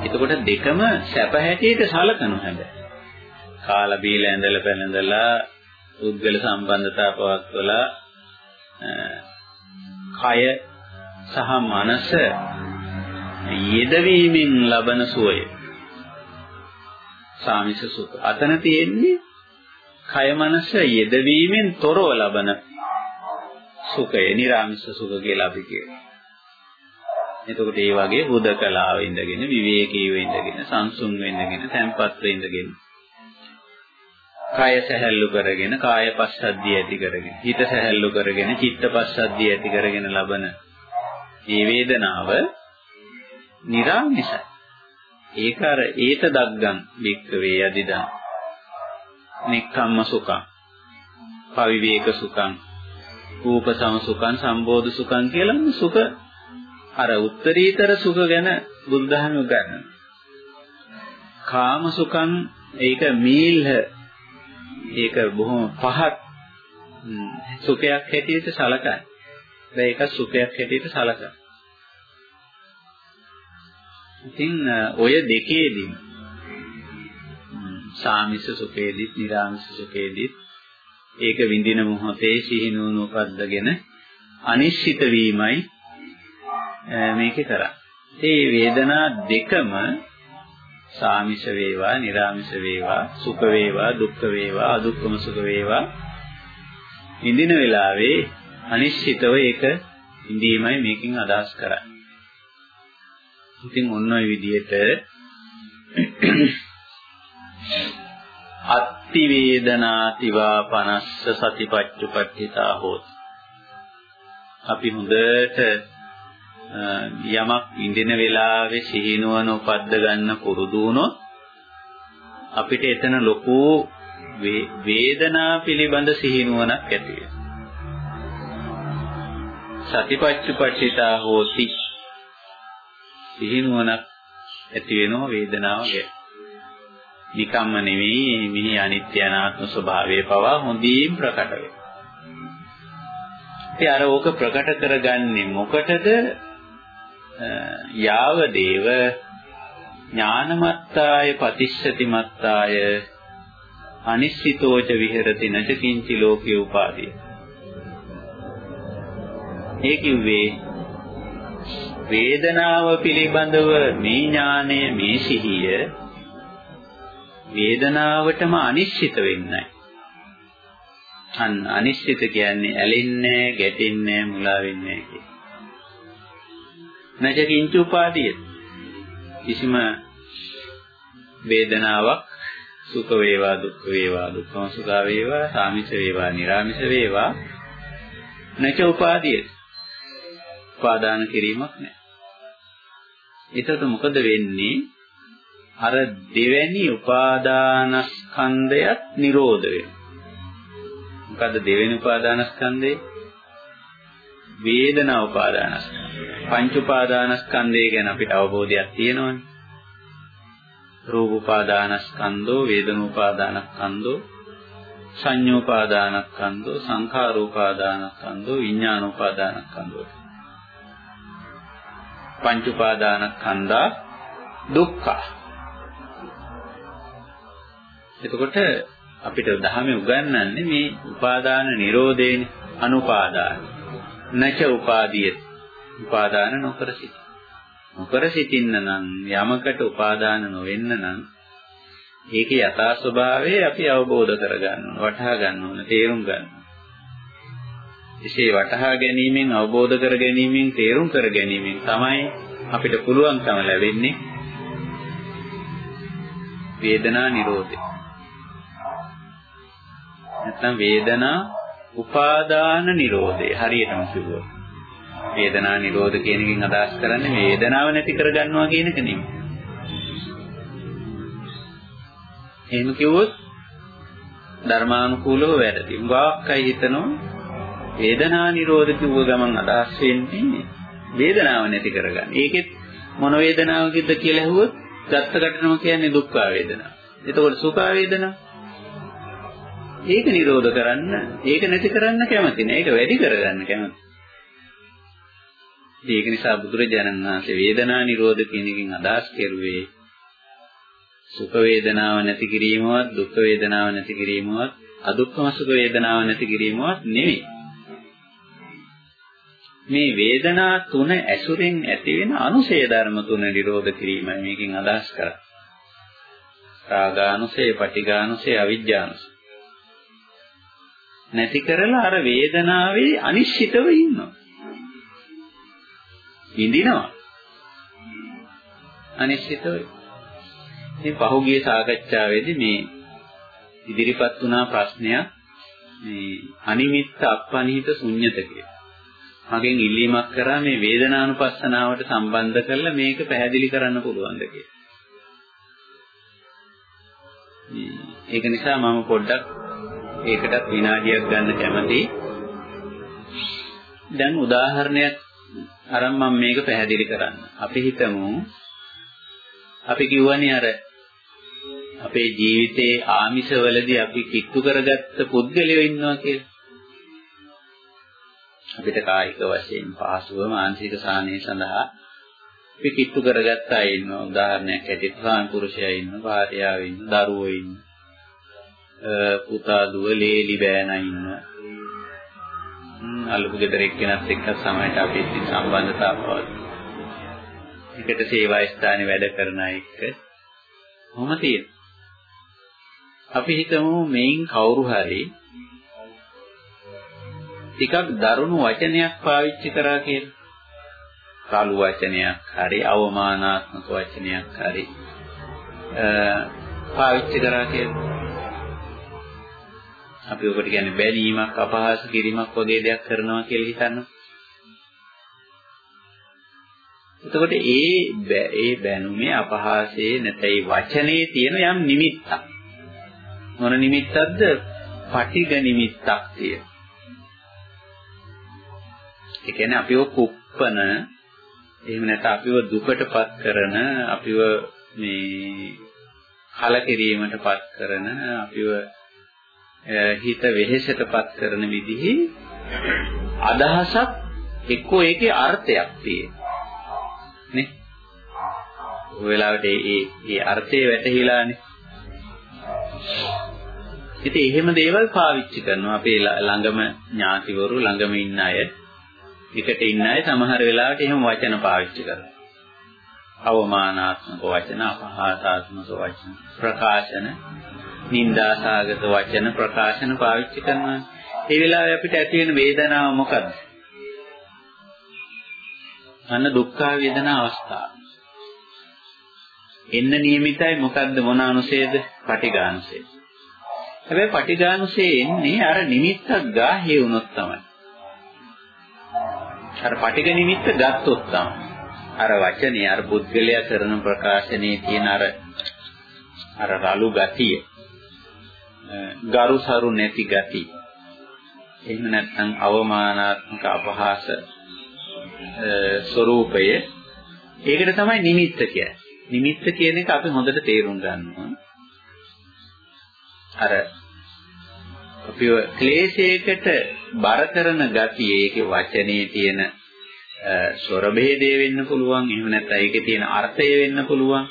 එතකොට දෙකම සැප හැටියට සලකනු හැබැයි. කාලා බීලා ඇඳලා පැළඳලා උද්ගල සම්බන්ධතා පවත්වලා කය සහ මනස යෙදවීමෙන් ලබන සුවය සාමිස සුඛ. අතන තියෙන්නේ කය මනස යෙදවීමෙන් තොරව ලබන සුඛය, නිර්ාමිෂ සුඛ කියලා අපි කියනවා. එතකොට ඒ වගේ හුදකලාව ඉඳගෙන විවේකීව ඉඳගෙන සංසුන් වෙන්නගෙන තැම්පත්ව ඉඳගෙන කය සැහැල්ලු කරගෙන කාය පස්සද්ධිය ඇති කරගෙන හිත සැහැල්ලු කරගෙන චිත්ත පස්සද්ධිය ඇති කරගෙන ලබන මේ වේදනාව නිරාමිසයි ඒක අර ඒත දග්ගම් වික්කවේ යදිදා නික්කම්ම සුඛං පවිවේක සුඛං රූප සම සුඛං සම්බෝධ සුඛං කියලා සුඛ අර උත්තරීතර සුඛ ගැන බුද්ධහම උගන්වනවා. කාම සුඛං ඒක මීල්හ ඒක බොහොම පහත් සුඛයක් හැටියට සලකයි. දැන් ඒක සුඛයක් හැටියට සලකයි. ඉතින් ඔය දෙකේදී සාමිස සුඛේදිත්, නිරාමිස සුඛේදිත් ඒක විඳින මොහොතේ සිහිනුවන උපද්දගෙන අනිශ්චිත වීමයි මේකේ කරන්නේ. ඒ වේදනා දෙකම සාමිෂ වේවා, නිර්ාමිෂ වේවා, සුඛ වේවා, දුක්ඛ වේවා, අදුක්ඛම සුඛ වේවා ඉඳින වෙලාවේ අනිශ්චිතව ඒක ඉඳීමයි මේකෙන් අදහස් කරන්නේ. ඉතින් ඔන්න ඔය විදිහට අත්ති වේදනාතිවා පනස්ස සතිපත්චුපට්ඨිතා හෝති. අපි හොඳට යමක් ඉඳින වෙලාවේ සිහිනුවන උපද්ද ගන්න පුරුදු වුණොත් අපිට එතන ලොකු වේදනා පිළිබඳ සිහිනුවනක් ඇති වෙනවා. සතිපත්චුපට්ඨිතා හෝති සිහිනුවනක් ඇති වෙනවා වේදනාව ගැන. නිකම්ම නෙවෙයි මිහි අනිත්‍ය අනාත්ම ස්වභාවය පවා හොඳින් ප්‍රකට වෙනවා. ඉතින් අර ඕක ප්‍රකට කරගන්නේ මොකටද? යාව දේව ඥානමත්තාය පතිස්සති මත්තාය අනිශ්චිතෝච විහෙරති නච කිංචි ලෝකේ උපාදිය. ඒ කිව්වේ වේදනාව පිළිබඳව මේ ඥානය මේ සිහිය වේදනාවටම අනිශ්චිත වෙන්නයි. අන් අනිශ්චිත කියන්නේ ඇලෙන්නේ, ගැටෙන්නේ, මුලා වෙන්නේ කියන්නේ. නැච කිංච උපාදීය කිසිම වේදනාවක් සුඛ වේවා දුක්ඛ වේවා දුක්ඛම සුඛ වේවා සාමිච්ච වේවා නිරාමිෂ වේවා නැච උපාදීය උපාදාන කිරීමක් නැහැ එතකොට මොකද වෙන්නේ? අර දෙවැනි උපාදානස්කන්ධයත් නිරෝධ වෙනවා. මොකද්ද දෙවෙනි උපාදානස්කන්ධය? වේදනා උපාදානස්කන්ධය. පංච උපාදානස්කන්ධය ගැන අපිට අවබෝධයක් තියෙනවනේ. රූප උපාදානස්කන්ධෝ වේදනෝපාදානස්කන්ධෝ සංඤෝපාදානස්කන්ධෝ සංඛාරෝපාදානස්කන්ධෝ විඥානෝපාදානස්කන්ධෝ පංච උපාදානස්කන්ධා දුක්ඛ. එතකොට අපිට ධහමේ උගන්වන්නේ මේ උපාදාන නිරෝධේනේ අනුපාදාන. නච උපාදීය උපාදාන නොකර සිට නොකර සිටින්න නම් යමකට උපාදාන නොවෙන්න නම් ඒකේ යථා ස්වභාවය අපි අවබෝධ කරගන්න ඕන, වටහා ගන්න ඕන, තේරුම් ගන්න ඕන. එසේ වටහා ගැනීමෙන් අවබෝධ කර ගැනීමෙන් තේරුම් කර ගැනීමෙන් තමයි අපිට පුළුවන්කම ලැබෙන්නේ වේදනා නිරෝධය. නැත්නම් වේදනා උපාදාන නිරෝධය හරියටම කිව්වොත්. වේදනා නිරෝධ කියන එකෙන් අදහස් කරන්නේ වේදනාව නැති කරගන්නවා කියන එක නෙමෙයි. එහෙම කිව්වොත් ධර්මානුකූලව වැරදි. උගාක්කයි හිතනවා වේදනා නිරෝධ කිව්ව ගමන් අදහස් වෙන්නේ වේදනාව නැති කරගන්න. ඒකෙත් මොන වේදනාවකද කියලා ඇහුවොත් ගත්ත ගැටනම කියන්නේ දුක්ඛ වේදනා. එතකොට සුඛ වේදනා ඒක නිරෝධ කරන්න, ඒක නැති කරන්න කැමති නෑ. ඒක වැඩි කරගන්න කැමති. ඒක නිසා බුදුරජාණන් වහන්සේ වේදනා නිරෝධ කියන එකෙන් අදහස් කෙරුවේ සුඛ වේදනාව නැති කිරීමවත් දුක් වේදනාව නැති කිරීමවත් අදුක්ඛම සුඛ වේදනාව නැති කිරීමවත් නෙවෙයි. මේ වේදනා තුන ඇසුරෙන් ඇතිවෙන අනුසය ධර්ම තුන නිරෝධ කිරීමයි මේකෙන් අදහස් කරන්නේ. රාගානුසය, පටිඝානුසය, අවිජ්ජානුසය. නැති කරලා අර වේදනාවේ අනිශ්චිතව ඉන්නවා. විඳිනවා. අනිශ්චිතව. මේ පහුගිය සාකච්ඡාවේදී මේ ඉදිරිපත් වුණා ප්‍රශ්නයක් මේ අනිමිත්ත අපනිහිත ශුන්්‍යත කියලා. මගෙන් ඉල්ලීමක් කරා මේ වේදනානුපස්සනාවට සම්බන්ධ කරලා මේක පැහැදිලි කරන්න පුළුවන්ද කියලා. ඒක නිසා මම පොඩ්ඩක් ඒකටත් විනාඩියක් ගන්න කැමතියි. දැන් උදාහරණයක් අරන් මම මේක පැහැදිලි කරන්න. අපි හිතමු අපි කියවනේ අර අපේ ජීවිතයේ ආමිෂවලදී අපි කිට්ටු කරගත්ත පුද්ගලයෝ ඉන්නවා කියලා. අපිට කායික වශයෙන් පහසුව මානසික සාහනය සඳහා අපි කිට්ටු කරගත්ත අය ඉන්නවා. උදාහරණයක් ඇටියට සාම පුරුෂයා ඉන්නවා, භාර්යාව ඉන්නවා, දරුවෝ ඉන්නවා. පුතා දුව ලේලි බෑනා ඉන්නවා. අල්ලපු ගෙදර එක්කෙනත් එක්ක සමහරට අපි ඉතින් සම්බන්ධතාව පවතින. එකට සේවා ස්ථානේ වැඩ කරන අය එක්ක කොහොම තියෙනවා. අපි හිතමු මේන් කවුරු හරි ටිකක් දරුණු වචනයක් පාවිච්චි කරා කියලා. කළු වචනයක් හරි අවමානාත්මක වචනයක් හරි පාවිච්චි කරා කියලා. අපි ඔකට කියන්නේ බැලීමක් අපහාස කිරීමක් වගේ දෙයක් කරනවා කියලා හිතන්න. එතකොට ඒ ඒ බැනුමේ අපහාසයේ නැතයි වචනේ තියෙන යම් නිමිත්තක්. මොන නිමිත්තක්ද? පටිඝ නිමිත්තක් තියෙන. ඒ කියන්නේ අපිව කුප්පන එහෙම නැත්නම් අපිව දුකටපත් කරන අපිව මේ කලකිරීමටපත් කරන අපිව හිත වෙහෙසටපත් කරන විදිහේ අදහසක් එක්කෝ ඒකේ අර්ථයක් තියෙනවා. නේ? ඔය වෙලාවට ඒ ඒ අර්ථය වැටහිලානේ. ඉතින් එහෙම දේවල් පාවිච්චි කරනවා. අපේ ළඟම ඥාතිවරු ළඟම ඉන්න අය. එකට ඉන්න අය සමහර වෙලාවට එහෙම වචන පාවිච්චි කරනවා අවමානාත්මක වචන අපහාසාත්මක වචන ප්‍රකාශන නිന്ദාසාගත වචන ප්‍රකාශන පාවිච්චි කරනවා. ඒ වෙලාවේ අපිට ඇති වෙන වේදනාව මොකද්ද? අන්න දුක්ඛ වේදනා අවස්ථාව. එන්න නියමිතයි මොකද්ද මොන අනුසේද? පටිඝානුසය. හැබැයි පටිඝානුසය එන්නේ අර නිමිත්තක් ගාහේ වුණොත් තමයි. අර පටිඝ නිමිත්ත ගත්තොත් තමයි. අර වචනේ අර පුද්ගලයා කරන ප්‍රකාශනයේ තියෙන අර අර රළු ගතිය ගරුසරු නැති ගතිය එහෙම නැත්නම් අවමානාත්මක අපහාස ස්වરૂපය ඒකට තමයි නිමිත්ත කියන්නේ. නිමිත්ත කියන එක අපි හොඳට තේරුම් ගන්නවා. අර අපි ක්ලේශයකට බර කරන ගතිය ඒකේ වචනේ තියෙන ස්වර ભેදය වෙන්න පුළුවන්. එහෙම නැත්නම් ඒකේ තියෙන අර්ථය වෙන්න පුළුවන්.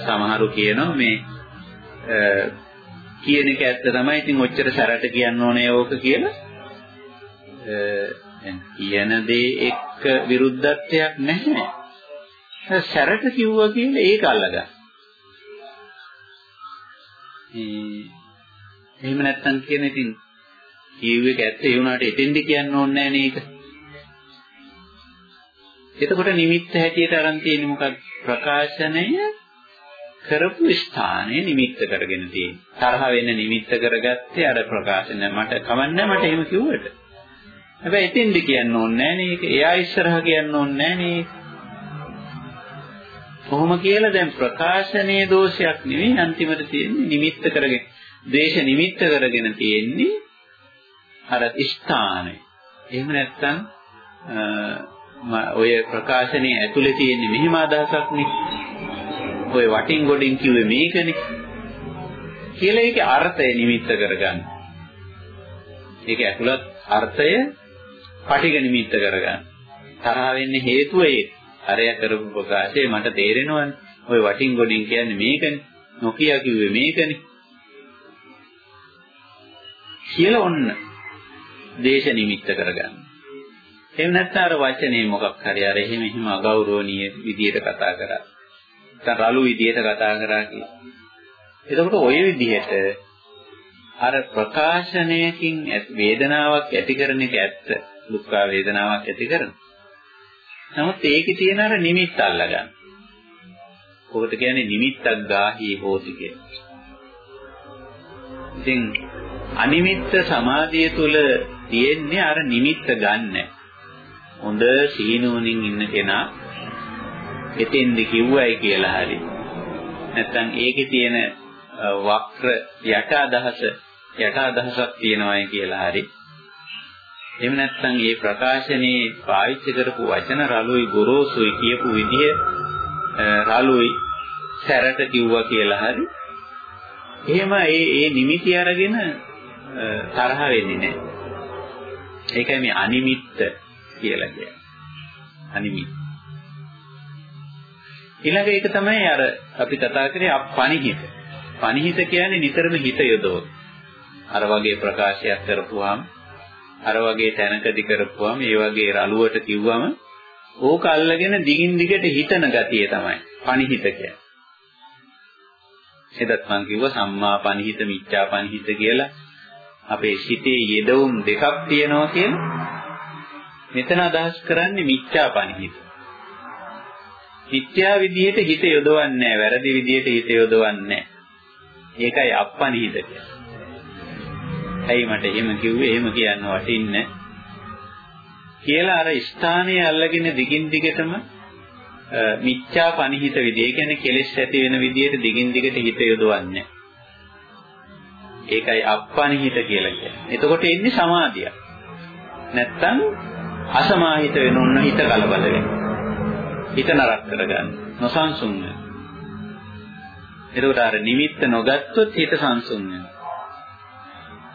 සමහරු කියනවා මේ කියන එක ඇත්ත තමයි. ඉතින් ඔච්චර සැරට කියන්න ඕනේ ඕක කියලා. කියන දේ එක්ක විරුද්ධත්වයක් නැහැ. සැරට කිව්වා කියලා ඒක අල්ලගන්න. එහෙම නැත්තම් කියන ඉතින් කියුව එක ඇත්ත ඒ වුණාට එතෙන්ද කියන්න ඕනේ නැහැ නේද එතකොට නිමිත්ත හැටියට අරන් තියෙන්නේ මොකක්ද ප්‍රකාශනය කරපු ස්ථානයේ නිමිත්ත කරගෙන තියෙන්නේ. තරහ වෙන්න නිමිත්ත කරගත්තේ අර ප්‍රකාශන මට කවන්නේ මට එහෙම කිව්වට. හැබැයි එතෙන්ද කියන්න ඕනේ නැහැ නේ. එයා ඉස්සරහා කියන්න ඕනේ නැහැ නේ. කොහොම කියලා දැන් ප්‍රකාශනයේ දෝෂයක් නෙවෙයි අන්තිමට තියෙන්නේ නිමිත්ත කරගෙන. ද්වේෂ නිමිත්ත කරගෙන තියෙන්නේ අර ස්ථානය. එහෙම නැත්නම් ඔය ප්‍රකාශනයේ ඇතුලේ තියෙන මෙහිම අදහසක් නේ. ඔය වටින් ගොඩින් කිව්වේ මේකනේ. කියලා ඒකේ අර්ථය නිමිත්ත කරගන්න. ඒක ඇතුළත් අර්ථය පටිග නිමිත්ත කරගන්න. තරහ වෙන්නේ හේතුව ඒ. අරය කරපු ප්‍රකාශය මට තේරෙනවනේ. ඔය වටින් ගොඩින් කියන්නේ මේකනේ. නොකිය කිව්වේ මේකනේ. කියලා ඔන්න දේශ නිමිත්ත කරගන්න. එහෙම නැත්නම් අර වචනේ මොකක් හරි අර එහෙම එහෙම අගෞරවනීය විදියට කතා කරා. නැත්නම් රළු විදියට කතා කරා කියලා. එතකොට ওই විදිහට අර ප්‍රකාශනයකින් වේදනාවක් ඇති කරන එක ඇත්ත. දුක් වේදනාවක් ඇති කරන. නමුත් ඒකේ තියෙන අර නිමිත්ත අල්ලගන්න. ඔකට කියන්නේ නිමිත්තක් ගාහී හෝති කියලා. ඉතින් අනිමිත්ත සමාධිය තුල තියෙන්නේ අර නිමිත්ත ගන්න. හොඳ සීනුවණින් ඉන්න කෙනා එතෙන්ද කිව්වයි කියලා හරි. නැත්නම් ඒකේ තියෙන වක්‍ර යට අදහස යට අදහසක් තියෙනවායි කියලා හරි. එහෙම නැත්නම් මේ ප්‍රකාශනයේ පාවිච්චි කරපු වචන රළුයි ගොරෝසුයි කියපු විදිය රළුයි සැරට කිව්වා කියලා හරි. එහෙම ඒ ඒ නිමිති අරගෙන තරහ වෙන්නේ නැහැ ඒකයි මේ අනිමිත්ත කියලා කියන්නේ. අනිමිත්. ඊළඟ එක තමයි අර අපි කතා කරේ අපනිහිත. පනිහිත කියන්නේ නිතරම හිත යොදවන. අර වගේ ප්‍රකාශයක් කරපුවාම අර වගේ තැනකදී කරපුවාම ඒ වගේ රළුවට කිව්වම ඕක අල්ලගෙන දිගින් දිගට හිතන ගතිය තමයි පනිහිත කියන්නේ. එදත් මම කිව්වා සම්මා පනිහිත මිච්ඡා පනිහිත කියලා අපේ සිතේ යෙදවුම් දෙකක් තියෙනවා කියලා මෙතන අදහස් කරන්නේ මිත්‍යා පණිහිත. මිත්‍යා විදිහට හිත යොදවන්නේ නැහැ, වැරදි විදිහට හිත යොදවන්නේ නැහැ. ඒකයි අප්පණිහිත කියන්නේ. ඇයි මට එහෙම කිව්වේ? එහෙම කියන්න වටින්නේ කියලා අර ස්ථානයේ අල්ලගෙන දිගින් දිගටම මිත්‍යා පණිහිත විදිය. ඒ කියන්නේ කෙලෙස් ඇති වෙන විදිහට දිගින් දිගට හිත යොදවන්නේ ඒකයි අප්පණිහිත කියලා කියන්නේ. එතකොට එන්නේ සමාධිය. නැත්තම් අසමාහිත වෙන උන්න හිත කලබල වෙනවා. හිත නරක කරගන්න. නොසන්සුන් වෙනවා. එතකොට අර නිමිත්ත නොගත්තොත් හිත සංසුන් වෙනවා.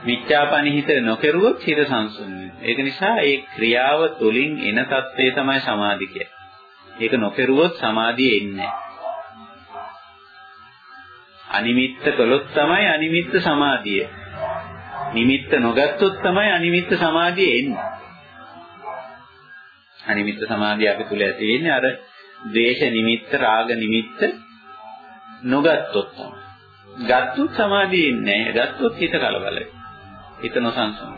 මිත්‍යාපනිහිත නොකරුවොත් හිත සංසුන් වෙනවා. ඒක නිසා ඒ ක්‍රියාව තුළින් එන தත්ත්වය තමයි සමාධි කියන්නේ. ඒක නොකරුවොත් සමාධිය එන්නේ අනිමිත්ත කළොත් තමයි අනිමිත්ත සමාධිය. නිමිත්ත නොගත්තොත් තමයි අනිමිත්ත සමාධිය එන්නේ. අනිමිත්ත සමාධිය අපි තුල ඇති වෙන්නේ අර ද්වේෂ නිමිත්ත රාග නිමිත්ත නොගත්තොත් තමයි. ගත්තොත් සමාධිය ඉන්නේ නැහැ. ගත්තොත් හිත කලබලයි. හිත නොසන්සුන්.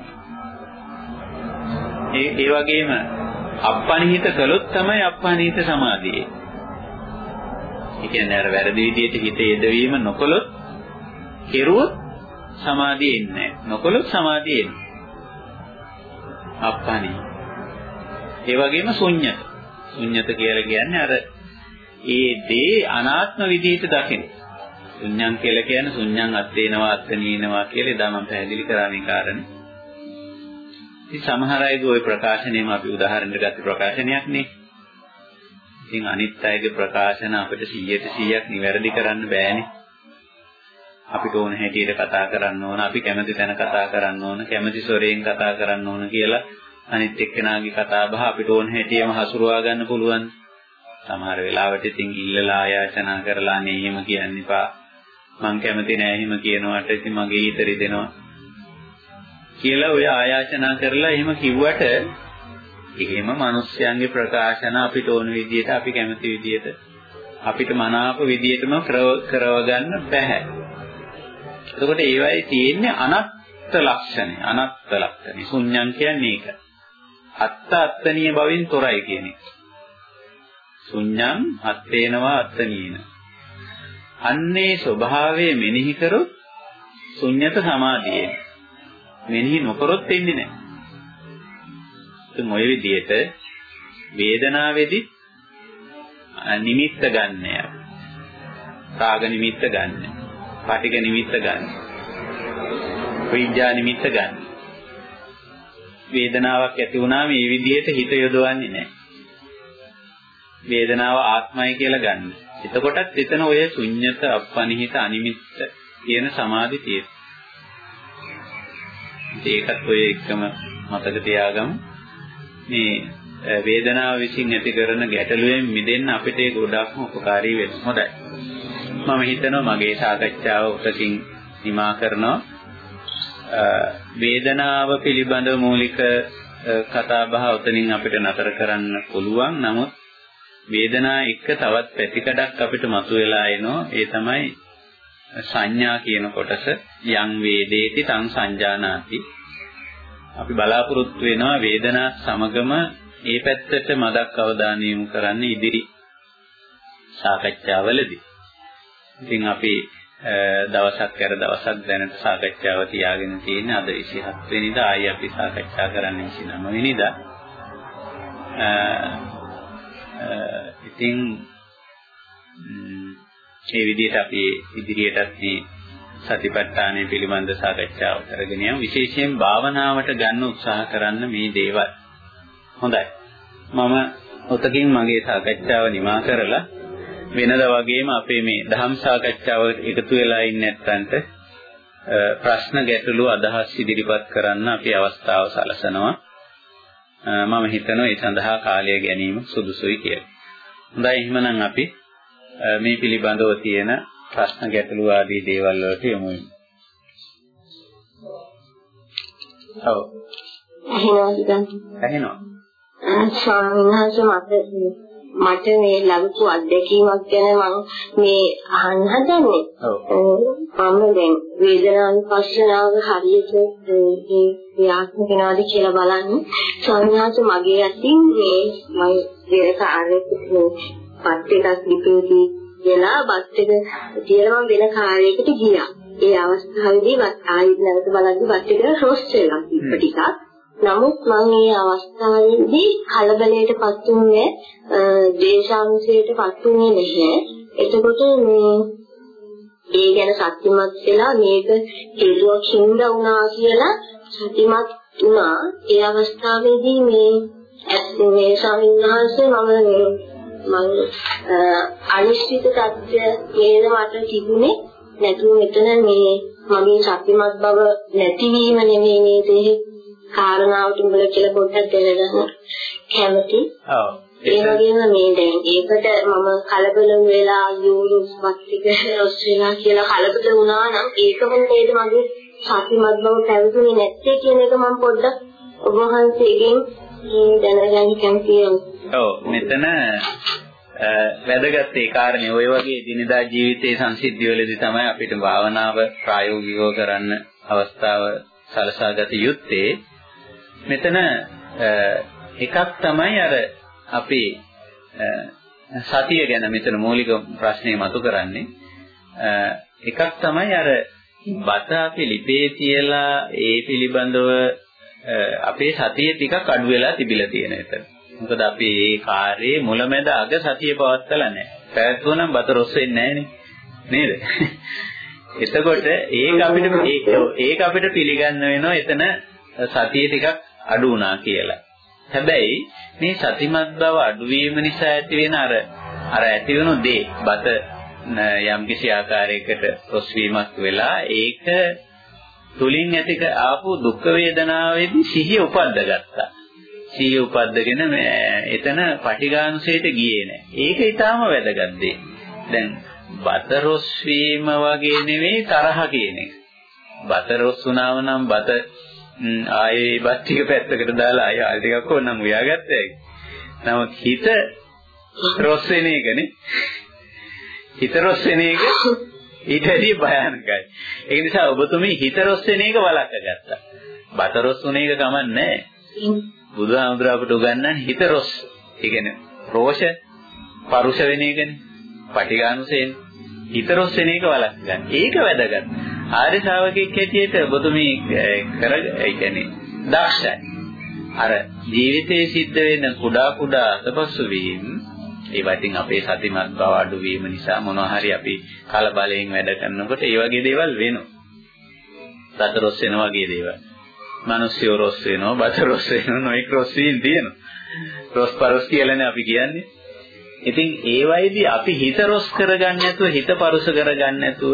ඒ ඒ වගේම අප්පනිහිත කළොත් තමයි අප්පනිහිත සමාධිය. ඒ කියන්නේ අර වැරදි විදිහට හිත යෙදවීම නොකළොත් කෙරුවොත් සමාධිය එන්නේ නැහැ. නොකළොත් සමාධිය එන්නේ. අප්පනිහිත ඒ වගේම ශුන්්‍යත. ශුන්්‍යත කියලා කියන්නේ අර ඒ දේ අනාත්ම විදිහට දකින. ශුන්‍යං කියලා කියන්නේ ශුන්‍යං අත්ේනවා අත්නීනවා කියලා එදා මම පැහැදිලි කරා මේ කාරණේ. ඉතින් සමහර අයගේ ওই ප්‍රකාශනයම අපි උදාහරණයක් ගත්ත ප්‍රකාශනයක් නේ. ඉතින් අනිත් අයගේ ප්‍රකාශන අපිට 100ට 100ක් නිවැරදි කරන්න බෑනේ. අපිට ඕන හැටියට කතා කරන්න ඕන, අපි කැමති තැන කතා කරන්න ඕන, කැමති ස්වරයෙන් කතා කරන්න ඕන කියලා අනිත් එක්කෙනාගේ කතා බහ අපිට ඕන හැටියම හසුරුවා ගන්න පුළුවන්. සමහර වෙලාවට ඉතින් ඉල්ලලා ආයාචනා කරලා නේ එහෙම කියන්න එපා. මං කැමති නෑ එහෙම කියනවට ඉතින් මගේ හිත රිදෙනවා. කියලා ඔය ආයාචනා කරලා එහෙම කිව්වට එහෙම මිනිස්යන්ගේ ප්‍රකාශන අපිට ඕන විදිහට අපි කැමති විදිහට අපිට මනාප විදිහටම කරව ගන්න බෑ. එතකොට ඒවයි තියෙන්නේ අනත්ත් ලක්ෂණය. අනත්ත් ලක්ෂණය. ශුන්‍යං කියන්නේ ඒක. අත්ත අත්තනීය බවින් තොරයි කියන එක. ශුන්‍යං අත්තේනවා අත්තනීන. අන්නේ ස්වභාවය මෙනෙහි කරොත් ශුන්්‍යත සමාධියේ. මෙනෙහි නොකරොත් එන්නේ නැහැ. ඉතින් ඔය විදිහට වේදනාවේදී නිමිත්ත ගන්න රාග නිමිත්ත ගන්න. පටිඝ නිමිත්ත ගන්න. විඥා නිමිත්ත ගන්න. වේදනාවක් ඇති වුණාම මේ විදිහට හිත යොදවන්නේ නැහැ. වේදනාව ආත්මයි කියලා ගන්න. එතකොටත් එතන ඔය ශුන්්‍යත අපනිහිත අනිමිත්ත කියන සමාධි තියෙනවා. ඒකත් ඔය එකම මතක තියාගමු. මේ වේදනාව විසින් ඇති කරන ගැටලුවෙන් මිදෙන්න අපිට ඒක ගොඩක්ම උපකාරී වෙනවා. හොඳයි. මම හිතනවා මගේ සාකච්ඡාව උතකින් නිමා කරනවා. වේදනාව පිළිබඳ මූලික කතා බහ උතනින් අපිට නතර කරන්න පුළුවන්. නමුත් වේදනා එක්ක තවත් පැතිකඩක් අපිට මතුවලා එනවා. ඒ තමයි සංඥා කියන කොටස යම් වේදේති තං සංජානාති අපි බලාපොරොත්තු වෙනවා වේදනා සමගම ඒ පැත්තට මදක් අවධානය යොමු කරන්න ඉදිරි සාකච්ඡාවලදී. ඉතින් අපි දවසක් කර දවසක් දැනට සාකච්ඡාව තියාගෙන තියෙන අද 27 වෙනිදා ආයි අපි සාකච්ඡා කරන්නේ 29 වෙනිදා. ඉතින් මේ විදිහට අපි ඉදිරියටත් මේ සතිපට්ඨානය පිළිබඳ සාකච්ඡාව කරගෙන යමු. විශේෂයෙන් භාවනාවට ගන්න උත්සාහ කරන්න මේ දේවල්. හොඳයි. මම ඔතකින් මගේ සාකච්ඡාව නිමා කරලා වෙනදා වගේම අපේ මේ ධම් සාකච්ඡාව එකතු වෙලා ඉන්නේ නැත්තන්ට ප්‍රශ්න ගැටලු අදහස් ඉදිරිපත් කරන්න අපි අවස්ථාව සලසනවා. මම හිතනවා ඒ සඳහා කාලය ගැනීම සුදුසුයි කියලා. හොඳයි එහෙනම් අපි මේ පිළිබඳව තියෙන ප්‍රශ්න ගැටලු ආදී දේවල් වලට යමු වෙනවා. ඔව්. ඇහෙනවා. වහන්සේ මට මට මේ ලැබපු අත්දැකීමක් ගැන මම මේ අහන්න හදන්නේ. ඔව්. මම දැන් වේදනානුපස්සනාව හරියට මේ ක්‍රියාත්මක වෙනවද කියලා බලන්න. වහන්සේ මගේ අතින් මේ මම වෙන කාර්යයක පත් එකක් ලිපේදී වෙලා බස් එක තියලා මම වෙන කාර්යයකට ගියා. ඒ අවස්ථාවේදී ආයෙත් නැවත බලද්දි බස් එක රොස් වෙලා තිබ්බ ටිකක්. නමුත් මම මේ අවස්ථාවේදී කලබලයටපත් වුණේ දේශාංශයටපත් වුණේ නැහැ. එතකොට මේ ඒ ගැන සත්‍යමත් වෙලා මේක හේතුවක් හින්දා වුණා කියලා සත්‍යමත් වුණා. ඒ අවස්ථාවේදී මේ ඇත්තේ මේ ස්වාමීන් වහන්සේ මම මම අනිශ්චිත තත්ත්වය නේද මට තිබුණේ නැතුව මෙතන මේ මගේ ශක්තිමත් බව නැතිවීම නෙමෙයි නේද කාරණාවට උඹලා කියලා පොඩ්ඩක් දැනගන්න කැමති. ඔව්. ඒ වගේම මේ දැන් ඒකට මම කලබල වෙලා යූරෝ ස්පස්තික ඔස්ට්‍රේලියා කියලා කලබල වුණා නම් ඒකම නේද මගේ ශක්තිමත් බව පැවතුනේ නැත්තේ කියන එක මම පොඩ්ඩක් ඔබ වහන්සේගෙන් දැනගන්න කැමතියි. ඔව් මෙතන වැදගත් ඒ කාරණේ ওই වගේ දිනදා ජීවිතයේ සංසිද්ධිවලදී තමයි අපිට භාවනාව ප්‍රායෝගිකව කරන්න අවස්ථාව සලසා ගත යුත්තේ. මෙතන එකක් තමයි අර අපේ සතිය ගැන මෙතන මූලික ප්‍රශ්නේ මතු කරන්නේ. එකක් තමයි අර බත අපි ලිපේ තියලා ඒ පිළිබඳව අපේ සතිය ටිකක් අඩු වෙලා තිබිලා තියෙන එක. මොකද අපි මේ කාර්යයේ මුලැමැද අග සතිය පවත්කලා නැහැ. පැවැත්වුවනම් බත රොස් වෙන්නේ නේද? එතකොට ඒක අපිට ඒක අපිට පිළිගන්න වෙනවා එතන සතිය ටිකක් අඩු වුණා කියලා. හැබැයි මේ සතිමත් බව අඩුවීම නිසා ඇති වෙන අර අර ඇති වෙන දේ බත යම් කිසි ආකාරයකට රොස් වීමක් වෙලා ඒක තුලින් ඇති ආපු දුක් වේදනාවේදී සිහිය උපද්දගත්තා. සිහිය උපද්දගෙන එතන පටිඝානුසයට ගියේ නෑ. ඒක ඊටාම වැදගත් දෙයක්. දැන් බතරොස් වීම වගේ නෙවෙයි තරහ කියන එක. බතරොස් වුණාම නම් බත ආයේ බත් ටික පැත්තකට දාලා ආයෙ ආල් ටිකක් ඕනනම් උයාගත්තා. නමුත් හිත රොස් වෙන එකනේ. හිත රොස් වෙන එක ඊට වැඩිය භයානකයි. ඒ නිසා ඔබතුමී හිත රොස් වෙන එක වළක්වගත්තා. බත රොස් වුණ එක කමන්නේ නැහැ. බුදුහාමුදුර අපට උගන්වන්නේ හිත රොස්. ඒ කියන්නේ රෝෂ පරුෂ වෙන එකනේ. පටිඝානුසයෙන් හිත රොස් වෙන එක වළක්ව ගන්න. ඒක වැදගත්. ආර්ය ශ්‍රාවකෙක් හැටියට ඔබතුමී කර ඒ කියන්නේ දක්ෂයි. අර ජීවිතයේ සිද්ධ වෙන කුඩා කුඩා අතපසු වීම ඒ වටින් අපේ සතිමත් බව අඩු වීම නිසා මොනවා හරි අපි කලබලයෙන් වැඩ කරනකොට ඒ වගේ දේවල් වෙනවා. සතර රොස් වෙනවා වගේ දේවල්. මිනිස්සු රොස් වෙනවා, බත රොස් වෙනවා, නොයික් රොස් වීම තියෙනවා. රොස් පරොස් කියලානේ අපි කියන්නේ. ඉතින් ඒ වයිදී අපි හිත රොස් කරගන්න නැතුව, හිත පරුස කරගන්න නැතුව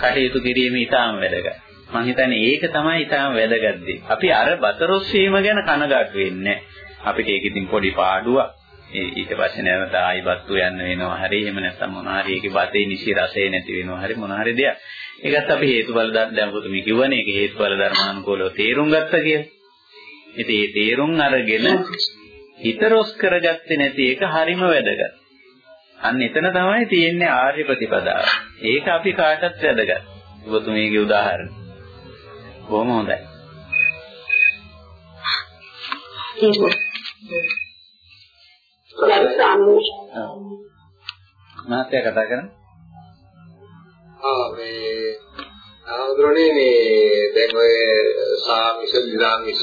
කටයුතු කිරීම ඉතාම වැදගත්. මම හිතන්නේ ඒක තමයි ඉතාම වැදගත් දේ. අපි අර බත රොස් වීම ගැන කනගාටු වෙන්නේ අපිට ඒක ඉතින් පොඩි පාඩුවක්. ඊට පස්සේ නැවත ආයිවත් යන්න වෙනවා හරි එහෙම නැත්නම් මොනවා හරි ඒකේ බතේ නිසි රසය නැති වෙනවා හරි මොනවා හරි දෙයක්. ඒකත් අපි හේතුඵල දැන් පුතු මේ කිව්වනේ ඒක හේතුඵල ධර්මානුකූලව තේරුම් ගත්තා කියලා. ඉතින් මේ තේරුම් අරගෙන හිත රොස් කරගත්තේ නැති එක හරිම වැදගත්. අන්න එතන තමයි තියෙන්නේ ආර්ය ප්‍රතිපදාව. ඒක අපි කාටත් වැදගත්. ඔබතුමීගේ උදාහරණ. බොහොම හොඳයි. මාත්‍ය කතා කරන්නේ. ආ මේ ආවුද්‍රෝනේ මේ දැන් ඔය සාමිස විරාමිස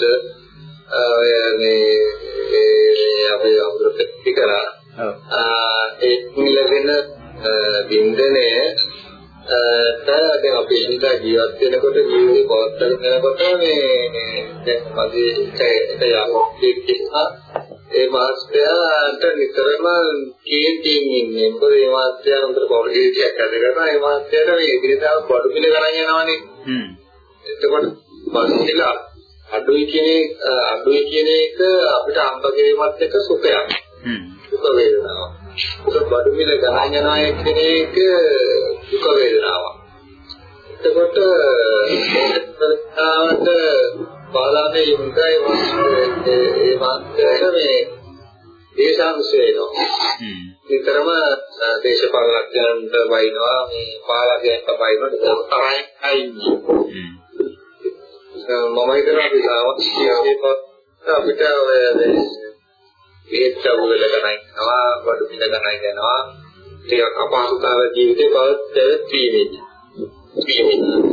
ඔය මේ අපේ අමුද්‍ර පෙට්ටි කරා ඒ නිලගෙන බින්දනය දැන් අපි හිතා ජීවත් වෙනකොට ජීවිතේ පවත්වාගෙන යනකොට මේ දැන් මගේ එක යමක් කිව්වා ඒ මාස්ටර්ට නිතරම කේන්තින් ඉන්නේ. මොකද ඒ මාස්ටර් හොඳට පොලිසියක් අද කරනවා. ඒ මාස්ටර්ට මේ ඉදිරියට බඩු පිළ ගණන් යනවනේ. හ්ම්. එතකොට බස්සිලා අඩුයි කියන අඩුයි කියන එක අපිට අම්බ කිරීමත් එක්ක සුඛයක්. හ්ම්. සුඛ වේදනාවක්. ඒක බඩු පිළ ගණන් යනවා කියන එක සුඛ වේදනාවක්. එතකොට ඒකට බාලාමේ යුගයි ඒ මාත්‍රයට මේ දේශාංශය එනවා. විතරම දේශපාලනඥයන්ට වයින්නවා මේ පාලකයන්ට වයින්නවා තරයි අයින්නේ. මම හිතනවා අපි සාමත්‍යයේ අපිට ඔය මේත් වල ගණන් යනවා, බඩු පිළ ගණන් යනවා. ටිකක් අපහසුතාව ජීවිතේ පවත් වීමේදී. වීමේදී.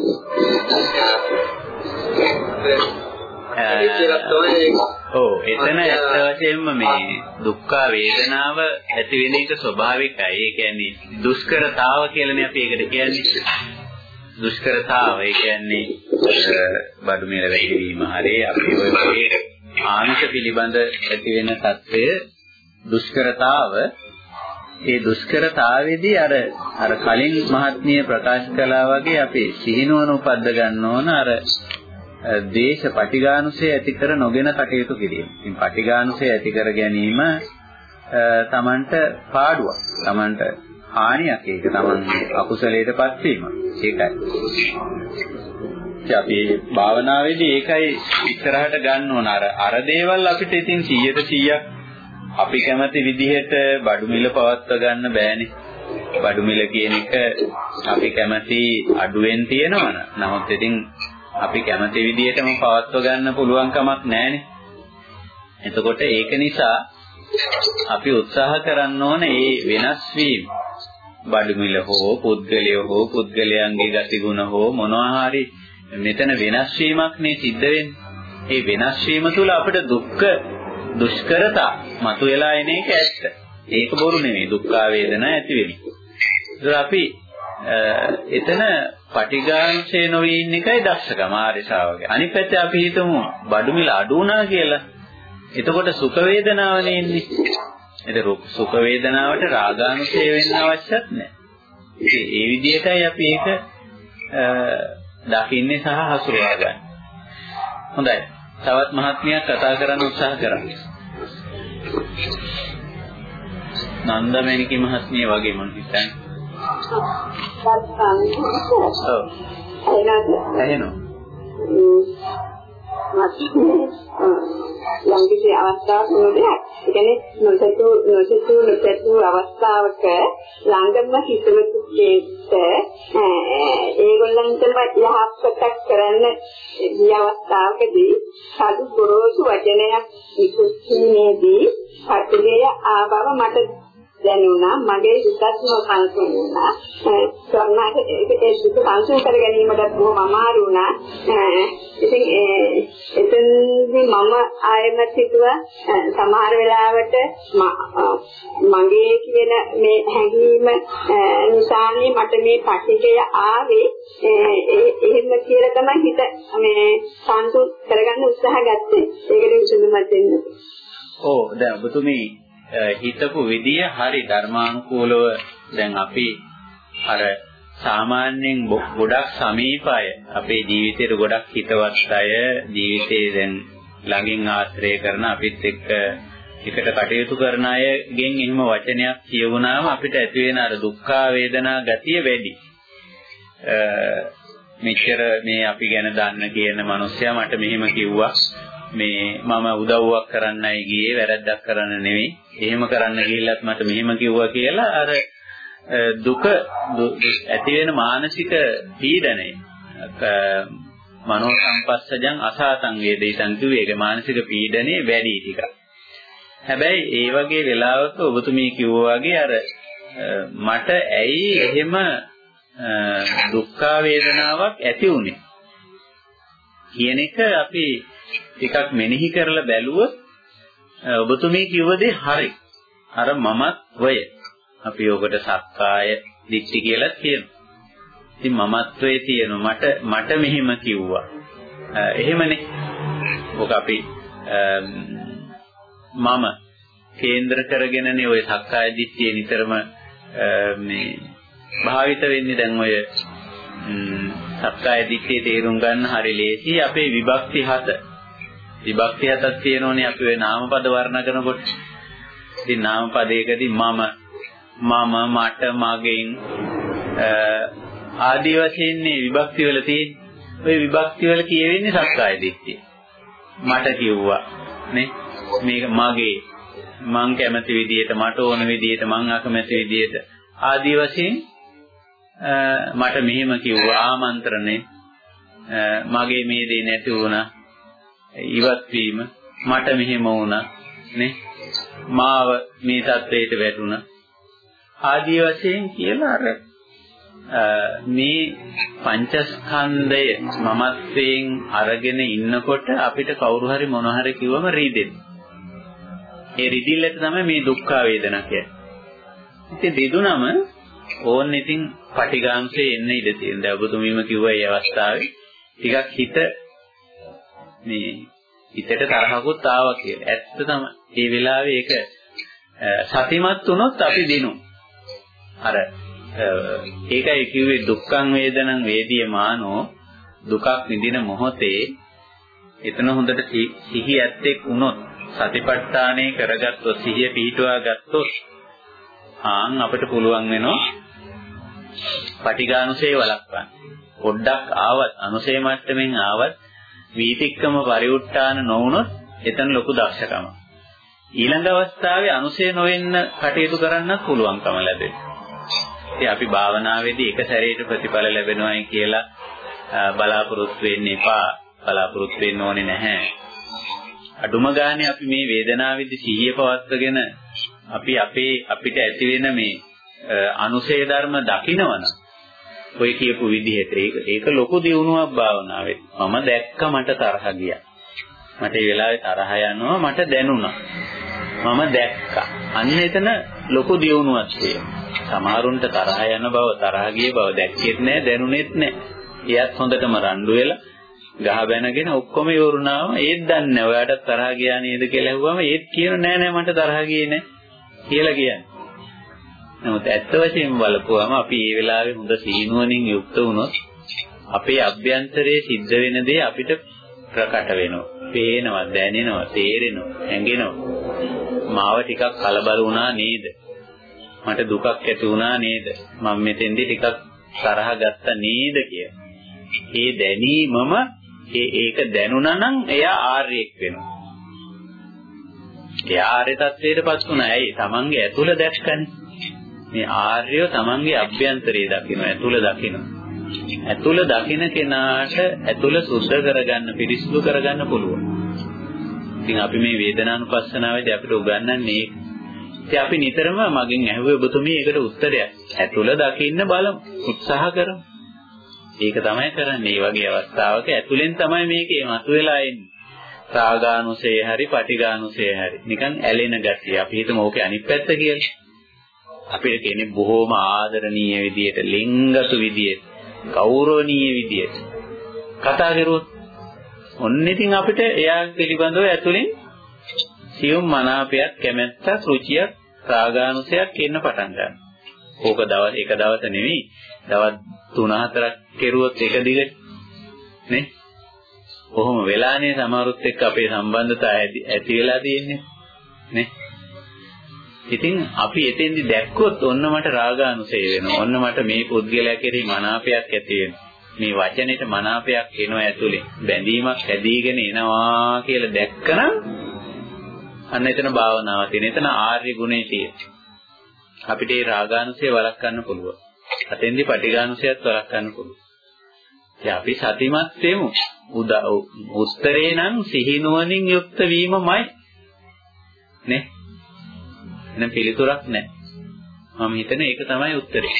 ඔව් එතන ඇත්ත වශයෙන්ම මේ දුක්ඛ වේදනාව ඇති වෙන එක ස්වභාවිකයි. ඒ කියන්නේ දුෂ්කරතාව කියලානේ අපි ඒකට කියන්නේ. දුෂ්කරතාව ඒ කියන්නේ බඩු මිල වැඩි වීම හරි අපි ඔය වගේ ආංශ පිළිබඳ ඇති වෙන తත්වය දුෂ්කරතාව ඒ දුෂ්කරතාවේදී අර අර කලින් මහත්මිය ප්‍රකාශ කළා වගේ අපි සිහිනුවන උපද්ද ගන්න ඕන අර දේශ පටිඝානුසය ඇති කර නොගෙන කටයුතු කිරීම. ඉතින් පටිඝානුසය ඇති කර ගැනීම තමන්ට පාඩුවක්. තමන්ට හානියක් ඒක තමන් අකුසලයටපත් වීම. ඒකයි. අපි භාවනාවේදී ඒකයි ඉස්සරහට ගන්න ඕන අර අර දේවල් අපිට ඉතින් 100ට 100ක් අපි කැමති විදිහට බඩු මිල පවත්වා ගන්න බෑනේ. බඩු මිල කියන එක අපි කැමති අඩුවෙන් තියෙනවන. නමුත් ඉතින් අපි කැමති විදිහටම පවත්ව ගන්න පුළුවන් කමක් නැහැනේ. එතකොට ඒක නිසා අපි උත්සාහ කරන්න ඕන මේ වෙනස් වීම. බඩු මිල හෝ පුද්ගලය හෝ පුද්ගලයන්ගේ ගතිගුණ හෝ මොනවා හරි මෙතන වෙනස් වීමක් නේ සිද්ධ වෙන්නේ. ඒ වෙනස් වීම තුළ අපිට දුක්ඛ දුෂ්කරතා මතුවලා එන එක ඇත්ත. ඒක බොරු නෙමෙයි. දුක්ඛ වේදනා ඇති වෙන්නේ. ඒත් අපි එතන පටිඝාංශේ නොවී ඉන්න එකයි දක්ෂකම ආර්ය ශ්‍රාවකය. අනිත් පැත්තේ අපි හිතමු බඩු මිල අඩු වුණා කියලා. එතකොට සුඛ වේදනාවනේ ඉන්නේ. ඒක සුඛ වේදනාවට රාගාංශය වෙන්න අවශ්‍යත් නැහැ. ඒ විදිහටයි අපි ඒක දකින්නේ සහ හසුරවා ගන්න. හොඳයි. තවත් මහත්මියක් කතා කරන්න උත්සාහ කරන්න. නන්දමණිකි මහත්මිය වගේ මම හිතන්නේ. ඔව්. එහෙනම්. යම් කිසි අවස්ථාවක් වුණොත් ඒ කියන්නේ නොසතු නොසතු නොසතු අවස්ථාවක ළඟම හිතවතුකේට ඒගොල්ලන්ටම යහපතක් කරන්න මේ අවස්ථාවකදී සතු ගොරෝසු වචනයක් විසුද්ධියේදී පටිගය ආවව මට දැනුණා. මගේ විශ්වාසම සංසුන් වුණා ස්වර්ණාට ඒ දුක සංසුන් කර ගැනීමට බොහොම අමාරු වුණා. ඉතින් එතනදී මම ආයෙත් හිතුවා සමහර වෙලාවට මගේ කියන මේ හැඟීම නිසානේ මට මේ පටිකය ආවේ. එහෙම කියලා තමයි හිත මේ සංසුන් කරගන්න උත්සාහ ගත්තේ. ඒකට විසඳුමක් දෙන්න. ඔව් දැන් ඔබතුමී හිතපු විදිය හරි ධර්මානුකූලව දැන් අපි අර සාමාන්‍යයෙන් ගොඩක් සමීපය අපේ ජීවිතේට ගොඩක් හිතවත් අය ජීවිතේ දැන් ළඟින් ආශ්‍රය කරන අපිත් එක්ක එකට කටයුතු කරන අයගෙන් එහෙම වචනයක් කියවුනාම අපිට ඇති වෙන අර දුක්ඛ වේදනා ගතිය වැඩි. මෙච්චර මේ අපි ගැන දන්න කියන මිනිස්සයා මට මෙහෙම කිව්වා මේ මම උදව්වක් කරන්නයි ගියේ වැරද්දක් කරන්න නෙවෙයි. එහෙම කරන්න ගිහිල්ලත් මට මෙහෙම කිව්වා කියලා අර දුක ඇති වෙන මානසික පීඩනය මනෝ සංපස්සජං අසාතං වේදිතං කිව්වේ ඒක මානසික පීඩනේ වැඩි ටිකක්. හැබැයි ඒ වගේ වෙලාවක ඔබතුමී කිව්වා වගේ අර මට ඇයි එහෙම දුක්ඛ වේදනාවක් ඇති වුනේ කියන එක අපි ටිකක් මෙනෙහි කරලා බැලුවොත් ඔබතුමී කිව්ව දේ හරි. අර මමත් වය. අපි ඔකට සක්කාය දිට්ඨි කියලා කියනවා. ඉතින් මමත්වයේ තියෙන මට මට මෙහෙම කිව්වා. එහෙමනේ. ඔක අපි මම කේන්ද්‍ර කරගෙනනේ ওই සක්කාය දිට්ඨිය නිතරම මේ භාවිත වෙන්නේ දැන් ඔය සක්කාය දිට්ඨිය තේරුම් ගන්න හරි ලේසි අපේ විභක්ති හත විභක්ති හතක් තියෙනෝනේ අපි ඔය නාමපද වර්ණ කරනකොට. ඉතින් නාමපදයකදී මම මම මට මගෙන් ආදී වශයෙන් විභක්ති වල තියෙන. ඔය විභක්ති වල කියවෙන්නේ සක්කාය දිට්ඨිය. මට කිව්වා නේ මේක මගේ මං කැමති විදියට මට ඕන විදියට මං අකමැති විදියට ආදී වශයෙන් මට මෙහෙම කිව්වා ආමන්ත්‍රණය මගේ මේ දේ නැති වුණා ඉවත් වීම මට මෙහෙම වුණා නේ මාව මේ தത്വයට වැටුණා ආදී වශයෙන් කියලා අර මේ පංචස්කන්ධය මමත්වයෙන් අරගෙන ඉන්නකොට අපිට කවුරු හරි මොන හරි කිව්වම රීදෙනවා. ඒ රිදිල්ලට තමයි මේ දුක්ඛ වේදනා කියන්නේ. ඉතින් දෙදුනම ඕන්න ඉතින් පටිගාංශේ එන්න ඉඩ තියෙනවා. ඔබතුමීම කිව්වා මේ අවස්ථාවේ ටිකක් හිත මේ හිතට තරහකුත් ආවා කියලා. ඇත්ත තමයි. මේ වෙලාවේ ඒක සතිමත් වුණොත් අපි දිනු. අර ඒකයි කිව්වේ දුක්ඛං වේදනං වේදිය මානෝ දුකක් විඳින මොහොතේ එතන හොඳට සිහි ඇත්තෙක් වුණොත් සතිපට්ඨානේ කරගත්තොත් සිහිය පිහිටුවා ගත්තොත් ආන් අපිට පුළුවන් වෙනවා පටිඝානුසේ වළක්වන්න. පොඩ්ඩක් ආවත් අනුසේ මට්ටමින් ආවත් වීතික්කම පරිඋත්තාන නොවුනොත් එතන ලොකු දක්ෂකම. ඊළඟ අවස්ථාවේ අනුසය නොවෙන්න කටයුතු කරන්නත් පුළුවන්කම ලැබෙනවා. ඉතින් අපි භාවනාවේදී එක සැරේට ප්‍රතිඵල ලැබෙනවායි කියලා බලාපොරොත්තු වෙන්න එපා. බලාපොරොත්තු වෙන්න ඕනේ නැහැ. අඩුම ගානේ අපි මේ වේදනාවේදී සිහිය පවත්වගෙන අපි අපේ අපිට ඇති වෙන මේ අනුසය ධර්ම දකිනවනම් ඔය කියපු විදිහට ඒක ඒක ලොකු දියුණුවක් භාවනාවේ. මම දැක්ක මට තරහ ගියා. මට ඒ වෙලාවේ තරහ යනවා මට දැනුණා. මම දැක්කා. අන්න එතන ලොකු දියුණුවක් තියෙනවා. සමහරුන්ට තරහ යන බව තරහ ගිය බව දැක්කෙත් නැහැ දැනුනේත් නැහැ. එයත් හොඳටම රණ්ඩු වෙලා ගහ බැනගෙන ඔක්කොම යෝරුනාම ඒත් දන්නේ නැහැ. ඔයාට තරහ ගියා නේද කියලා ඇහුවම ඒත් කියන නෑ නෑ මට තරහ ගියේ නෑ කියලා කියන්නේ. නමුත් ඇත්ත වශයෙන්ම බලපුවම අපි මේ වෙලාවේ හොඳ සීනුවණින් යුක්ත වුණොත් අපේ අභ්‍යන්තරයේ සිද්ධ වෙන දේ අපිට ප්‍රකට වෙනවා. පේනවා, දැනෙනවා, තේරෙනවා, හැඟෙනවා. මාව ටිකක් කලබල වුණා නේද? මට දුකක් ඇති වුණා නේද? මම මෙතෙන්දී ටිකක් තරහ ගත්තා නේද කිය. ඒ දැනීමම ඒ ඒක දැනුණා නම් එයා ආර්යෙක් වෙනවා. එයා ආර්ය තත්වයටපත් වුණා. ඇයි? තමන්ගේ ඇතුළ දැක්කනේ. මේ ආර්යව තමන්ගේ අභ්‍යන්තරයේ දකින්න, ඇතුළ දකින්න. ඇතුළ දකින්න කෙනාට ඇතුළ සුද්ධ කරගන්න, පිරිසිදු කරගන්න පුළුවන්. ඉතින් අපි මේ වේදනානුපස්සනාවේදී අපිට උගන්වන්නේ ඉතින් අපි නිතරම මගෙන් ඇහුවේ ඔබතුමී ඒකට උත්තරයක්. ඇතුළ දකින්න බලමු. උත්සාහ කරමු. ඒක තමයි කරන්නේ. මේ වගේ අවස්ථාවක ඇතුලෙන් තමයි මේකේ මතුවලා එන්නේ. රාගානුසය හරි, පටිඝානුසය හරි. නිකන් ඇලෙන ගතිය. අපි හිතමු ඕකේ අනිත් පැත්ත කියලා. අපිට කෙනෙක් බොහෝම ආදරණීය විදියට, ලිංගතු විදියට, ගෞරවනීය විදියට කතා කරුවොත් ඔන්න ඉතින් අපිට එයා පිළිබඳව ඇතුලෙන් සියුම් මනාපයක්, කැමැත්තක්, රුචියක්, රාගානුසයක් එන්න පටන් ගන්නවා. ඕක දවස් එක දවස නෙවෙයි. දවස් 3-4ක් කෙරුවොත් එක දිගට නේ? කොහොම වෙලානේ සමහරුත් එක්ක අපේ සම්බන්ධතාවය ඇති වෙලා තියෙන්නේ නේ? ඉතින් අපි එතෙන්දි දැක්කොත් ඔන්න මට රාගානුසය වෙනවා. ඔන්න මට මේ පුද්ගලයා කෙරෙහි මනාපයක් ඇති වෙනවා. මේ වචනෙට මනාපයක් එනවා ඇතුලේ. බැඳීමක් ඇදීගෙන එනවා කියලා දැක්කනම් අන්න එතන භාවනාව තියෙන. එතන ආර්ය ගුණේ තියෙන. අපිට ඒ රාගානුසය වළක්වන්න පුළුවන්. අතෙන්දී පටිඝානුසයත් වළක්වන්න පුළුවන්. ඉතින් අපි සතිමත් වෙමු. උත්තරේ නම් සිහිනුවණින් යුක්ත වීමමයි. නේ? එනම් පිළිතුරක් නැහැ. මම හිතන්නේ ඒක තමයි උත්තරේ.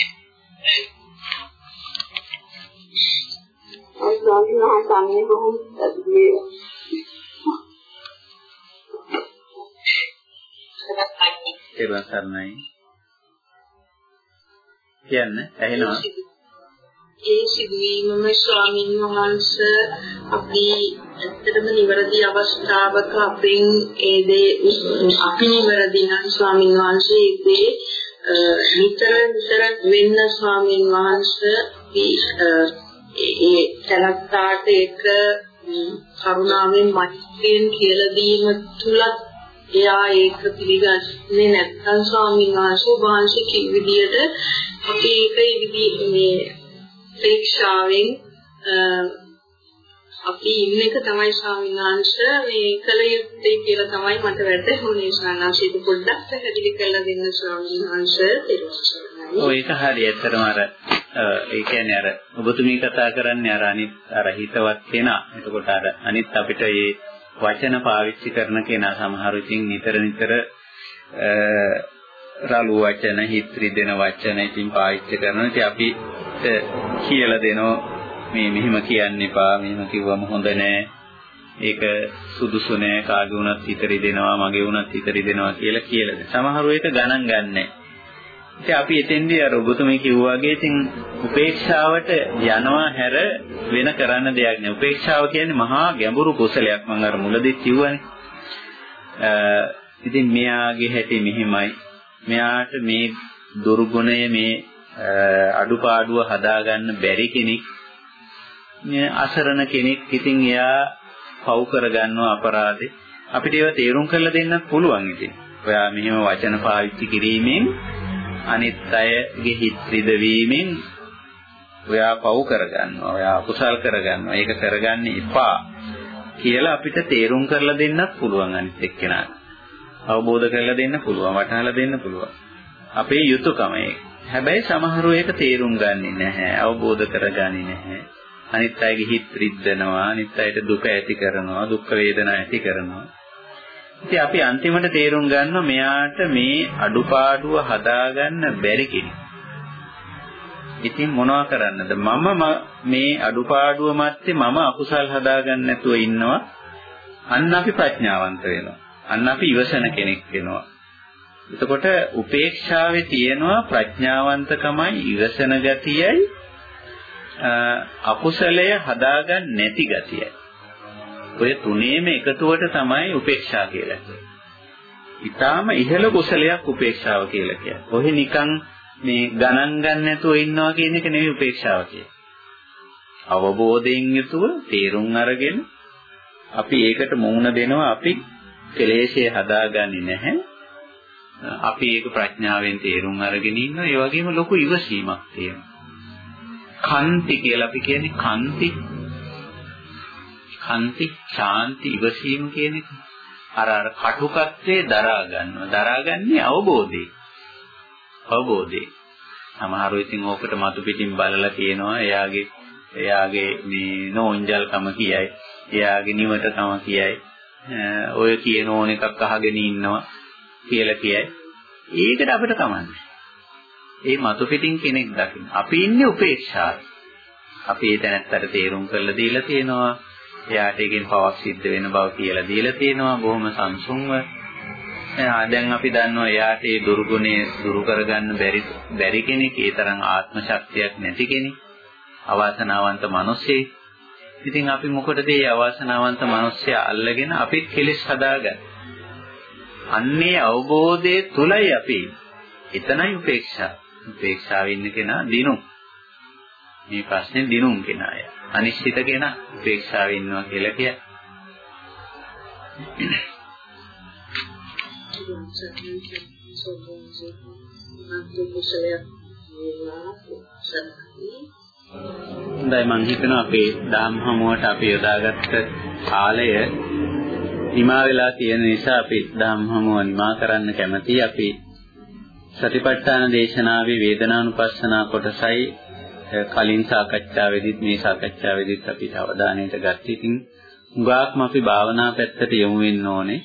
සරණයි. කියන්න ඇහෙනවා. ඒ සිදුවීමම ස්වාමීන් වහන්සේ අපි ඇත්තටම නිවැරදි අවස්ථාවක අපෙන් ඒ දේ අපි නිවැරදි නම් ස්වාමීන් වහන්සේ ඒ දේ නිතර නිතර වෙන්න ස්වාමීන් වහන්සේ අපි ඒ තනත්තාට ඒක කරුණාවෙන් මෛත්‍රියෙන් කියලා දීම තුලත් එයා ඒක පිළිගන්නේ නැත්නම් ස්වාමීන් වහන්සේ වහන්සේ කිව් විදියට අපි ඒක ඉදි මේ ශික්ෂාවෙන් අපි ඉන්න එක තමයි ස්වාමීන් වහන්සේ මේ කල යුත්තේ කියලා තමයි මට වැටහුනේ ස්වාමීන් පොඩ්ඩක් පැහැදිලි කරලා දෙන්න ස්වාමීන් වහන්සේ ඔය ඒක හරි ඇත්තටම අර ඒ කියන්නේ අර ඔබතුමී කතා කරන්නේ අර අනිත් අර හිතවත් කෙනා. එතකොට අර අනිත් අපිට මේ වචන පාවිච්චි කරන කෙනා සමහර ඉතින් නිතර නිතර රළු වචන, හිත් රිදෙන වචන ඉතින් පාවිච්චි කරනවා. ඉතින් අපිට කියලා දෙනවා මේ මෙහෙම කියන්න එපා, මෙහෙම කිව්වම හොඳ නෑ. ඒක සුදුසු නෑ කාගේ වුණත් හිත රිදෙනවා, මගේ වුණත් හිත රිදෙනවා කියලා කියලා දෙනවා. සමහරව ඒක ගණන් ගන්නෑ. ඉතින් අපි එතෙන්දී අර ඔබතුමී කිව්වා වගේ ඉතින් උපේක්ෂාවට යනවා හැර වෙන කරන්න දෙයක් නෑ. උපේක්ෂාව කියන්නේ මහා ගැඹුරු කුසලයක් මම අර මුලදී කිව්වනේ. ඉතින් මෙයාගේ හැටි මෙහිමයි. මෙයාට මේ දුර්ගුණය මේ අඩුපාඩුව හදාගන්න බැරි කෙනෙක් මේ අසරණ කෙනෙක් ඉතින් එයා පව් කරගන්නවා අපරාධේ අපිට ඒවා තේරුම් කරලා දෙන්නත් පුළුවන් ඉතින්. ඔයා මෙහෙම වචන පාවිච්චි කිරීමෙන් අනිත් අයගේ හිත් රිදවීමෙන් ඔයා පව් කරගන්නවා. ඔයා අකුසල් කරගන්නවා. ඒක කරගන්න එපා කියලා අපිට තේරුම් කරලා දෙන්නත් පුළුවන් අනිත් එක්කෙනාට. අවබෝධ කරලා දෙන්න පුළුවන්, වටහලා දෙන්න පුළුවන්. අපේ යුතුයකම ඒක. හැබැයි සමහරව ඒක තේරුම් ගන්නේ නැහැ, අවබෝධ කරගන්නේ නැහැ. අනිත් අයගේ හිත් රිද්දනවා, අනිත් අයට දුක ඇති කරනවා, දුක් වේදනා ඇති කරනවා. ඉතින් අපි අන්තිමට තේරුම් ගන්නවා මෙයාට මේ අඩුපාඩුව හදාගන්න බැරි කෙනෙක්. ඉතින් මොනවා කරන්නද? මම මේ අඩුපාඩුව මැත්තේ මම අකුසල් හදාගන්න නැතුව ඉන්නවා. අන්න අපි ප්‍රඥාවන්ත වෙනවා. අන්න අපි ඉවසන කෙනෙක් වෙනවා. එතකොට උපේක්ෂාවේ තියෙනවා ප්‍රඥාවන්තකමයි ඉවසන ගතියයි අකුසලය හදාගන්න නැති ගතියයි. ඔය තුනේම එකතුවට තමයි උපේක්ෂා කියලා කියන්නේ. ඊටාම ඉහළ කුසලයක් උපේක්ෂාව කියලා කියන්නේ. ඔහෙ නිකන් මේ ගණන් ගන්න නැතුව ඉන්නවා කියන එක නෙවෙයි උපේක්ෂාව කියන්නේ. අවබෝධයෙන් යුතුව තේරුම් අරගෙන අපි ඒකට මුහුණ දෙනවා අපි කෙලෙස්ේ හදාගන්නේ නැහැ. අපි ඒක ප්‍රඥාවෙන් තේරුම් අරගෙන ඉන්නවා. ඒ වගේම ලොකු ඉවසීමක් තියෙනවා. කන්ති කියලා අපි කියන්නේ කන්ති කන්ති ශාන්ති ඉවසීම කියන එක. අර අර කටුකත්වයේ දරා ගන්නවා. දරාගන්නේ අවබෝධයෙන්. අවබෝධයෙන්. සමහරව ඉතින් ඕකට මතු පිටින් බලලා කියනවා එයාගේ එයාගේ මේ නෝන්ජල්කම කියයි. එයාගේ නිවටකම කියයි. ඔය කියන ඕන එකක් අහගෙන ඉන්නවා කියලා කියයි. ඒකට අපිට කමන්නේ. ඒ මතු පිටින් කෙනෙක් දකින්න. අපි ඉන්නේ උපේක්ෂාවේ. අපි ඒ තැනත්තට තේරුම් කරලා දීලා තියෙනවා. එයාට එකෙන් පවක් සිද්ධ වෙන බව කියලා දීලා තියෙනවා. බොහොම සංසුන්ව. දැන් අපි දන්නවා එයාට ඒ දුර්ගුණේ දුරු කරගන්න බැරි බැරි කෙනෙක්, ඒ තරම් ආත්ම ශක්තියක් නැති කෙනෙක්. අවාසනාවන්ත මිනිස්සෙක්. ඉතින් අපි මොකටද මේ අවාසනාවන්ත මිනිස්සයා අල්ලගෙන අපිත් කෙලෙස් හදාගන්නේ? අන්නේ අවබෝධයේ තුලයි අපි එතනයි උපේක්ෂා. උපේක්ෂාවේ ඉන්න කෙනා දිනු. මේ ප්‍රශ්නේ දිනුම් කෙනාය. අනිශ්චිත කෙනා උපේක්ෂාවේ ඉන්නවා කියලා කියයි. හොඳයි මම හිතනවා අපේ දාම් හමුවට අපි යොදාගත්ත කාලය නිමා වෙලා තියෙන නිසා අපි දාම් හමුව නිමා කරන්න කැමතියි අපි සතිපට්ඨාන දේශනාවේ වේදනානුපස්සනා කොටසයි කලින් සාකච්ඡාවේදීත් මේ සාකච්ඡාවේදීත් අපිට අවධානයට ගත්තා. ඉතින් හුඟක්ම අපි භාවනා පැත්තට යොමු වෙන්න ඕනේ.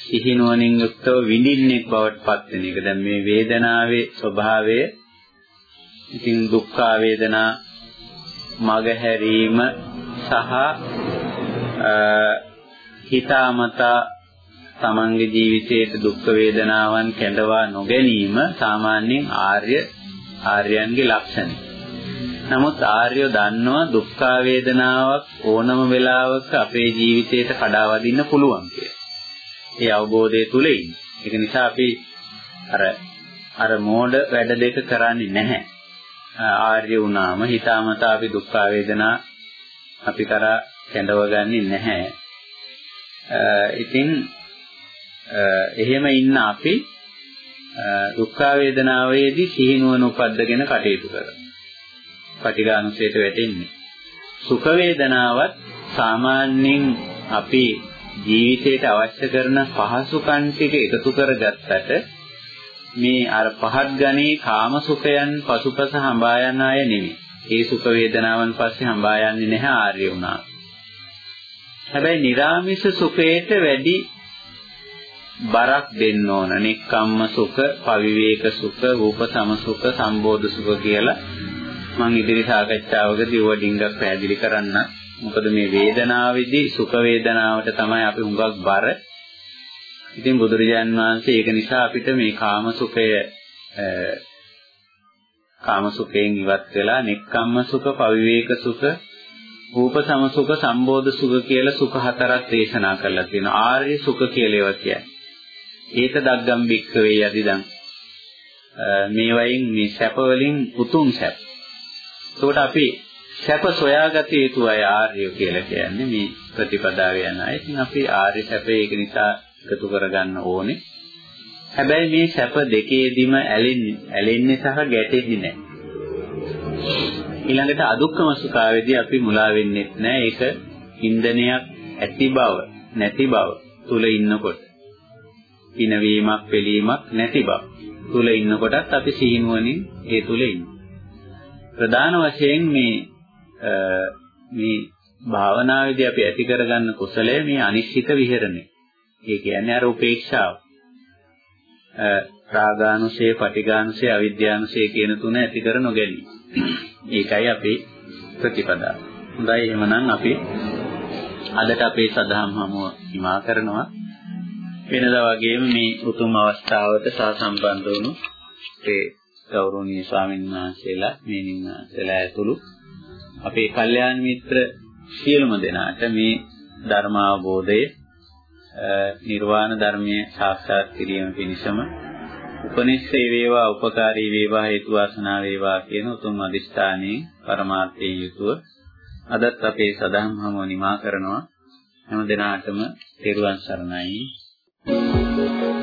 සිහිනුවණින් යුක්තව විඳින්නෙක් බවට පත් වෙන එක. දැන් මේ වේදනාවේ ස්වභාවය ඉතින් දුක්ඛ වේදනා මගහැරීම සහ හිතාමතා තමන්ගේ ජීවිතයේ දුක් වේදනාවන් කැඳවා නොගැනීම සාමාන්‍යයෙන් ආර්ය ආර්යයන්ගේ ලක්ෂණය. නමුත් ආර්යෝ දන්නවා දුක් වේදනාවක් ඕනම වෙලාවක අපේ ජීවිතයට කඩාවදින්න පුළුවන් කියලා. ඒ අවබෝධය තුල ඉන්නේ. ඒක නිසා අපි අර අර මෝඩ වැඩ දෙක කරන්නේ නැහැ. ආර්ය වුණාම හිතාමතා අපි දුක් වේදනා අපි කරා කැඳවගන්නේ නැහැ. ඉතින් එහෙම ඉන්න අපි දුක් වේදනාවේදී සිහිනුවන උපද්දගෙන කටයුතු කරනවා. පටිඝානුසයට වැටෙන්නේ. සුඛ වේදනාවත් සාමාන්‍යයෙන් අපි ජීවිතයට අවශ්‍ය කරන පහසුකම් ටික එකතු කරගත්තට මේ අර පහත් ගණේ කාම සුඛයන් පසුපස හඹා යන අය නෙමෙයි. ඒ සුඛ වේදනාවන් පස්සේ හඹා යන්නේ නැහැ ආර්ය වුණා. හැබැයි නිර්ාමිෂ සුඛයට වැඩි බරක් දෙන්න ඕන. නික්කම්ම සුඛ, පවිවේක සුඛ, රූපසම සුඛ, සම්බෝධ සුඛ කියලා මම ඉදිරි සාකච්ඡාවකදී ඔය ඩිංගක් පැහැදිලි කරන්න. මොකද මේ වේදනාවේදී සුඛ වේදනාවට තමයි අපි හුඟක් බර. ඉතින් බුදුරජාන් වහන්සේ ඒක නිසා අපිට මේ කාම සුඛය කාම සුඛයෙන් ඉවත් වෙලා නික්කම්ම සුඛ, පවිවේක සුඛ, රූප සමසුඛ සම්බෝධ සුඛ කියලා සුඛ හතරක් දේශනා කරලා තියෙනවා. ආර්ය සුඛ කියලා ඒවා කියන්නේ. ඒක දග්ගම් බික්කවේ යදිදන්. මේ වයින් මේ සැප වලින් උතුම් සැප. ඒකට අපි සැප සොයාගත යුතු අය ආර්ය කියලා කියන්නේ මේ ප්‍රතිපදාව යන අය. ඉතින් අපි ආර්ය සැපේ ඒක නිසා එකතු කරගන්න ඕනේ. හැබැයි මේ සැප දෙකේදීම ඇලෙන්නේ ඇලෙන්නේ සහ ගැටෙන්නේ නැහැ. ඊළඟට අදුක්කම සුඛාවේදී අපි මුලා වෙන්නේ නැහැ. ඒක ඉන්දනයක් ඇති බව නැති බව තුල ඉන්නකොට. පිනවීමක් පිළීමක් නැති බව තුල ඉන්නකොටත් අපි සීනුවණින් ඒ තුල ඉන්නවා. ප්‍රධාන වශයෙන් මේ මේ භාවනාවේදී අපි ඇති කරගන්න කුසලය මේ අනිශ්චිත විහෙරණය. ඒ කියන්නේ අර උපේක්ෂාව. රාගානුසය, පටිඝානුසය, අවිද්‍යානුසය කියන තුන ඇති කර නොගැනීම. ඒකයි අපේ ප්‍රතිපදාව. හොඳයි එහෙමනම් අපි අදට අපේ සදහම් හමුව හිමා කරනවා. වෙනදා වගේම මේ උතුම් අවස්ථාවට සහසම්බන්ධ වුණු ඒ ගෞරවනීය ස්වාමීන් වහන්සේලා මේනින් වහන්සේලා ඇතුළු අපේ කල්යාණ මිත්‍ර සියලුම දෙනාට මේ ධර්ම අවබෝධය නිර්වාණ ධර්මයේ සාක්ෂාත් කිරීම පිණිසම උපනිෂේ වේවා උපකාරී වේවා හේතු වාසනා වේවා කියන උතුම් අදිෂ්ඨානයේ පරමාර්ථයේ යුතුව අදත් අපේ සදහම් හමුව නිමා කරනවා හැම දිනාටම තෙරුවන් සරණයි Thank you.